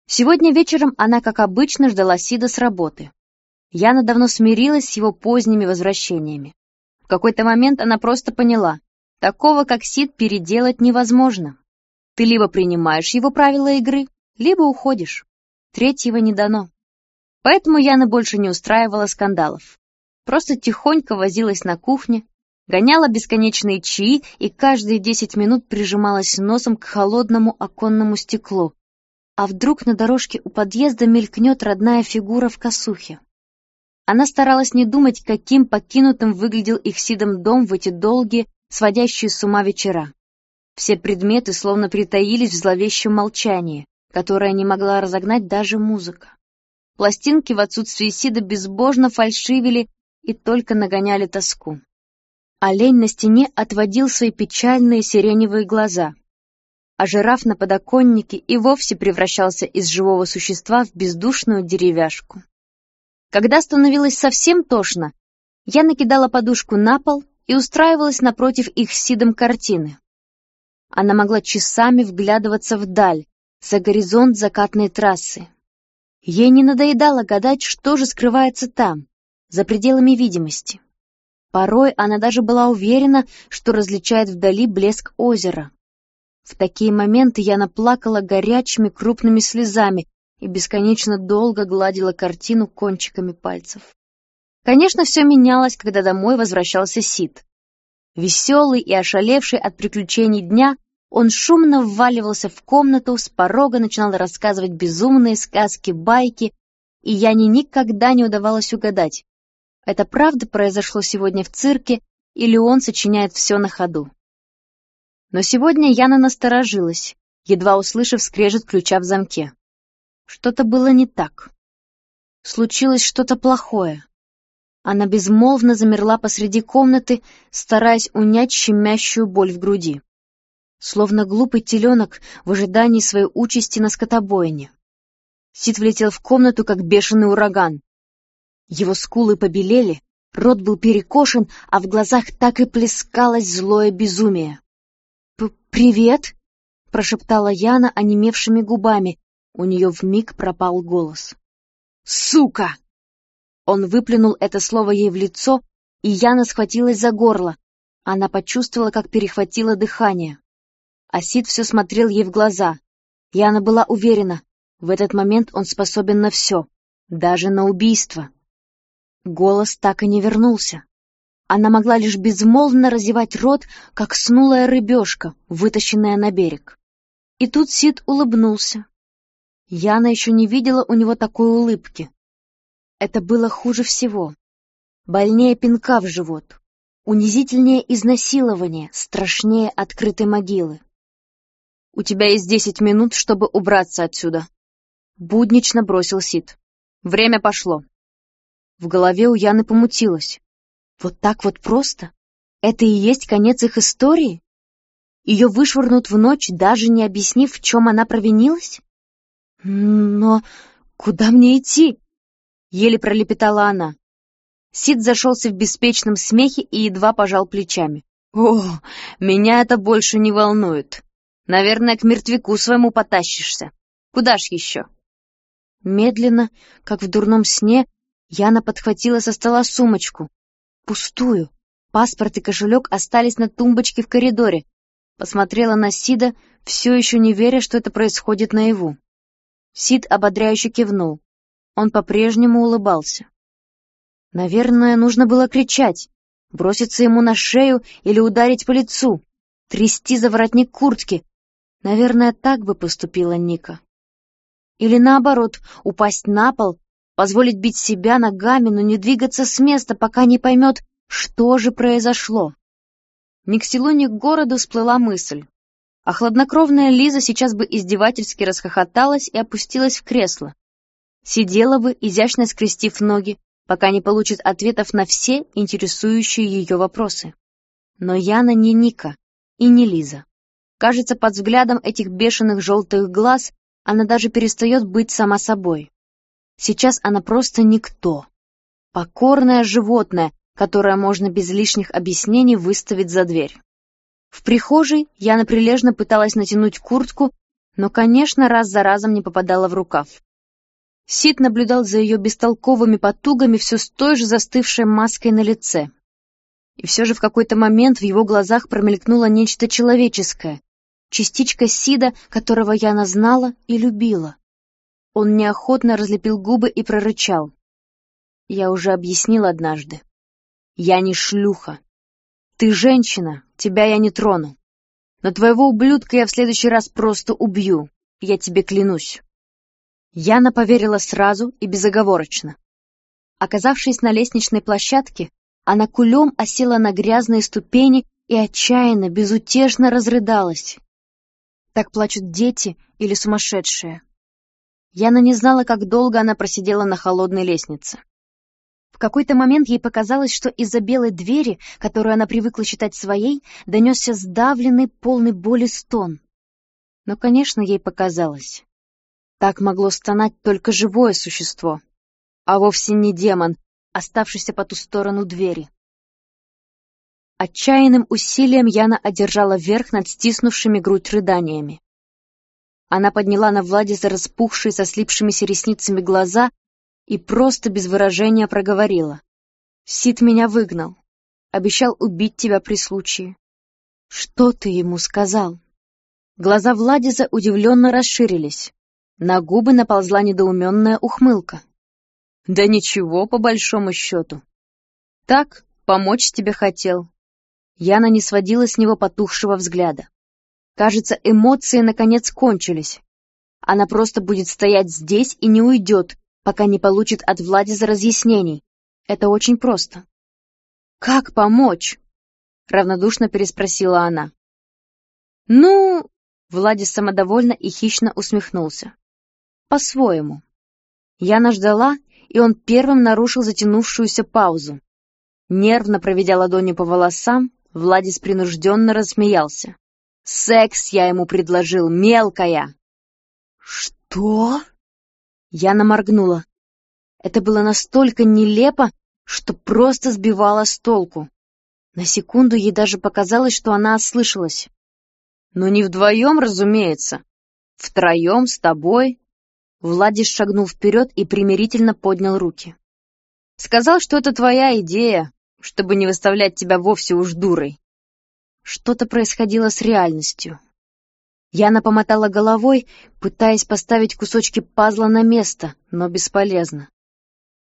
Сегодня вечером она, как обычно, ждала Сида с работы. Яна давно смирилась с его поздними возвращениями. В какой-то момент она просто поняла, такого как Сид переделать невозможно. Ты либо принимаешь его правила игры, либо уходишь. Третьего не дано. Поэтому Яна больше не устраивала скандалов. Просто тихонько возилась на кухне, гоняла бесконечные чаи и каждые десять минут прижималась носом к холодному оконному стеклу. А вдруг на дорожке у подъезда мелькнет родная фигура в косухе? Она старалась не думать, каким покинутым выглядел их Сидом дом в эти долгие, сводящие с ума вечера. Все предметы словно притаились в зловещем молчании, которое не могла разогнать даже музыка. Пластинки в отсутствии Сида безбожно фальшивили и только нагоняли тоску. Олень на стене отводил свои печальные сиреневые глаза, а жираф на подоконнике и вовсе превращался из живого существа в бездушную деревяшку. Когда становилось совсем тошно, я накидала подушку на пол и устраивалась напротив их Сидом картины. Она могла часами вглядываться вдаль, за горизонт закатной трассы. Ей не надоедало гадать, что же скрывается там, за пределами видимости. Порой она даже была уверена, что различает вдали блеск озера. В такие моменты я наплакала горячими крупными слезами и бесконечно долго гладила картину кончиками пальцев. Конечно, все менялось, когда домой возвращался Сид. Веселый и ошалевший от приключений дня, он шумно вваливался в комнату, с порога начинал рассказывать безумные сказки, байки, и Яне никогда не удавалось угадать, это правда произошло сегодня в цирке или он сочиняет все на ходу. Но сегодня Яна насторожилась, едва услышав скрежет ключа в замке. Что-то было не так. Случилось что-то плохое. Она безмолвно замерла посреди комнаты, стараясь унять щемящую боль в груди. Словно глупый теленок в ожидании своей участи на скотобойне. Сид влетел в комнату, как бешеный ураган. Его скулы побелели, рот был перекошен, а в глазах так и плескалось злое безумие. «Привет!» — прошептала Яна онемевшими губами. У нее вмиг пропал голос. «Сука!» Он выплюнул это слово ей в лицо, и Яна схватилась за горло. Она почувствовала, как перехватило дыхание. Асид все смотрел ей в глаза. Яна была уверена, в этот момент он способен на все, даже на убийство. Голос так и не вернулся. Она могла лишь безмолвно разевать рот, как снулая рыбешка, вытащенная на берег. И тут Сид улыбнулся. Яна еще не видела у него такой улыбки. Это было хуже всего. Больнее пинка в живот. Унизительнее изнасилование, страшнее открытой могилы. «У тебя есть десять минут, чтобы убраться отсюда», — буднично бросил Сид. «Время пошло». В голове у Яны помутилось. Вот так вот просто? Это и есть конец их истории? Ее вышвырнут в ночь, даже не объяснив, в чем она провинилась? Но куда мне идти? Еле пролепетала она. Сид зашелся в беспечном смехе и едва пожал плечами. «О, меня это больше не волнует. Наверное, к мертвяку своему потащишься. Куда ж еще?» Медленно, как в дурном сне, Яна подхватила со стола сумочку. Пустую. Паспорт и кошелек остались на тумбочке в коридоре. Посмотрела на Сида, все еще не веря, что это происходит наяву. Сид ободряюще кивнул. Он по-прежнему улыбался. Наверное, нужно было кричать, броситься ему на шею или ударить по лицу, трясти за воротник куртки. Наверное, так бы поступила Ника. Или наоборот, упасть на пол, позволить бить себя ногами, но не двигаться с места, пока не поймет, что же произошло. Ни к селу, ни к городу всплыла мысль. А хладнокровная Лиза сейчас бы издевательски расхохоталась и опустилась в кресло. Сидела бы, изящно скрестив ноги, пока не получит ответов на все интересующие ее вопросы. Но Яна не Ника и не Лиза. Кажется, под взглядом этих бешеных желтых глаз она даже перестает быть сама собой. Сейчас она просто никто. Покорное животное, которое можно без лишних объяснений выставить за дверь. В прихожей Яна прилежно пыталась натянуть куртку, но, конечно, раз за разом не попадала в рукав. Сид наблюдал за ее бестолковыми потугами все с той же застывшей маской на лице. И все же в какой-то момент в его глазах промелькнуло нечто человеческое, частичка Сида, которого Яна знала и любила. Он неохотно разлепил губы и прорычал. «Я уже объяснил однажды. Я не шлюха. Ты женщина, тебя я не трону. Но твоего ублюдка я в следующий раз просто убью, я тебе клянусь». Яна поверила сразу и безоговорочно. Оказавшись на лестничной площадке, она кулем осела на грязные ступени и отчаянно, безутешно разрыдалась. Так плачут дети или сумасшедшие. Яна не знала, как долго она просидела на холодной лестнице. В какой-то момент ей показалось, что из-за белой двери, которую она привыкла считать своей, донесся сдавленный, полный боли стон. Но, конечно, ей показалось. Так могло стонать только живое существо, а вовсе не демон, оставшийся по ту сторону двери. Отчаянным усилием Яна одержала верх над стиснувшими грудь рыданиями. Она подняла на Владиса распухшие со слипшимися ресницами глаза и просто без выражения проговорила. «Сид меня выгнал. Обещал убить тебя при случае». «Что ты ему сказал?» Глаза Владиса удивленно расширились. На губы наползла недоуменная ухмылка. «Да ничего, по большому счету. Так, помочь тебе хотел». Яна не сводила с него потухшего взгляда. Кажется, эмоции наконец кончились. Она просто будет стоять здесь и не уйдет, пока не получит от Влади за разъяснений. Это очень просто. «Как помочь?» — равнодушно переспросила она. «Ну...» — Владис самодовольно и хищно усмехнулся. «По-своему». Яна ждала, и он первым нарушил затянувшуюся паузу. Нервно проведя ладонью по волосам, Владис принужденно рассмеялся. «Секс я ему предложил, мелкая!» «Что?» Яна моргнула. Это было настолько нелепо, что просто сбивало с толку. На секунду ей даже показалось, что она ослышалась. «Но не вдвоем, разумеется. Втроем, с тобой». Владис шагнул вперед и примирительно поднял руки. «Сказал, что это твоя идея, чтобы не выставлять тебя вовсе уж дурой». Что-то происходило с реальностью. Яна помотала головой, пытаясь поставить кусочки пазла на место, но бесполезно.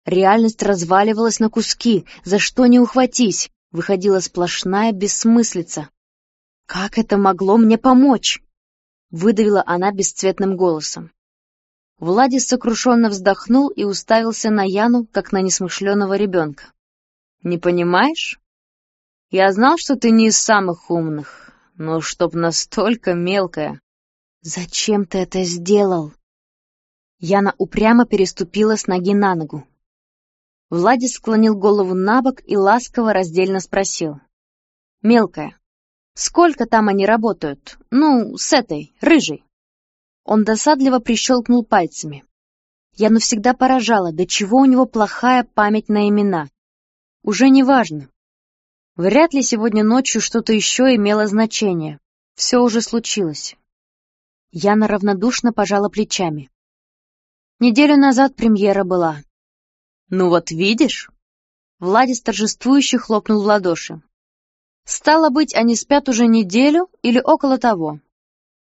Реальность разваливалась на куски, за что не ухватись, выходила сплошная бессмыслица. «Как это могло мне помочь?» — выдавила она бесцветным голосом. Владис сокрушенно вздохнул и уставился на Яну, как на несмышленого ребенка. «Не понимаешь? Я знал, что ты не из самых умных, но чтоб настолько мелкая...» «Зачем ты это сделал?» Яна упрямо переступила с ноги на ногу. Владис склонил голову на бок и ласково раздельно спросил. «Мелкая, сколько там они работают? Ну, с этой, рыжей?» Он досадливо прищелкнул пальцами. Яну всегда поражала, до чего у него плохая память на имена. Уже не важно. Вряд ли сегодня ночью что-то еще имело значение. Все уже случилось. Яна равнодушно пожала плечами. Неделю назад премьера была. «Ну вот видишь?» Владис торжествующе хлопнул в ладоши. «Стало быть, они спят уже неделю или около того».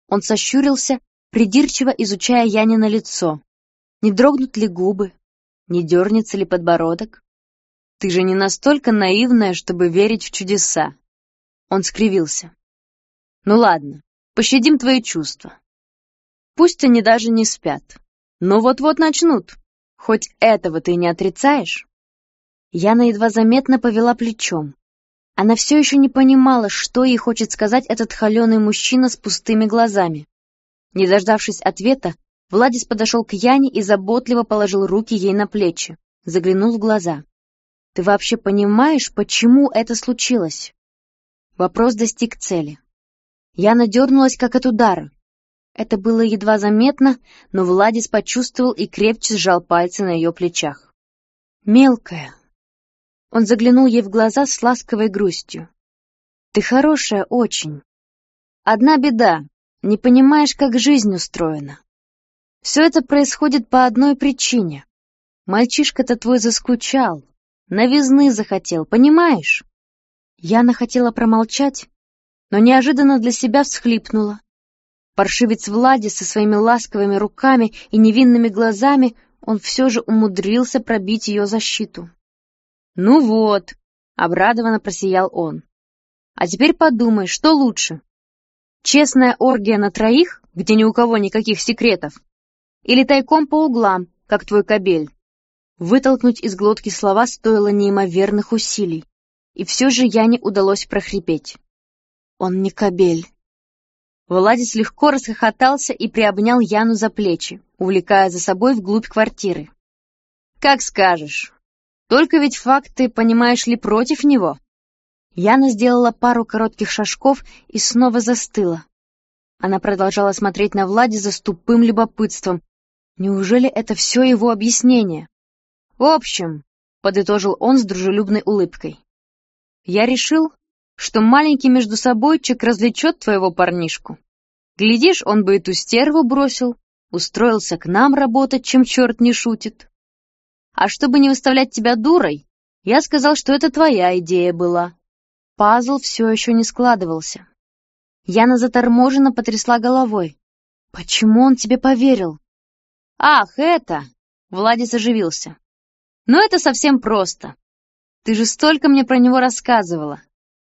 Он сощурился, придирчиво изучая Янина лицо. Не дрогнут ли губы? Не дернется ли подбородок? Ты же не настолько наивная, чтобы верить в чудеса. Он скривился. Ну ладно, пощадим твои чувства. Пусть они даже не спят, но вот-вот начнут. Хоть этого ты не отрицаешь?» Яна едва заметно повела плечом. Она все еще не понимала, что ей хочет сказать этот холеный мужчина с пустыми глазами. Не дождавшись ответа, Владис подошел к Яне и заботливо положил руки ей на плечи, заглянул в глаза. «Ты вообще понимаешь, почему это случилось?» Вопрос достиг цели. Яна дернулась, как от удара. Это было едва заметно, но Владис почувствовал и крепче сжал пальцы на ее плечах. «Мелкая». Он заглянул ей в глаза с ласковой грустью. «Ты хорошая очень. Одна беда, не понимаешь, как жизнь устроена. Все это происходит по одной причине. Мальчишка-то твой заскучал, новизны захотел, понимаешь?» Яна хотела промолчать, но неожиданно для себя всхлипнула. Паршивец Влади со своими ласковыми руками и невинными глазами, он все же умудрился пробить ее защиту. «Ну вот», — обрадованно просиял он. «А теперь подумай, что лучше? Честная оргия на троих, где ни у кого никаких секретов? Или тайком по углам, как твой кобель?» Вытолкнуть из глотки слова стоило неимоверных усилий, и все же Яне удалось прохрипеть. «Он не кобель». Владис легко расхохотался и приобнял Яну за плечи, увлекая за собой вглубь квартиры. «Как скажешь. Только ведь факты, понимаешь ли, против него». Яна сделала пару коротких шажков и снова застыла. Она продолжала смотреть на Влади с тупым любопытством. Неужели это все его объяснение? «В общем», — подытожил он с дружелюбной улыбкой, — «я решил, что маленький между собойчик развлечет твоего парнишку. Глядишь, он бы эту стерву бросил, устроился к нам работать, чем черт не шутит. А чтобы не выставлять тебя дурой, я сказал, что это твоя идея была. Пазл все еще не складывался. Яна заторможенно потрясла головой. «Почему он тебе поверил? «Ах, это!» — Владис оживился. «Ну, это совсем просто. Ты же столько мне про него рассказывала.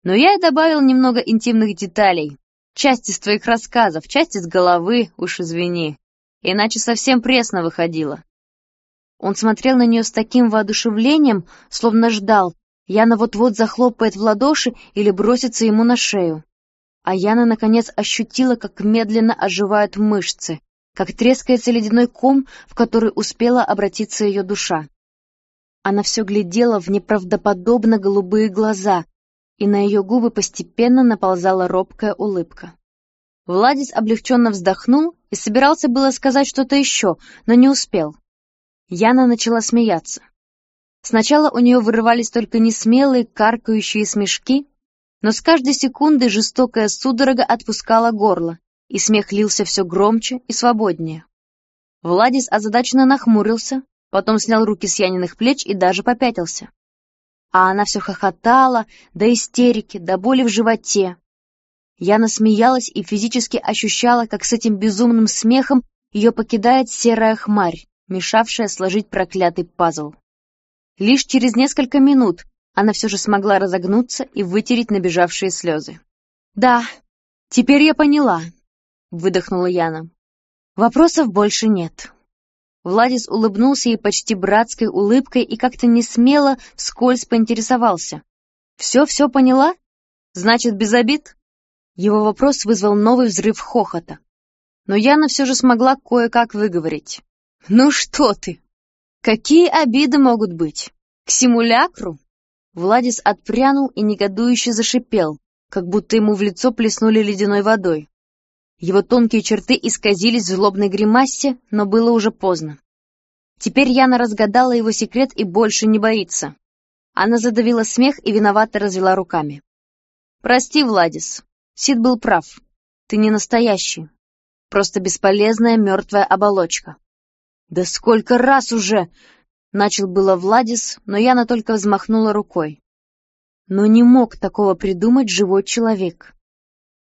Но я и добавил немного интимных деталей. Часть из твоих рассказов, часть из головы, уж извини. Иначе совсем пресно выходило». Он смотрел на нее с таким воодушевлением, словно ждал, Яна вот-вот захлопает в ладоши или бросится ему на шею. А Яна, наконец, ощутила, как медленно оживают мышцы, как трескается ледяной ком, в который успела обратиться ее душа. Она все глядела в неправдоподобно голубые глаза, и на ее губы постепенно наползала робкая улыбка. Владис облегченно вздохнул и собирался было сказать что-то еще, но не успел. Яна начала смеяться. Сначала у нее вырывались только несмелые, каркающие смешки, но с каждой секундой жестокая судорога отпускала горло, и смех лился все громче и свободнее. Владис озадаченно нахмурился, потом снял руки с Яниных плеч и даже попятился. А она все хохотала, до истерики, до боли в животе. Яна смеялась и физически ощущала, как с этим безумным смехом ее покидает серая хмарь, мешавшая сложить проклятый пазл. Лишь через несколько минут она все же смогла разогнуться и вытереть набежавшие слезы. «Да, теперь я поняла», — выдохнула Яна. «Вопросов больше нет». Владис улыбнулся ей почти братской улыбкой и как-то не смело вскользь поинтересовался. «Все-все поняла? Значит, без обид?» Его вопрос вызвал новый взрыв хохота. Но Яна все же смогла кое-как выговорить. «Ну что ты? Какие обиды могут быть? К симулякру? Владис отпрянул и негодующе зашипел, как будто ему в лицо плеснули ледяной водой. Его тонкие черты исказились в злобной гримасе, но было уже поздно. Теперь Яна разгадала его секрет и больше не боится. Она задавила смех и виновато развела руками. «Прости, Владис, Сид был прав. Ты не настоящий. Просто бесполезная мертвая оболочка. «Да сколько раз уже!» — начал было Владис, но Яна только взмахнула рукой. Но не мог такого придумать живой человек.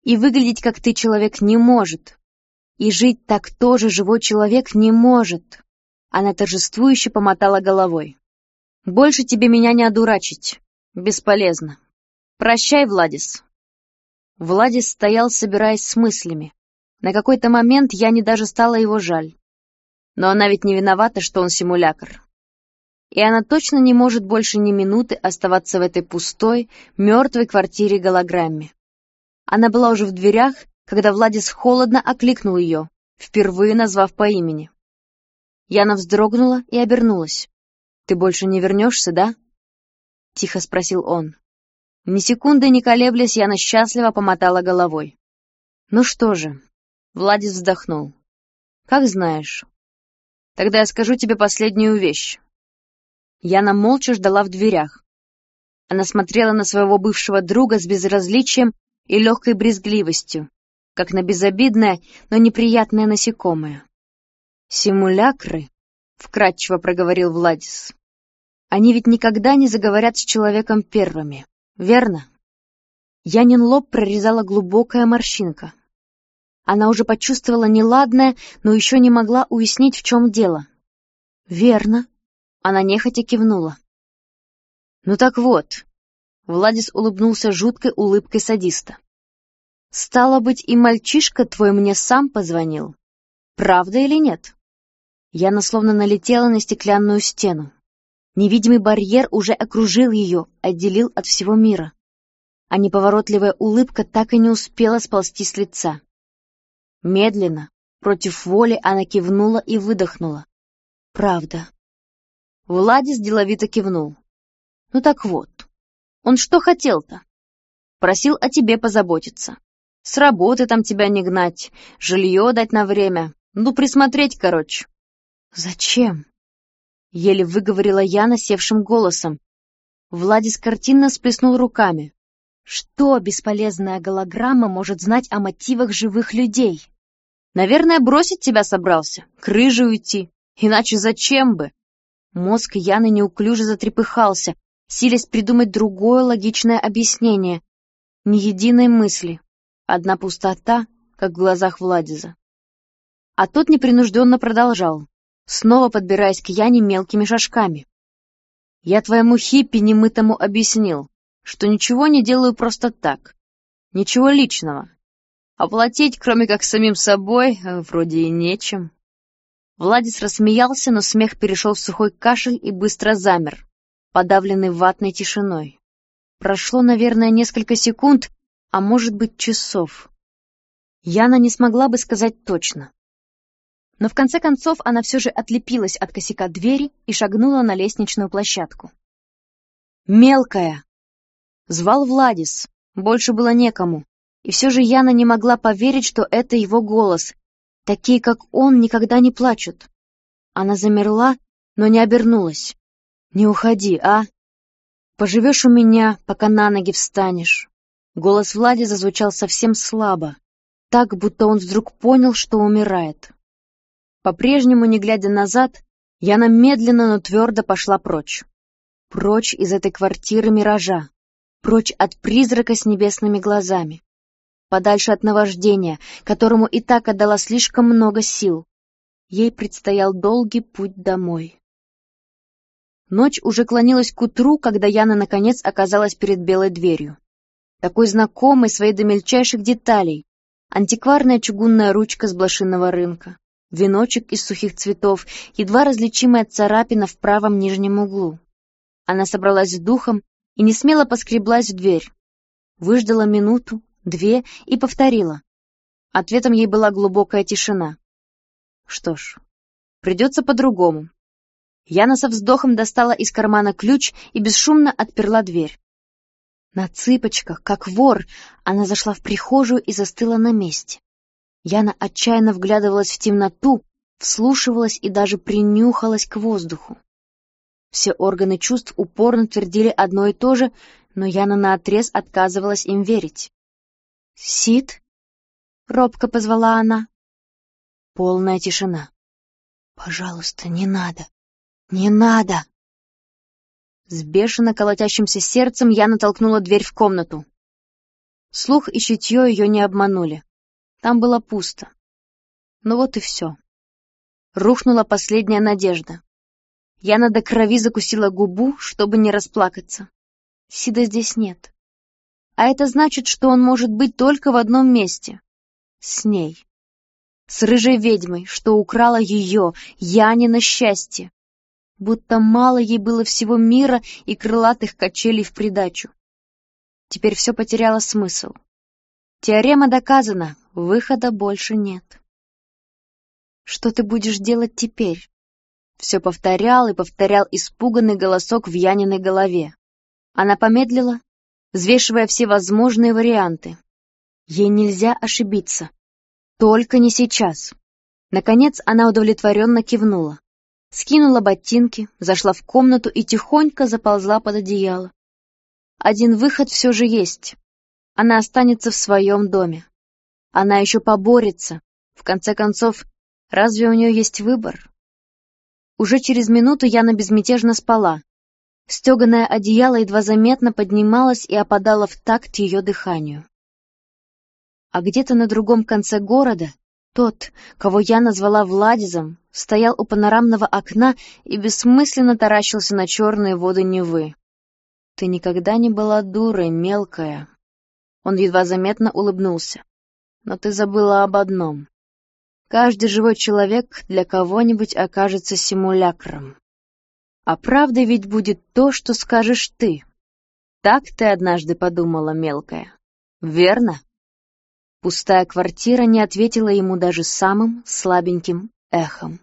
И выглядеть, как ты человек, не может. И жить так тоже живой человек не может. Она торжествующе помотала головой. «Больше тебе меня не одурачить. Бесполезно. Прощай, Владис». Владис стоял, собираясь с мыслями. На какой-то момент я не даже стала его жаль. Но она ведь не виновата, что он симулякр. И она точно не может больше ни минуты оставаться в этой пустой, мертвой квартире-голограмме. Она была уже в дверях, когда Владис холодно окликнул ее, впервые назвав по имени. Яна вздрогнула и обернулась. «Ты больше не вернешься, да?» — тихо спросил он. Ни секунды не колеблясь, Яна счастливо помотала головой. «Ну что же?» — Владис вздохнул. «Как знаешь. Тогда я скажу тебе последнюю вещь. Яна молча ждала в дверях. Она смотрела на своего бывшего друга с безразличием и легкой брезгливостью, как на безобидное, но неприятное насекомое. «Симулякры», — вкратчиво проговорил Владис. «Они ведь никогда не заговорят с человеком первыми, верно?» Янин лоб прорезала глубокая морщинка. Она уже почувствовала неладное, но еще не могла уяснить, в чем дело. «Верно», — она нехотя кивнула. «Ну так вот», — Владис улыбнулся жуткой улыбкой садиста. «Стало быть, и мальчишка твой мне сам позвонил. Правда или нет?» Яна словно налетела на стеклянную стену. Невидимый барьер уже окружил ее, отделил от всего мира. А неповоротливая улыбка так и не успела сползти с лица. Медленно, против воли, она кивнула и выдохнула. «Правда». Владис деловито кивнул. «Ну так вот, он что хотел-то? Просил о тебе позаботиться. С работы там тебя не гнать, жилье дать на время, ну, присмотреть, короче». «Зачем?» — еле выговорила Яна севшим голосом. Владис картинно сплеснул руками. Что бесполезная голограмма может знать о мотивах живых людей? Наверное, бросить тебя собрался, к уйти. Иначе зачем бы? Мозг Яны неуклюже затрепыхался, силясь придумать другое логичное объяснение. Ни единой мысли. Одна пустота, как в глазах Владиза. А тот непринужденно продолжал. снова подбираясь к Яне мелкими шажками. «Я твоему хиппи немытому объяснил, что ничего не делаю просто так. Ничего личного. Оплатить, кроме как самим собой, вроде и нечем». Владис рассмеялся, но смех перешел в сухой кашель и быстро замер, подавленный ватной тишиной. Прошло, наверное, несколько секунд, а может быть, часов. Яна не смогла бы сказать точно. Но в конце концов она все же отлепилась от косяка двери и шагнула на лестничную площадку. «Мелкая!» Звал Владис, больше было некому. И все же Яна не могла поверить, что это его голос. Такие, как он, никогда не плачут. Она замерла, но не обернулась. «Не уходи, а? Поживешь у меня, пока на ноги встанешь». Голос Влади зазвучал совсем слабо, так, будто он вдруг понял, что умирает. По-прежнему, не глядя назад, Яна медленно, но твердо пошла прочь. Прочь из этой квартиры миража, прочь от призрака с небесными глазами, подальше от наваждения, которому и так отдала слишком много сил. Ей предстоял долгий путь домой. Ночь уже клонилась к утру, когда Яна наконец оказалась перед белой дверью. Такой знакомой своей до мельчайших деталей. Антикварная чугунная ручка с блошиного рынка, веночек из сухих цветов, едва различимая царапина в правом нижнем углу. Она собралась с духом и не смело поскреблась в дверь. Выждала минуту, две и повторила. Ответом ей была глубокая тишина. Что ж, придется по-другому. Яна со вздохом достала из кармана ключ и бесшумно отперла дверь. На цыпочках, как вор, она зашла в прихожую и застыла на месте. Яна отчаянно вглядывалась в темноту, вслушивалась и даже принюхалась к воздуху. Все органы чувств упорно твердили одно и то же, но Яна наотрез отказывалась им верить. «Сид?» — робко позвала она. Полная тишина. «Пожалуйста, не надо! Не надо!» С бешено колотящимся сердцем я натолкнула дверь в комнату. Слух и чутье ее не обманули. Там было пусто. Ну вот и все. Рухнула последняя надежда. Яна до крови закусила губу, чтобы не расплакаться. Сида здесь нет. А это значит, что он может быть только в одном месте. С ней. С рыжей ведьмой, что украла ее, Янина счастье. Будто мало ей было всего мира и крылатых качелей в придачу. Теперь все потеряло смысл. Теорема доказана, выхода больше нет. Что ты будешь делать теперь? Все повторял и повторял испуганный голосок в Яниной голове. Она помедлила, взвешивая все возможные варианты. Ей нельзя ошибиться. Только не сейчас. Наконец она удовлетворенно кивнула. Скинула ботинки, зашла в комнату и тихонько заползла под одеяло. Один выход все же есть. Она останется в своем доме. Она еще поборется. В конце концов, разве у нее есть выбор? Уже через минуту Яна безмятежно спала, Стеганое одеяло едва заметно поднималось и опадало в такт ее дыханию. А где-то на другом конце города тот, кого я назвала Владизом, стоял у панорамного окна и бессмысленно таращился на черные воды Невы. «Ты никогда не была дурой, мелкая». Он едва заметно улыбнулся. «Но ты забыла об одном. Каждый живой человек для кого-нибудь окажется симулякром. А правдой ведь будет то, что скажешь ты. Так ты однажды подумала, мелкая. Верно? Пустая квартира не ответила ему даже самым слабеньким эхом.